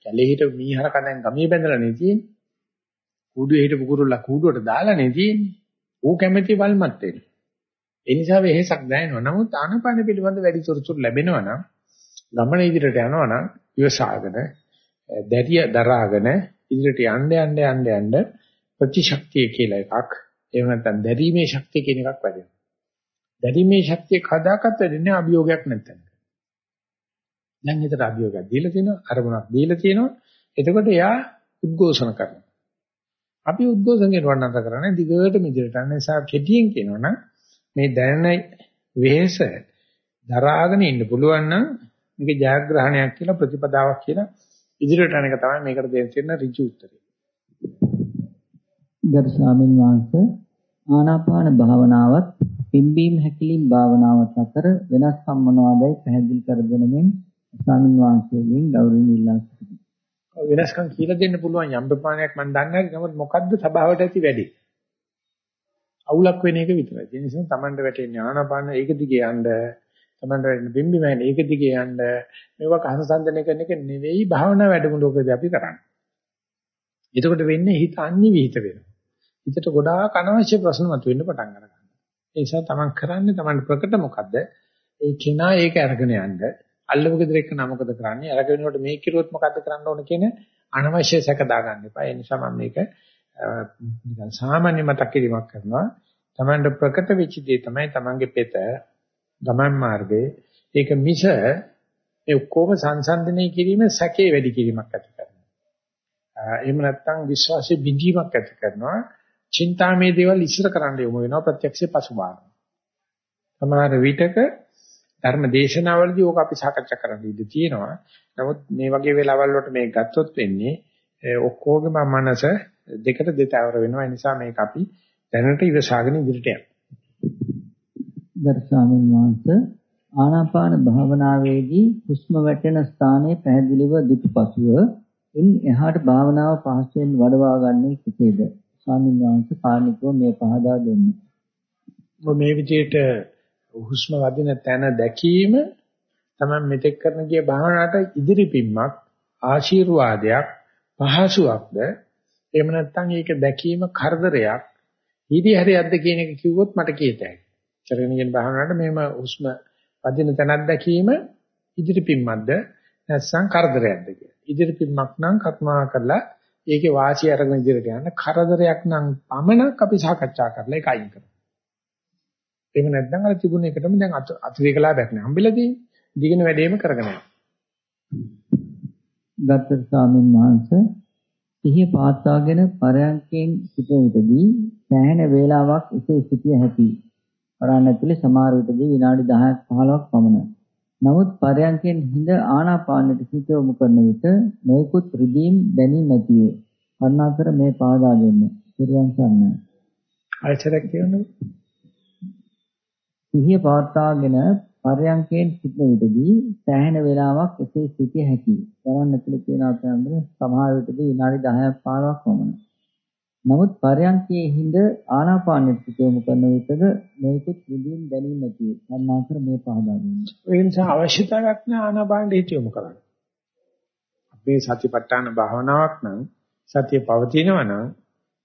කැලේ හිට මීහර කණෙන් ගමේ බැඳලා නේ තියෙන්නේ. කූඩුවේ හිටපු කුරුල්ලා කූඩුවට දාලානේ තියෙන්නේ. ඌ කැමැති වල්මත් වෙන්නේ. ඒ නිසා වෙහෙසක් දැනෙනවා. නමුත් ආනපාන පිළිබඳ වැඩි තොරතුරු ලැබෙනවා නම් ගමන ඉදිරියට යනවා නම් ඉවසාගෙන දැරිය දරාගෙන ඉදිරියට යන්න යන්න යන්න යන්න ප්‍රතිශක්තිය කියලා එකක් එහෙම නැත්නම් දැරීමේ ශක්තිය කියන එකක් වැඩෙනවා. දැරීමේ ශක්තිය කදාකත් වෙන්නේ අභියෝගයක් නැත්නම්. දැන් හිතට අභියෝගයක් දීලා තිනවා අරමුණක් දීලා තියෙනවා එතකොට එයා උද්ඝෝෂණ කරනවා. අපි උද්ඝෝෂණ කරනවට කරන්නේ දිගට මිදිරට යන නිසා කෙටියෙන් කියනවනම් මේ දැනෙන වෙහෙස දරාගෙන ඉන්න පුළුවන් නම් මේක ජයග්‍රහණයක් කියලා ප්‍රතිපදාවක් කියලා ඉදිරියට යන එක තමයි මේකට දෙන්න තියෙන ඍජු උත්තරේ. ගරු ස්වාමීන් වහන්සේ ආනාපාන භාවනාවත් පිම්බීම හැකිලිම් භාවනාවත් අතර වෙනස්කම් මොනවාදයි පැහැදිලි කර දෙනමින් ස්වාමීන් වහන්සේගෙන් ගෞරවයෙන් ඉල්ලා සිටිනවා. වෙනස්කම් කියලා දෙන්න පුළුවන් යම් ප්‍රමාණයක් මම දන්නේ නැහැ. නමුත් මොකද්ද සබාවට ඇති වැඩි? අවුලක් වෙන එක විතරයි. ඒ නිසා Tamanට වැටෙන්නේ ආනාපාන ඒක දිගේ යන්න, Tamanට වැටෙන බිම්බි මෑන ඒක දිගේ යන්න, මේවා කහසන්දනය කරන එක නෙවෙයි භාවනා වැඩමුළුවකදී අපි කරන්නේ. එතකොට වෙන්නේ හිත අනිවිහිත වෙනවා. හිතට ගොඩාක් අනවශ්‍ය ප්‍රශ්න මතුවෙන්න පටන් ගන්නවා. ඒ නිසා Taman කරන්නේ Taman ප්‍රකට මොකද්ද? ඒ කෙනා ඒක අරගෙන යන්න අල්ලපු ගෙදර එක්ක නම මොකද කරන්නේ? අරගෙන යනකොට මේක කිරුවොත් මොකද්ද කරන්න ඕන කියන අනවශ්‍ය සැක දාගන්න එපා. ඒ නිසා මම මේක නිකන් සාමාන්‍ය මතක් කිරීමක් කරනවා. Tamanට ප්‍රකට වෙච්ච දේ තමයි Tamanගේ පෙත ගමන් මාර්ගයේ ඒක මිස ඒ ඔක්කොම සංසන්දනය කිරීම සැකේ වැඩි කිරීමක් ඇති කරනවා. එහෙම නැත්නම් විශ්වාසයේ බිඳීමක් ඇති කරනවා. චින්තාමේ දේවල් ඉස්සර කරන්න යොමු වෙනවා ප්‍රත්‍යක්ෂේ පසුබාහන. සමහර විටක ධර්ම දේශනාවලදී ඕක අපි සාකච්ඡා කරන්න ඉඩ තියෙනවා. නමුත් මේ වගේ වෙලාවල් වලට මේක ගත්තොත් වෙන්නේ ඔක්කොගේම මනස දෙකට දෙතවර වෙනවා. ඒ නිසා මේක අපි දැනට ඉවසාගෙන ඉදිරියට යනවා. ගරු ස්වාමීන් වහන්සේ ආනාපාන භාවනාවේදී හුස්ම වැටෙන ස්ථානයේ පැහැදිලිව දුටු පසුව ඉන් එහාට භාවනාව පහසුවෙන් වඩවා ගන්නේ කෙසේද? ස්වාමීන් වහන්සේ කාර්නිකව මේ පහදා දෙන්න. මේ විදිහට හුස්ම වදින තැන දැකීම තමයි මෙතෙක් කරන ගිය භාවනාවට ඉදිරි පිම්මක් ආශිර්වාදයක් පහසුවක්ද එහෙම නැත්නම් ඒක දැකීම කරදරයක් හිරිහැරයක්ද කියන එක කිව්වොත් මට කියතයි. කරගෙන යන භාවනාවට මෙහෙම හුස්ම වදින තැනක් දැකීම ඉදිරි පිම්මක්ද නැත්නම් කරදරයක්ද කියලා. ඉදිරි පිම්මක් නම් කර්මා කරලා ඒකේ වාසිය අරගෙන ඉදිරියට යන්න කරදරයක් නම් පමණක් අපි සාකච්ඡා කරලා ඒක අයින් කරමු. එහෙම නැත්නම් අර තිබුණ එකටම දැන් අතිරේක ලාභයක් නෑ. හම්බෙලා තියෙන්නේ. දිගින වැඩේම කරගෙන යනවා. ගත්තර ස්වාමීන් වහන්සේ සිහිය පාත්වාගෙන පරයන්කෙන් සිටිනවිටදී සෑහෙන වේලාවක් එසේ සිටිය හැකියි. වරණ ඇතුලේ සමහර විටදී විනාඩි 10ක් 15ක් පමණ. නමුත් පරයන්කෙන් හිඳ ආනාපානෙට සිත යොමු කරන විට නොයෙකුත් රිදීම් දැනීම ඇතිවේ. කරුණාකර මේ පාදා දෙන්න. පිරුවන් සරණයි. ආයතරක් කියන්නේ සිහිය පවත්වාගෙන පරයන්කෙන් සිටින විටදී සෑහෙන වේලාවක් එසේ සිටිය හැකියි. වරන් ඇතුළේ තියෙන අපේ සමහර විටදී විනාඩි 10ක් 15ක් වමන. නමුත් පරයන්කයේ හිඳ ආනාපානෙත් යොමු කරන විටද මේකත් විදිහින් දැනීම ඇති. සම්මාසර මේ පහදා දෙන්නේ. ඒ නිසා අවශ්‍යතාවයක් නෑ ආනාපානෙට යොමු කරන්න. අපේ සතිපට්ඨාන භාවනාවක් නම් සතිය පවතිනවා නම්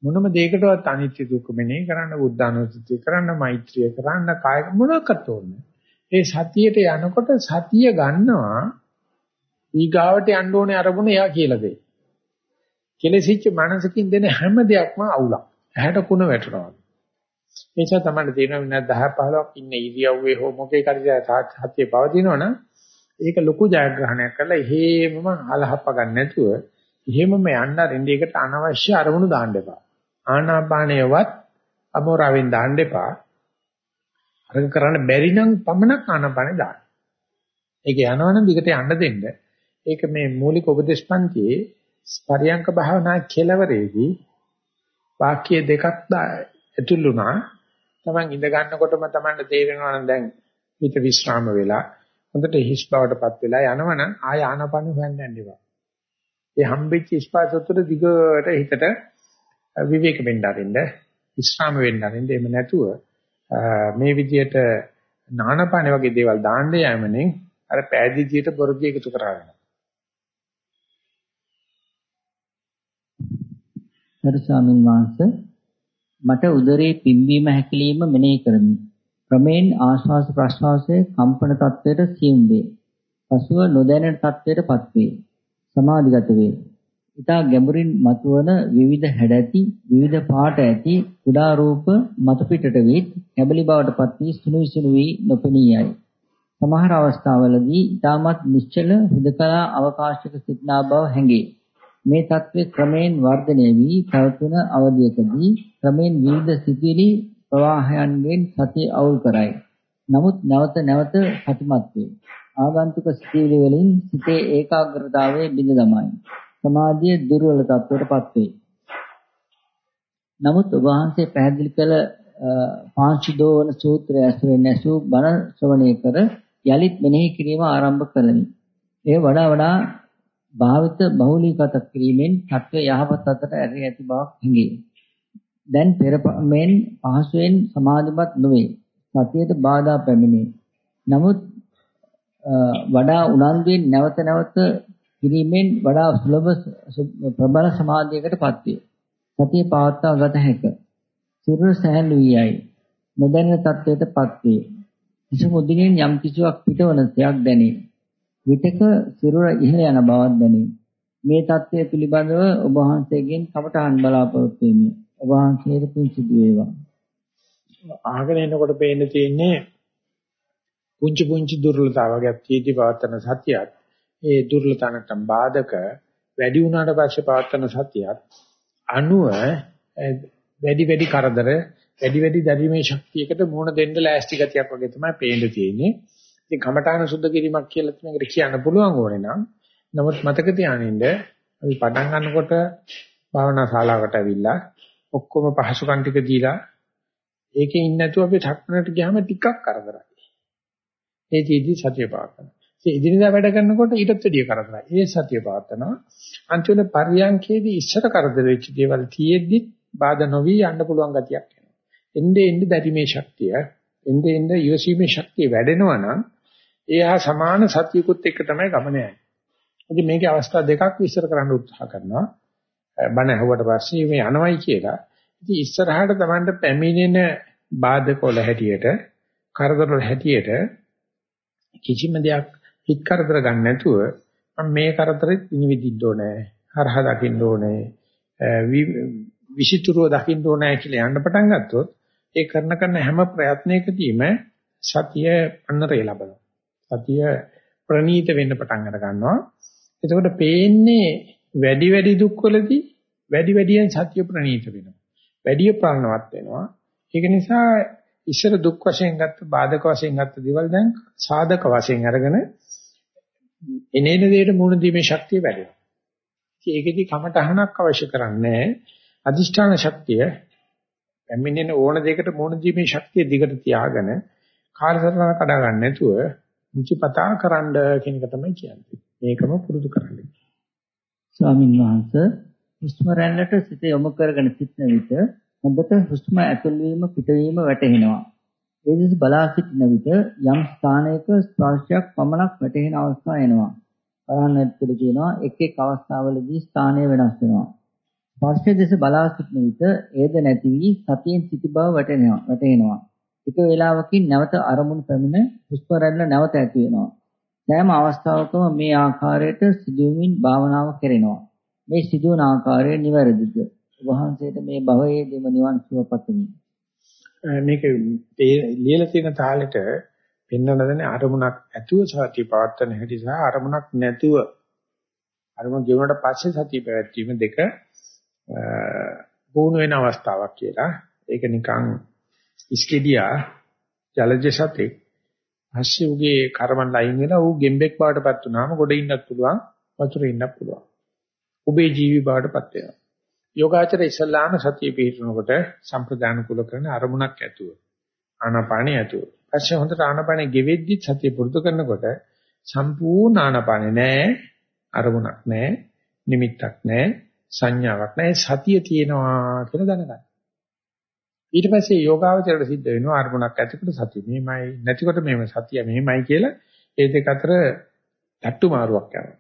මොනම දෙයකටවත් අනිත්‍ය දුක්ඛ මෙනෙහි කරන්න බුද්ධානුස්සතිය කරන්න මෛත්‍රිය කරන්න කාය මොනකට ඕනේ ඒ සතියට යනකොට සතිය ගන්නවා. ඊගාවට යන්න ඕනේ අරමුණ එයා කියලා දෙයි. කෙලෙසිච්ච මනසකින් දෙන හැම දෙයක්ම අවුලක්. ඇහැට කුණ වැටෙනවා. ඒ නිසා තමයි තේරෙනවා විනාඩි 10 15ක් ඉන්න ඉරියව්වේ හෝ මොකේ කරේ සතිය පවතිනවනම් ඒක ලොකු ජයග්‍රහණයක් කරලා එහෙමම අලහප්ප ගන්න නැතුව එහෙමම යන්න රෙන්ඩේකට අනවශ්‍ය අරමුණු දාන්න එපා. ආනාපානයවත් අමෝරාවෙන් දාන්න එපා. අරක කරන්න බැරි නම් පමණක් ආනාපානෙ දාන්න. ඒක යනවනම් දිගට යන්න දෙන්න. ඒක මේ මූලික උපදේශ පන්තියේ පරියංක භාවනා කෙලවරේදී වාක්‍ය දෙකක් ඇතුළුනා. තමන් ඉඳ ගන්නකොටම තමන්ට තේරෙනවා නම් දැන් හිත විශ්‍රාම වෙලා හොඳට හිස් බවටපත් වෙලා යනවනම් ආය ආනාපානෙ හොයන්න යන්න එපා. ඒ හම්බෙච්ච ස්පාසතර දිගට හිතට විවේක වෙන්න අරින්න විශ්‍රාම වෙන්න අරින්න එහෙම නැතුව මේ විදියට නානපාන වගේ දේවල් දාන්න යෑමෙන් අර පෑදීදියට බොරදී එකතු කරගන්න. ගරු ස්වාමින් වහන්සේ මට උදරයේ පිම්බීම හැකිලිම මෙනෙහි කරමි. ක්‍රමෙන් ආශ්වාස ප්‍රශ්වාසයේ කම්පන තත්ත්වයට සියුම් වේ. පසුව නොදැනෙන තත්ත්වයටපත් වේ. සමාධිගත වේ. ඉතා ගැඹුරින් මතුවන විවිධ හැඩැති විවිධ පාට ඇති කුඩා රූප මතු පිටට විත් කැබලි බවට පත් වී සුණු විසුණු වී නොපෙනී යයි. සමහර අවස්ථාවලදී ඊටමත් නිශ්චල හුදකලා අවකාශයක සිටනා බව හැඟේ. මේ தત્ත්වය ක්‍රමයෙන් වර්ධනය වී පැවතුන අවධියකදී ක්‍රමයෙන් විවිධ සිතිවිලි ප්‍රවාහයන්ගෙන් සතිය අවුල් කරයි. නමුත් නැවත නැවත සතිමත් වේ. ආගන්තුක සිතිවිලි වලින් සිතේ ඒකාග්‍රතාවය බිඳ දමයි. සමාධිය දුර්වල තත්ත්වයටපත් වේ. නමුත් ඔබ වහන්සේ පැහැදිලි කළ පාංචුදෝවන සූත්‍රය ඇසුරෙන් ඇසූ බණ ශ්‍රවණය කර යලිත් මෙනෙහි කිරීම ආරම්භ කළමි. එය වඩා වඩා භාවිත බහුලීගත කිරීමෙන් තත්ත්වය යහපත් අතට ඇරී ඇති බවක් හැඟේ. දැන් පෙර මෙන් පහසුවෙන් සමාධිමත් නොවේ. සතියට බාධා පැමිණේ. නමුත් වඩා උනන්දුවෙන් නැවත නැවත කිරීමෙන් වඩා සුලභ ප්‍රබල සමාධියකටපත් වේ. සතිය පවත්වා ගත හැක. සිරුර සැහැල්ලු වී යයි. නොදැනෙන තත්වයටපත් වේ. කිසි මුදිනෙන් යම් කිසිවක් පිටවන සයක් දැනේ. විතක සිරුර ඉහළ යන බවක් දැනේ. මේ தත්ත්වය පිළිබඳව ඔබ වහන්සේගෙන් කමඨහන් බලාපොරොත්තු වෙමි. ඔබ වහන්සේට පින් සිදු වේවා. ආගෙන එනකොට පේන්න තියෙන්නේ පුංචි පුංචි දුර්වලතාවයක් තියෙදි පවත්තන සතියක් ඒ දුර්ලතනටම් බාධක වැඩි වුණාට පස්සේ පවත්තන සතියත් අණුව වැඩි වැඩි කරදර වැඩි වැඩි දැරීමේ ශක්තියකට මුහුණ දෙන්න ලෑස්ති ගතියක් වගේ තමයි පේන්න තියෙන්නේ. ඉතින් කමඨාන සුද්ධ කිරීමක් කියලා තමයි කියන්න පුළුවන් ඕනේ නම් නමුත් මතක තියාගන්න අපි පටන් ගන්නකොට භාවනා ශාලාවකට ඇවිල්ලා ඔක්කොම පහසුකම් ටික දීලා ඒකේ ඉන්නේ නැතුව අපි සක්මනට ගියාම ටිකක් කරදරයි. ඒ චීදි සතිය පාත්තන. ඒ ඉදිරියදා වැඩ කරනකොට ඊටත් වැඩිය කරදරයි. ඒ සතිය පාත්තනවා. අන්තිමට පරියන්කේදී ඉස්සර කරදර වෙච්ච දේවල් තියෙද්දි බාධා නොවි යන්න පුළුවන් ගතියක් එනවා. එnde එnde දැරීමේ ශක්තිය, එnde එnde යොසීමේ ශක්තිය වැඩෙනවා නම් එයා සමාන සතියකුත් එක්ක තමයි ගමන යන්නේ. ඉතින් මේකේ අවස්ථා දෙකක් විස්තර කරන්න උත්සාහ කරනවා. බණ ඇහුවට පස්සේ මේ යනවයි කියලා. ඉතින් ඉස්සරහට Tamanට පැමිණෙන බාධක වල හැටියට, කරදර වල හැටියට කිසිම දෙයක් හිත කරදර ගන්න නැතුව මම මේ කරදරෙත් විනිවිදින්න ඕනේ. හරහා දකින්න ඕනේ. විසිතුරුව දකින්න ඕනේ කියලා යන්න පටන් ගත්තොත් ඒ කරන කරන හැම ප්‍රයත්නයකදීම සතිය අන්නරේ ලබනවා. සතිය ප්‍රනීත වෙන්න පටන් අර ගන්නවා. එතකොට පේන්නේ වැඩි වැඩි දුක්වලදී වැඩි වැඩියෙන් සතිය ප්‍රනීත වෙනවා. වැඩි ප්‍රාණවත් වෙනවා. ඒක නිසා ඉස්සර දුක් වශයෙන් ගත්ත බාධක වශයෙන් ගත්ත දේවල් දැන් සාධක වශයෙන් අරගෙන එනේන දෙයට මුහුණ දීමේ ශක්තිය වැඩෙනවා. ඒකෙදි කමටහනක් අවශ්‍ය කරන්නේ අදිෂ්ඨාන ශක්තිය පැමිණෙන ඕන දෙයකට මුහුණ දීමේ ශක්තිය දිගට තියාගෙන කාර්යසරණ කඩා ගන්න නැතුව මුචිපතා කරන්න කියන එක තමයි කියන්නේ. මේකම පුරුදු කරන්න. ස්වාමින් වහන්සේ හුස්ම රැල්ලට සිත යොමු කරගෙන සිටන විට හොඳට හුස්ම ඇතුල් වීම පිටවීම වැටහෙනවා. ඒ දෙස බලා සිටින විට යම් ස්ථානයක ස්පර්ශයක් පමණක් වැටහෙන අවස්ථා එනවා. බලන්නත් කියනවා එක් එක් අවස්ථාවලදී ස්ථානය වෙනස් වෙනවා. ස්පර්ශය දෙස බලා සිටින විට ඒද නැති වී සතියෙන් සිටි බව වැටෙනවා. වැටෙනවා. ටික වේලාවකින් නැවත අරමුණු පැමිණ හුස්ම රැල්ල නැවත ඇති වෙනවා. සෑම අවස්ථාවකම මේ ආකාරයට සිදුවමින් භාවනාව කරනවා. මේ සිදුවන ආකාරය නිවැරදිද? වහන්සේට මේ භවයේදීම නිවන් සුව පතමි. මේක ලියලා තියෙන තාලෙට පෙන්වන දන්නේ අරමුණක් ඇතුව සතිය පවත්වන හැටි සහ අරමුණක් නැතුව අරමුණ ගෙවුනට පස්සේ සතිය පැවැත්වීම දෙක වුණ වෙන අවස්ථාවක් කියලා. ඒක නිකන් ඉස්කෙඩියා ජලජ සතෙක් පස්සේ උගේ කර්මන් ලයින් වෙලා ඌ ගෙම්බෙක් බවටපත් වුණාම ගොඩ ඉන්නත් පුළුවන් වතුරේ ඉන්නත් පුළුවන්. ඔබේ ජීවි බවටපත් වෙනවා. යෝගාචර ඉස්ලාම සතිය පිළිතුරනකොට සම්ප්‍රදාන කුල කරන අරමුණක් ඇතුව ආනාපානිය ඇතුව. පස්සේ හොඳට ආනාපානිය ගෙවෙද්දි සතිය පුරුදු කරනකොට සම්පූර්ණ ආනාපානිය නෑ අරමුණක් නෑ නිමිත්තක් නෑ සංඥාවක් නෑ සතිය තියෙනවා කියලා දැනගන්න. ඊට පස්සේ යෝගාවචරයට සිද්ධ වෙනවා අරමුණක් ඇතිකොට සතිය මෙහෙමයි නැතිකොට මෙහෙම සතිය මෙහෙමයි කියලා ඒ දෙක අතර තට්ටු මාරුවක් යනවා.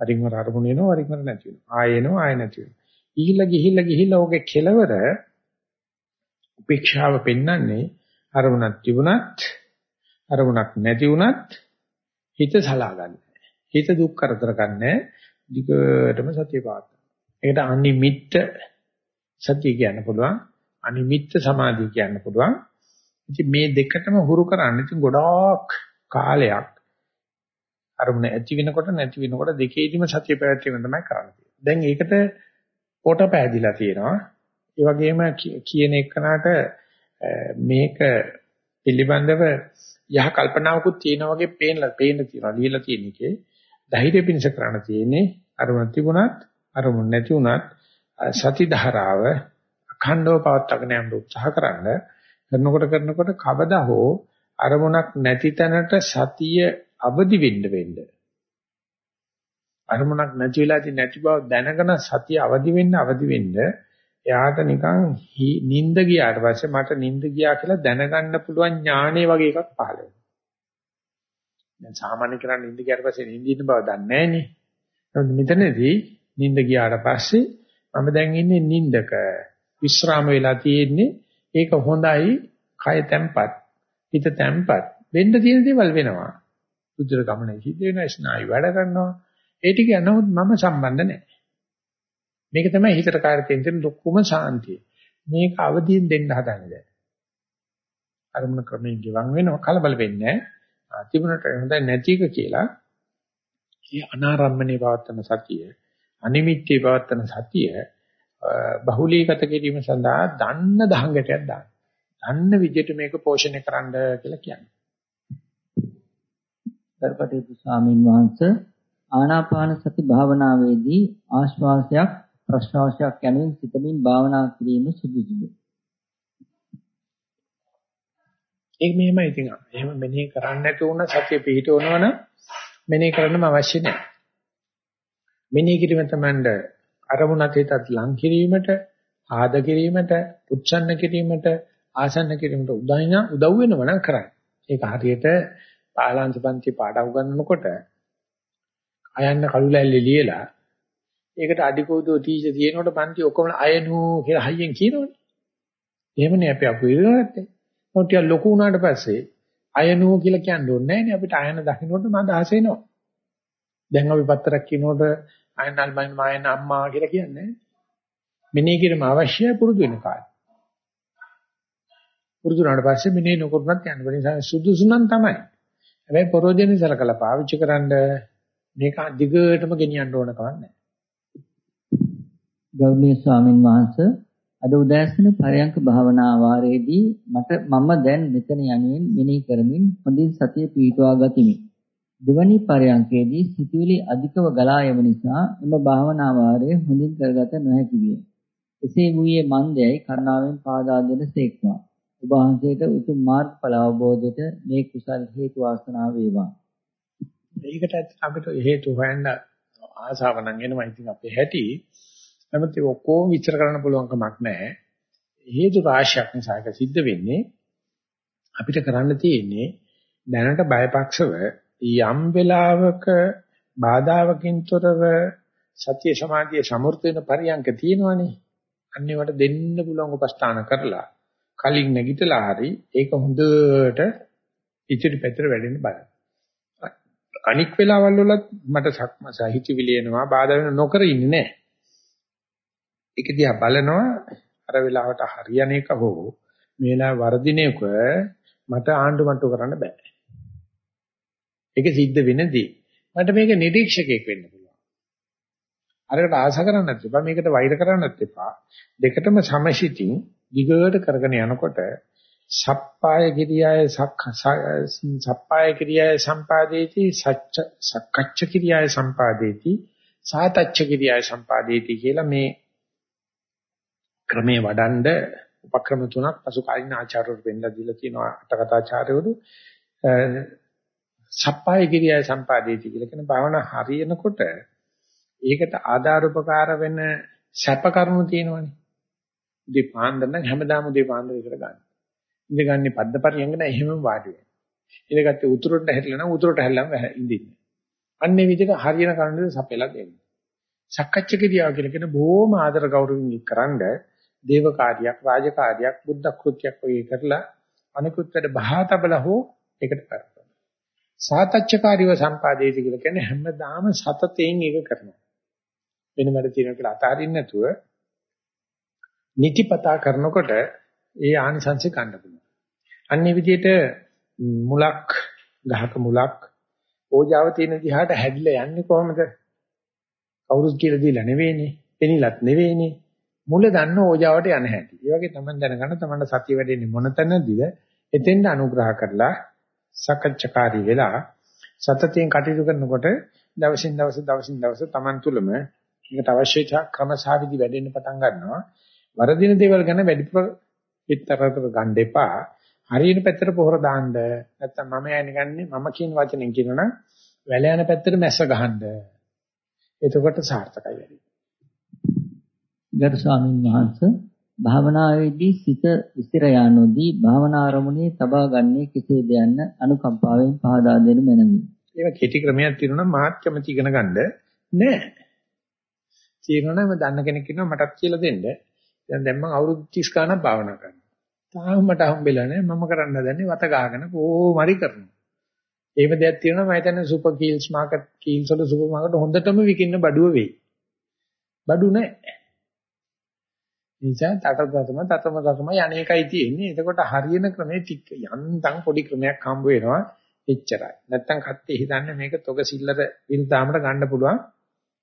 වරින් වර අරමුණ එනවා වරින් වර නැති වෙනවා. ආය එනවා ආය නැති වෙනවා. ගිහිල්ලා ගිහිල්ලා ගිහිල්ලා ඔගේ කෙලවර උපේක්ෂාව පෙන්වන්නේ අරමුණක් තිබුණත් අරමුණක් නැති වුණත් හිත සලාගන්නේ. හිත දුක් කරදර ගන්නෑ. දිගටම සතිය පාත්. ඒකට අනිමිත්ත සතිය කියන්න පුළුවන්. අනිමිත්ත සමාධිය කියන්න පුළුවන්. ඉතින් මේ දෙකටම හුරු කරන්න ඉතින් ගොඩාක් කාලයක් අරමුණ ඇති වෙනකොට නැති වෙනකොට දෙකේදීම සතිය පැවැත්වීම තමයි කරන්නේ. දැන් ඒකට කොට පෑදිලා තියෙනවා. ඒ වගේම කියන එකනට මේක පිළිබඳව යහ කල්පනාවකුත් තියෙනා වගේ පේනලා පේන තියෙනවා. ලියලා තියෙන එකේ ධෛර්ය පිණිස කරණ තියෙන්නේ අරමුණ තිබුණත් අරමුණ නැති වුණත් සති ධාරාව අඛණ්ඩව පවත්වාගෙන යන්න උත්සාහ කරන්න කරනකොට කරනකොට කවදා හෝ අරමුණක් නැති තැනට සතිය අවදි වෙන්න වෙන්න අරමුණක් නැති වෙලාදී නැති බව දැනගෙන සතිය අවදි වෙන්න අවදි වෙන්න එයාට නිකන් නිින්ද ගියාට පස්සේ මට නිින්ද ගියා කියලා දැනගන්න පුළුවන් ඥානෙ වගේ එකක් පහළ වෙනවා. දැන් සාමාන්‍ය කරන්නේ නිින්ද ගියාට පස්සේ නිින්දින්න බව දන්නේ නැහනේ. මෙතනදී නිින්ද ගියාට පස්සේ මම දැන් ඉන්නේ නිින්දක විශ්‍රාම වෙලා තියෙන්නේ ඒක හොඳයි කය තැම්පත් හිත තැම්පත් වෙන්න තියෙන දේවල් වෙනවා. බුද්ධ ගමනේ සිද්ධ වෙනවා ස්නායු වැඩ කරනවා ඒ ටික නමුත් මම සම්බන්ධ නැහැ. මේක තමයි හිතට කාර්යයෙන් දෙන ලොකුම ශාන්තිය. මේක අවදීන් දෙන්න හදන්නේ දැන්. අරමුණ ක්‍රමයෙන් ගිවන් වෙනවා කලබල වෙන්නේ නැහැ. තිබුණට හොඳයි නැති එක කියලා. මේ අනාරම්මනේ පවත්තන සතිය, අනිමිත්තේ පවත්තන සතිය බහුලීගත කිරීම සඳහා දන්න දහංගටයක් දාන්න. දන්න විදිහට මේක පෝෂණය කරන්න කියලා කියන්නේ. ගරුකටයුතු ස්වාමින් වහන්සේ ආනාපාන සති භාවනාවේදී ආශ්වාසයක් ප්‍රශ්වාසයක් යනුවෙන් සිතමින් භාවනා කිරීම සුදුසුද? ඒක මෙහෙමයි ඉතින්. එහෙම මෙනෙහි කරන්න නැති වුණ සතිය පිහිටවනවනම් මෙනෙහි කරන්නම අවශ්‍ය නැහැ. මෙනෙහි කිරීම තමයි අරමුණත් හිතත් ලං කිරීමට, ආද කිරීමට, උච්චන්න කිරීමට, ආසන්න කිරීමට උදයින උදව් වෙනව නම් කරන්නේ. ඒක හරියට පාලාංශ පන්ති පාඩම් ගන්නකොට අයන්න කළු ලැල්ලේ ලියලා ඒකට අඩිකෝදෝ තීජ තියෙනකොට පන්ති ඔක්කොම අයනෝ කියලා හයියෙන් කියනවනේ. එහෙමනේ අපි අපු ඉරගත්තේ. මොකද ටික ලොකු වුණාට පස්සේ අයනෝ කියලා කියන්න ඕනේ නැහැ නේ අපිට අයන දකින්නකොට මම අදහස එනවා. දැන් අපි පත්තරක් කියනකොට අයනල් මයින් මායන අම්මා කියලා කියන්නේ. මෙනේ කිරීම අවශ්‍යයි පුරුදු වෙන කාලේ. පුරුදු වුණාට පස්සේ මෙනේ නොකරුණත් යන්න බැරි නිසා සුදුසු නම් තමයි. හැබැයි පරෝධයෙන් සලකලා පාවිච්චි කරන්න මේක දිගටම ගෙනියන්න ඕන කමක් නැහැ. ගෞරවනීය ස්වාමින් වහන්සේ අද උදෑසන පරයන්ක භාවනා වාරයේදී මට මම දැන් මෙතන යනුවෙන් මෙනෙහි කරමින් හොඳින් සතිය පිහිටුවා ගතිමි. දෙවැනි පරයන්කේදී සිතුවිලි අධිකව ගලා යම නිසා එම භාවනා වාරය හොඳින් කරගත නොහැකි විය. එසේ වූයේ මන්දයයි කරුණාවෙන් පාදා දෙන සේක්වා. ඔබ වහන්සේට උතුම් මාර්ගඵල අවබෝධයට මේ කුසල් හේතු වාසනා වේවා. ඒකට අපිට හේතු හොයන්න ආසාව නම් එනවා ඉතින් අපේ හැටි නමුත් ඒ ඔක්කොම විචාර කරන්න පුළුවන් කමක් නැහැ. හේතු රාශියක් නිසා ඒක සිද්ධ වෙන්නේ අපිට කරන්න තියෙන්නේ දැනට බයපක්ෂව යම් වෙලාවක බාධාවකින් තොරව සත්‍ය සමාධිය සමෘද්ධ වෙන පරියන්ක තියෙනවනේ. අන්නේවට දෙන්න පුළුවන් උපස්ථාන කරලා කලින් නැගිටලා හරි ඒක හොඳට ඉතිරි පැතර වැඩෙන්න බලන්න. අනික් වෙලාවල් වලත් මට සක්ම සහිතවිලි එනවා බාධා වෙන නොකර ඉන්නේ නැහැ. ඒක දිහා බලනවා අර වෙලාවට හරියන එක හෝ මේ වෙලාව වර්ධින එක මට ආණ්ඩු මට්ටු කරන්න බෑ. ඒක සිද්ධ වෙනදී මට මේක නිරීක්ෂකයෙක් වෙන්න පුළුවන්. අරකට ආශ කරන්නත් එපා මේකට වෛර කරන්නත් එපා. දෙකටම සමසිතින් දිගට කරගෙන යනකොට සප්පාය කිරියාය සප්පාය කිරියාය සම්පාදේති සච්ච සක්කච්ඡ කිරියාය සම්පාදේති සාතච්ඡ කිරියාය සම්පාදේති කියලා මේ ක්‍රමේ වඩන්ඩ උපක්‍රම තුනක් පසු කාලින ආචාර්යවරු වෙන්නලා දීලා තියෙනවා අටකථාචාර්යවරු සප්පාය කිරියයි සම්පාදේති කියලා කියන භාවනා හරියනකොට ඒකට ආධාර උපකාර වෙන සැප කරුණු තියෙනවනේ. උදේ පාන්දර නම් හැමදාම උදේ පාන්දර එකට ගන්න. ඉඳගන්නේ පද්දපරියංග නම් එහෙමම වාඩි වෙනවා. ඉඳගත්තේ උතුරට හැරිලා නම් උතුරට හැරිලාම ඉඳින්නේ. අන්නේ විදිහට හරියන කරුණු සපෙලා දෙන්නේ. සක්කච්ඡ කිරියාව කියලා කියන බොහොම ආදර ගෞරවයෙන් කරන්නේ දේව කාර්යයක් රාජකාරියක් බුද්ධ කෘත්‍යයක් වගේ කරලා අනිකුත් වැඩ බහාතබල හෝ ඒකට කරනවා. සාතච්ඡකාරීව සම්පාදේති කියලා කියන්නේ හැමදාම සතතෙන් ඒක කරනවා. වෙන වැඩ තියෙනවා කියලා අතාරින්න නැතුව නිතිපතා කරනකොට ඒ ආනිසංශ ගන්න පුළුවන්. අන්නේ විදිහට මුලක් ගහක මුලක් ඕජාව තියෙන දිහාට හැදිලා යන්නේ කොහොමද? කවුරුත් කියලා දීලා නෙවෙයිනේ. පෙනිලත් නෙවෙයිනේ. මුල දන්න ඕජාවට යන හැටි. ඒ වගේ තමයි දැනගන්න තමන්ට සතිය වැඩෙන්නේ මොන තැනදීද එතෙන්ද අනුග්‍රහ කරලා සකච්ඡකාරී වෙලා සතතයෙන් කටයුතු කරනකොට දවසින් දවස දවසින් දවස තමන් තුළම ඒකට අවශ්‍ය ක්‍රමසහවිදි වැඩෙන්න පටන් ගන්නවා. වරදින දේවල් ගැන වැඩිපුර පිටතරතර ගන්න එපා. හරියන පැත්තට පොහොර දාන්න. නැත්තම් මම යන්නේ මම කියන වචනෙන් කියනනම් වැල යන පැත්තට මැස්ස ගහන්න. එතකොට සාර්ථකයි වැඩි. ගරු ස්වාමීන් වහන්සේ භාවනාවේදී සිත විසිර යනෝදී භාවනා ආරමුණේ තබා ගන්නේ කෙසේද යන්න අනුකම්පාවෙන් පහදා දෙනු මැනවි. ඒක කෙටි ක්‍රමයක් තියෙනවා මාත් කැමති ඉගෙන ගන්න නෑ. තියෙනවා නම් දන්න කෙනෙක් ඉන්නවා මටත් කියලා දෙන්න. දැන් දැන් මම අවුරුදු 30 ගණන් භාවනා කරනවා. තාම මට හම්බෙලා නෑ මම කරන්න හදන්නේ වත ගහගෙන කොහොම හරි කරනවා. එහෙම දෙයක් තියෙනවා මම හිතන්නේ සුපර් කීල්ස් මාකට් කීල්ස් වල සුපර් මාකට් හොඳටම විකින්න බඩුව වෙයි. බඩු නෑ. නිසා තටතම තතම තතම යන්නේකයි තියෙන්නේ. එතකොට හරියන ක්‍රමේ ටික යන්තම් පොඩි ක්‍රමයක් හම්බ වෙනවා. එච්චරයි. නැත්තම් කත්තේ හිතන්නේ මේක තොග සිල්ලර වින්දාමට ගන්න පුළුවන්.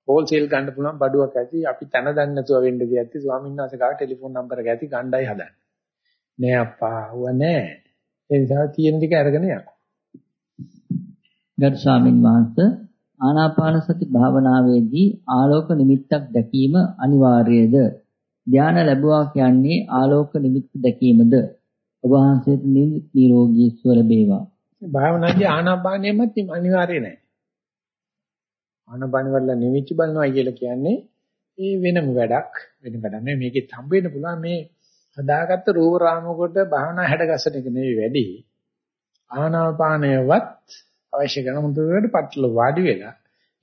හෝල්සේල් ගන්න පුළුවන් බඩුවක් ඇති. අපි තන දන්නේ නැතුව වෙන්න ගියත් ස්වාමීන් වහන්සේ ගාව ටෙලිෆෝන් නම්බර එක ඇති ගණ්ඩායි හදන්නේ. නෑ අප්පා, ඌව නෑ. ඒ නිසා තියෙන ටික අරගෙන යන්න. ගරු ස්වාමීන් වහන්සේ ආනාපාන සති භාවනාවේදී ආලෝක නිමිත්තක් දැකීම අනිවාර්යද? ධානය ලැබුවා කියන්නේ ආලෝක නිමිති දැකීමද? ඔබ වහන්සේට නිරෝගී සුව ලැබේවා. භාවනාදී ආනාපානෙමත් අනිවාර්ය නැහැ. ආනාපාන වල නිමිච්ච බලනවා කියලා කියන්නේ ඒ වෙනම වැඩක් වෙන වැඩක් නෙවෙයි. මේකෙත් හම්බ වෙන්න පුළුවන් මේ හදාගත්ත රූප රාමකට භාවනා හැඩගස්සන එක නෙවෙයි වැඩි. ආනාපානයවත් අවශ්‍ය කරන මුදුවට පටල වාඩි වෙලා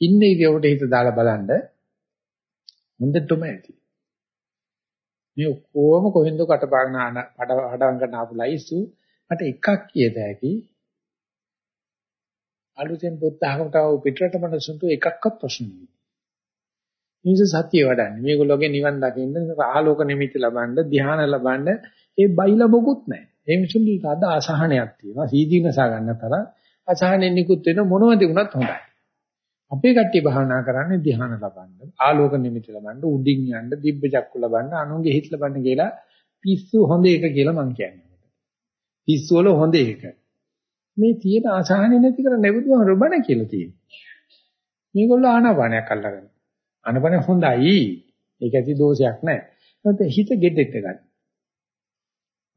ඉන්න ඉරියවට හිත දාලා බලන්න. හොඳටම ඇති. මේ ඔක්කොම කොහෙන්ද කටපාඩන පඩ හඩම් කරන ආපු ලයිසු මට එකක් කියද හැකි අලුතෙන් බුද්ධ ආගමට පිටරට මනසුන්ට එකක්වත් ප්‍රශ්න නෙවෙයි. මේක සත්‍ය වඩන්නේ. මේගොල්ලෝගේ නිවන් දකින්න ආලෝක නිමිති ලබන්න, ධ්‍යාන ලබන්න ඒ බයිලා මොකුත් නැහැ. ඒ මිසුන්ට අද අසහනයක් තියෙනවා. සීදීනසා ගන්න තරම් අසහනෙන් නිකුත් වෙන මොනවද වුණත් හොඳයි. අපේ කට්ටිය භාවනා කරන්නේ ධ්‍යාන ලබන්න, ආලෝක නිමිති ලබන්න, උඩින් යන්න, දිබ්බ චක්කු ලබන්න, අනුන්ගේ හිත ලබන්න කියලා පිස්සු හොඳ එක කියලා මම කියන්නේ. පිස්සු වල හොඳ එක. මේ තියෙන ආසහනෙ නැති කර නෙවුදුම රබණ කියලා තියෙනවා. මේගොල්ලෝ ආනාපානයක් අල්ලගෙන. ආනාපාන හොඳයි. ඒක ඇති දෝෂයක් නැහැ. නැත්නම් හිත ගෙඩෙට ගන්න.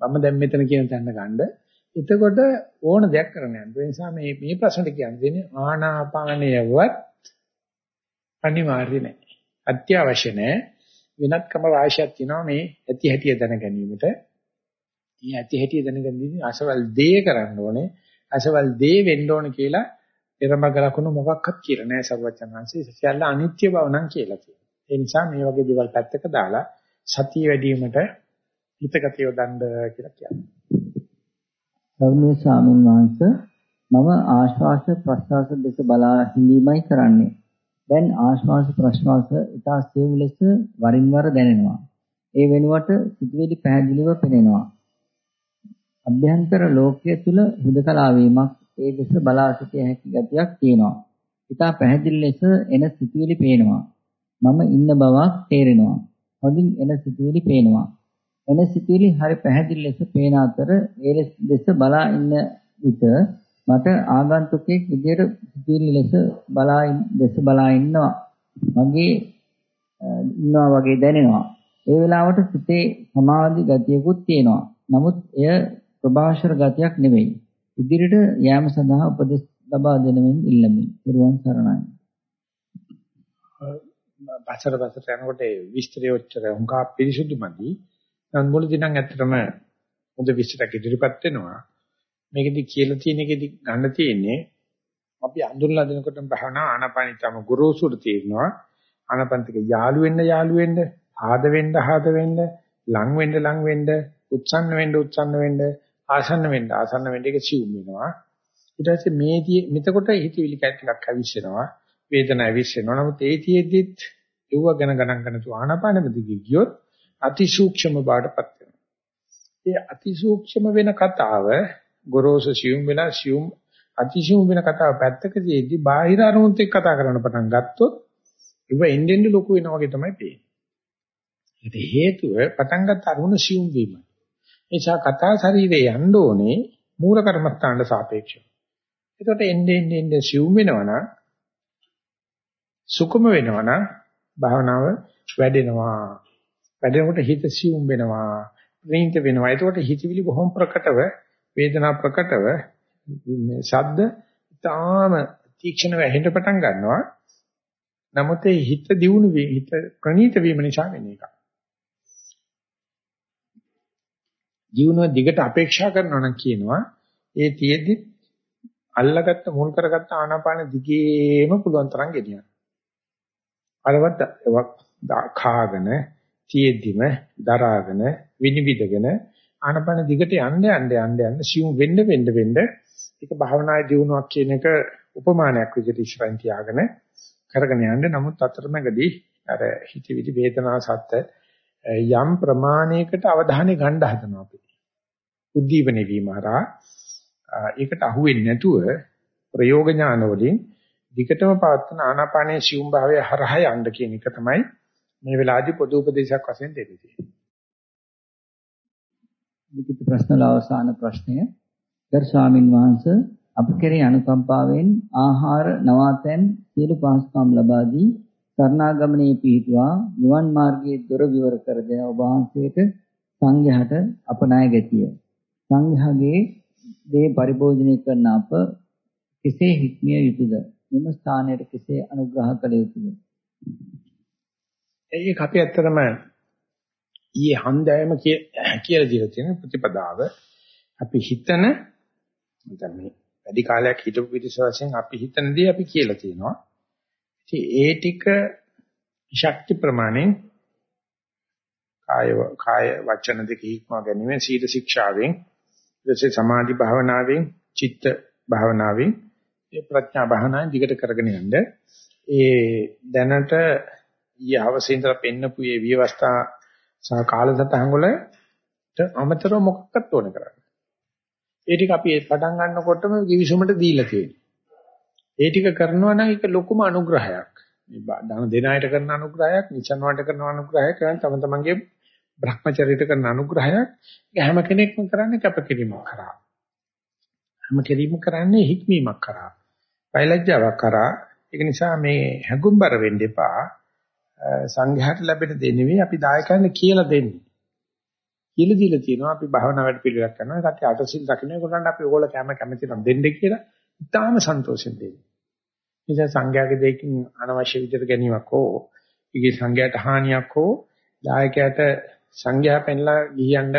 මම දැන් මෙතන කියන තැන ගන්න. එතකොට ඕන දෙයක් කරන්න යන්න. ඒ නිසා මේ මේ ප්‍රශ්නට කියන්නේ ආනාපානයවත් අනිවාර්ය නැහැ. අත්‍යවශ්‍ය නැහැ. වෙනත්කම රාශියක් තියෙනවා මේ ඇති හැටිය දැන ගැනීමට. මේ ඇති හැටිය දැන ගැනීම අසවල් දේ කරන්න ඕනේ. අසවල් දේ වෙන්න ඕන කියලා එරමග ලකුණු මොකක්වත් කියලා නෑ සර්වචන් වහන්සේ. සියල්ල අනිත්‍ය බව නම් කියලා කියනවා. ඒ නිසා මේ වගේ දේවල් පැත්තක දාලා සතිය වැඩි වීමට හිතගතිය යොදන්න කියලා කියනවා. ගෞරවනීය ස්වාමීන් වහන්සේ මම ආශ්වාස ප්‍රශ්වාස දෙක බලා හිඳීමයි කරන්නේ. දැන් ආශ්වාස ප්‍රශ්වාස ඉතා සියුම් ලෙස වරින් වර දැනෙනවා. ඒ වෙනුවට සිතුවිලි පැහැදිලිව පෙනෙනවා. අභ්‍යන්තර ලෝකයේ තුල හුදකලා වීමක් ඒ දෙස බලා සිටිය හැකි ගතියක් තියෙනවා. ඉතා පැහැදිලි ලෙස එන සිතුවිලි පේනවා. මම ඉන්න බවක් තේරෙනවා. හොඳින් එන සිතුවිලි පේනවා. එන සිතුවිලි හරි පැහැදිලි ලෙස පේන අතර ඒ දෙස බලා ඉන්න විට මට ආගන්තුකෙක් විදියට සිතුවිලි ලෙස බලා දෙස බලා ඉන්නවා. මගේ ඉන්නවා වගේ දැනෙනවා. ඒ වෙලාවට සිතේ සමාධි ගතියකුත් තියෙනවා. නමුත් එය ප්‍රභාෂර ගතියක් නෙවෙයි. ඉදිරියට යාම සඳහා උපදෙස් ලබා දෙනමින් ඉල්ලමි. පෙරවන් සරණයි. බසර බසට යනකොට ඒ විස්තරය ඔච්චර හුඟා පිරිසුදුමදි. නම් මුලදී නම් ඇත්තටම හොඳ විස්තරයක් ඉදිරිපත් වෙනවා. මේකෙදි කියලා තියෙන එකෙදි ගන්න තියෙන්නේ අපි අඳුරලා දෙනකොට භවනා ආනාපානිතම ගුරුසුර තියෙනවා. ආනාපානිතක යාළු වෙන්න යාළු වෙන්න, ආද වෙන්න ආද වෙන්න, ලං වෙන්න ලං වෙන්න, උත්සන්න වෙන්න උත්සන්න වෙන්න ආසන්න වෙන්න ආසන්න වෙන්න එක සිවුම් වෙනවා ඊට පස්සේ මේදී මෙතකොට හිතවිලි කැටලක් අවිස්සෙනවා වේදනාව අවිස්සෙනවා නමුත් ඒතියෙදිත් ඒව ගැන ගණන් ගන්න තු ආනාපානෙමදි ගියොත් අතිසූක්ෂම බාටපත් වෙනවා ඒ අතිසූක්ෂම වෙන කතාව ගොරෝසු සිවුම් වෙලා සිවුම් අතිසූක්ෂම වෙන කතාව පැත්තකදීදී බාහිර අරමුණුත් එක්ක කතා කරන්න පටන් ගත්තොත් ඒව එන්නෙන් ලොකු වෙනවා වගේ තමයි පේන්නේ ඒට හේතුව පටන් ගන්න අරමුණ සිවුම් වීමයි නිසා කතා ශරීරේ යන්න ඕනේ මූල කර්මස්ථානට සාපේක්ෂව. එතකොට එන්නේ එන්නේ සිවුම් වෙනවනම් සුකුම වෙනවනම් භාවනාව වැඩෙනවා. වැඩෙනකොට හිත සිවුම් වෙනවා. ප්‍රීත වෙනවා. එතකොට හිතවිලි බොහොම ප්‍රකටව වේදනා ප්‍රකටව ශබ්ද තාම තීක්ෂණ වෙහෙන්න පටන් ගන්නවා. නමුත් ඒ හිත දියුණු වී හිත ප්‍රනීත වීම නිසා වෙන එකක්. ජීවන දිගට අපේක්ෂා කරනවා නම් කියනවා ඒ තියෙද්දි අල්ලගත්ත මුල් කරගත්ත ආනාපාන දිගේම පුළුවන් තරම් ගෙනියන්න. අරවත් කාගෙන තියෙද්දිම දරාගෙන විනිවිදගෙන ආනාපාන දිගට යන්න යන්න යන්න යන්න සියුම් වෙන්න වෙන්න වෙන්න ඒක භාවනායේ දියුණුවක් කියන එක උපමානයක් විදිහට ඉස්සරහින් තියාගෙන කරගෙන යන්න නමුත් අතරමැදදී අර හිතවිලි වේදනා සත්‍ය යම් ප්‍රමාණයකට අවධානය ගන්න හදනවා අපි. උද්දීපන වීම හරහා ඒකට අහු වෙන්නේ නැතුව ප්‍රයෝග ඥාන වලින් විකටම පවත්වන ආනාපානයේ සියුම් භාවය හරහා යන්න කියන එක තමයි මේ වෙලාවේදී පොදු උපදේශයක් වශයෙන් දෙන්නේ තියෙන්නේ. ලිඛිත ප්‍රශ්න අවසාන ප්‍රශ්නය ගරු ස්වාමින් වහන්සේ අප කෙරේ අනුකම්පාවෙන් ආහාර නවාතැන් සියලු පහසුකම් ලබා දී කර්ණාගමනයේ පිහිටුවා නිවන් මාර්ගයේ දොර විවර කර දෙන ඔබ වහන්සේට සංඝයාට අපනාය ගැතිය. සංඝයාගේ දේ පරිභෝජනය කරන අප කෙසේ හික්මිය යුතුද? මෙම ස්ථානයට කෙසේ අනුග්‍රහ කළ යුතුද? ඒක අපි ඇත්තටම ඊයේ හන්දෑම කියලා දීලා තියෙන ප්‍රතිපදාව අපි හිතන නැත්නම් මේ වැඩි කාලයක් හිටපු පිටිස වශයෙන් අපි හිතන දේ අපි කියලා තියෙනවා. ඉතින් ඒ ටික ශක්ති ප්‍රමාණයෙන් කාය කාය වචන දෙක හික්මා ගැනීම සීල ශික්ෂාවෙන් ඊටසේ සමාධි භාවනාවෙන් චිත්ත භාවනාවෙන් ඒ ප්‍රඥා භාවනාවෙන් දිගට කරගෙන යන්න ඒ දැනට ඊය අවසෙන්තර පෙන්නපු මේ විවස්ථා සහ කාලසටහන් වලට අමතරව මොකක්වත් ඕන කරන්නේ. ඒ ටික අපි පටන් ගන්නකොටම givisumට දීලා තියෙනවා. ඒ ටික කරනවා නම් ඒක ලොකුම අනුග්‍රහයක්. මේ දන දෙන අයට කරන අනුග්‍රහයක්, නිචන් වලට කරන අනුග්‍රහයක්, තම තමන්ගේ භ්‍රමචර්යයට කරන අනුග්‍රහයක්. ඒක හැම කෙනෙක්ම කරන්නේ කැපකිරීමක් කරා. හැම කෙනෙක්ම කරන්නේ හික්මීමක් කරා. බයලජ්ජාවක් කරා. ඒක නිසා මේ හැඟුම්බර වෙන්න එපා. සංඝයාට ලැබෙන දේ නෙවෙයි අපි දායකයන්ට කියලා දෙන්නේ. කියලා දීලා තියෙනවා අපි භාවනා වැඩ පිළිවෙලක් කරනවා. ඒකට අටසිල් දකින්න ඒගොල්ලන්ට අපි ඕගොල්ලෝ කැම කැමති නම් දෙන්න කියලා ඉතාම සන්තෝෂෙන් දෙන්නේ. නිසා සංඝයාගේ දෙයකින් අනවශ්‍ය විදිහට ගැනීමක් හෝ ඊගේ සංඝයාට හානියක් හෝ දායකයාට සංඝයා පෙන්ලා ගියන්න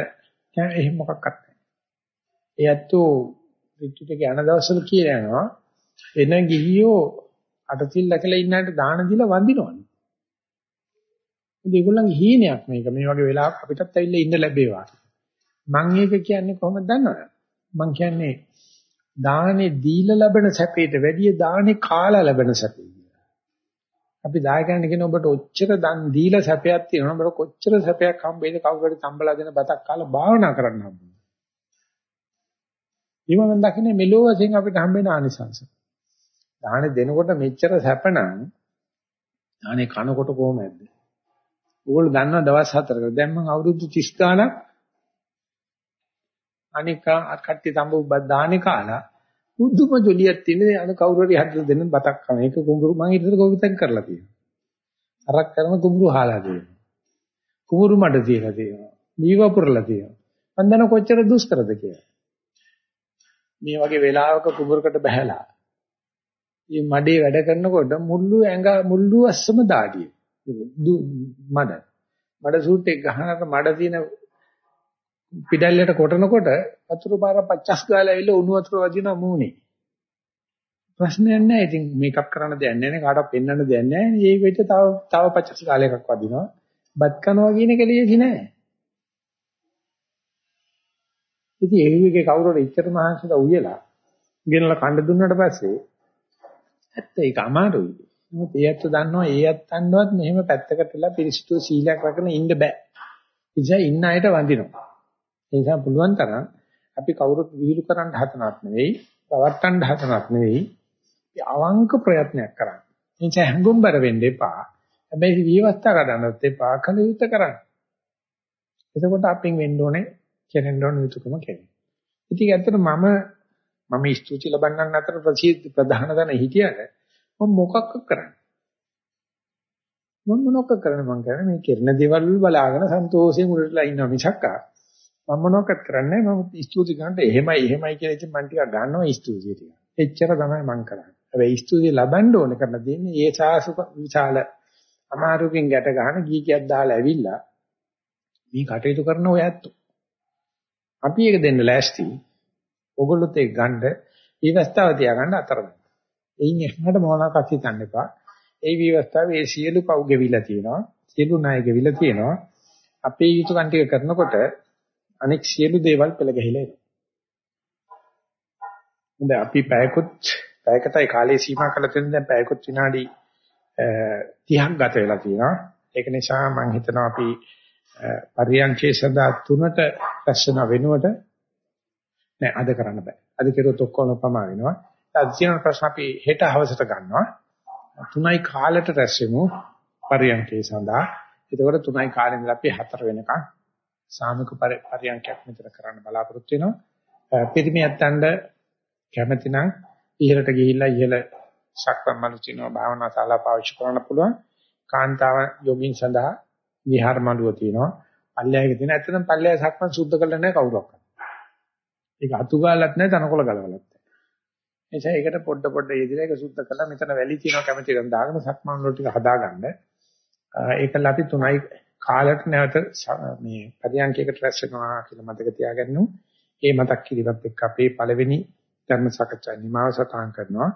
එහෙම මොකක්වත් නැහැ. ඒ ඇත්තෝ රිට්‍රීට් එක යන දවස්වල කියලා යනවා එන ගිහියෝ අටසිල් දැකලා ඉන්නට දාන දීලා වඳිනවනේ. ඉතින් ඒගොල්ලන්ගේ හීනයක් මේක. මේ වගේ වෙලාවක අපිටත් ඇවිල්ලා ඉන්න ලැබේවා. මම ඒක කියන්නේ කොහොමද දන්නවද? මම කියන්නේ දානේ දීලා ලැබෙන සැපේට වැඩිය දානේ කාලා ලැබෙන සැපේ. අපි දායකයන්ට කියන ඔබට ඔච්චර දන් දීලා සැපයක් තියෙනවා ඔබට කොච්චර සැපයක් හම්බෙයිද කවුරුහරි තම්බලා දෙන බතක් කාලා භාවනා කරන්න හම්බුනේ. ඊමන් දකින්නේ මෙලෝ වශයෙන් අපිට හම්බෙන ආනිසංස. දාහනේ දෙනකොට මෙච්චර සැපනම් දාහනේ කනකොට කොහොමද? ඕගොල්ලෝ දන්නවා දවස් හතරකට. දැන් මම අවුරුදු 30 ගාණක් අනිකා අකට්ටි තඹුබ්බත් දාහනේ කාලා බුදුම ජොලියක් තියෙන අර කවුරු හරි හදලා දෙන්න බතක් කන එක කුඹුරු මම ඊටතර කොවිතක් කරලා තියෙනවා. අරක් කරන කුඹුරු හාලා තියෙනවා. කුඹුරු මඩ තියලා තියෙනවා. මීව පුරලා තියෙනවා. මම දන්න කොච්චර දුෂ්කරද කියලා. මේ වගේ වෙලාවක කුඹුරකට බහැලා මේ මඩේ වැඩ කරනකොට මුල්ලු ඇඟ මුල්ලු අස්සම දාඩිය. මඩ. මඩ සූට් එක ගහනකොට මඩ තියෙන පිටල්ලට කොටනකොට වතුර පාර පච්චස් ගාලා ඇවිල්ලා උණු වතුර වදිනවා මූණේ. ප්‍රශ්නයක් නැහැ. ඉතින් මේකප් කරන්න දෙයක් නැහැ නේ. කාටවත් පෙන්වන්න දෙයක් නැහැ. මේ වෙච්ච තව තව පච්චස් කාලයකක් වදිනවා. බත් කනවා කියන එක ලේසි නෑ. ඉතින් ඒ විගේ කවුරුර ඉච්ඡර මහන්සිලා උයලා ගෙනලා කණ්ඩ දුන්නාට පස්සේ ඇත්ත ඒක අමාරුයි. මොකද ඒ ඇත්ත දන්නවා ඒ ඇත්තන්වත් මෙහෙම පැත්තකට වෙලා පිරිසිදු සීලයක් රැකගෙන ඉන්න බෑ. ඒ නිසා ඉන්න අයට වඳිනවා. ඒ නිසා පුළුවන් තරම් අපි කවුරුත් විහිළු කරන්න හදනවත් නෙවෙයි, පවත්තන්න හදනවත් නෙවෙයි, අවංක ප්‍රයත්නයක් කරන්න. ඒ නිසා හැඟුම්බර වෙන්න එපා. හැබැයි විවස්ථා ගන්නත් එපා, කල යුත්තේ කරන්න. එතකොට අපින් වෙන්න ඕනේ, කෙරෙන්න ඕනේ යුතුයකම කෙරේ. ඉතින් ඇත්තට මම මම ස්තුති ලබන්නන් අතර ප්‍රධාන දන හිටියද මම මොකක්ද කරන්නේ? මම මොනවක් කරන්නේ මං කරන්නේ මේ කිරණ දේවල් බලාගෙන සන්තෝෂයෙන් උඩටලා ඉන්නවා මිසක්කා මම මොනවක්වත් කරන්නේ මම ස්තුති කරනට එහෙමයි එහෙමයි කියලා ඉතින් මම ටිකක් ගන්නවා ස්තුතිය ටික. එච්චර තමයි මම කරන්නේ. හැබැයි ස්තුතිය ලබන්න ඕන කරලා දෙන්නේ ඒ සාසුක විශාල අමාරුකින් ගැට ගන්න ගීකියක් දාලා ඇවිල්ලා මේ කටයුතු කරන ඔය ඇත්තෝ. අපි ඒක දෙන්න ලෑස්ති. ඔගොල්ලොත් ඒක ගන්න ඊවස්තාව තියාගන්න අතරමැද. එයින් එහාට මොනවාක් හිතන්න එපා. ඒ විවස්තාවේ ඒ සියලු පව් ගෙවිලා තියෙනවා. සියලු ණය ගෙවිලා තියෙනවා. අපේ යුතුයකම් ටික කරනකොට අනෙක් සියලු දේවල් පෙළ ගැහිලා එනවා. හොඳයි අපි පැයකුත් පැයකටයි කාලය සීමා කරලා තියෙන දැන් පැයකුත් විනාඩි 30ක් ගත වෙලා තියෙනවා. ඒක නිසා මම හිතනවා අපි පරියන්කේ සදා තුනට රැස්න වෙනුවට නෑ අද කරන්න බෑ. අද කෙරුවොත් ඔක්කොම ප්‍රමා වෙනවා. අද තියෙන ප්‍රශ්න අපි හෙට හවසට ගන්නවා. තුනයි කාලට රැස් වෙමු පරියන්කේ සඳහා. එතකොට තුනයි කාලේ ඉඳලා අපි හතර වෙනකන් සාමික පරියන්කයක් මෙතන කරන්න බලාපොරොත්තු වෙනවා. පිරිමියත්තන්ට කැමැති නම් ඉහළට ගිහිල්ලා ඉහළ සක්මන් මනුචිනව භාවනා ශාලා පාවිච්චි කරන්න පුළුවන්. කාන්තාව යෝගින් සඳහා විහාර මළුව තියෙනවා. පල්ලෑයක තියෙන ඇත්තටම පල්ලෑය සක්මන් සුද්ධ කරලා නැහැ කවුරක්වත්. ඒක අතු ගාලත් නැහැ තනකොළ ගලවලත් නැහැ. එනිසා ඒකට පොඩ පොඩ යෙදිලා ඒක සුද්ධ කරලා මෙතන වැලි තියෙනවා කැමති නම් දාගෙන සක්මන් වල ටික හදාගන්න. ඒකල අපි තුනයි කාලට නැවත මේ පරියන්කයකට රැස් වෙනවා කියලා මතක තියාගන්න. ඒ මතක් කිරීමත් එක්ක අපේ පළවෙනි ධර්ම සාකච්ඡා නිමාව සටහන් කරනවා.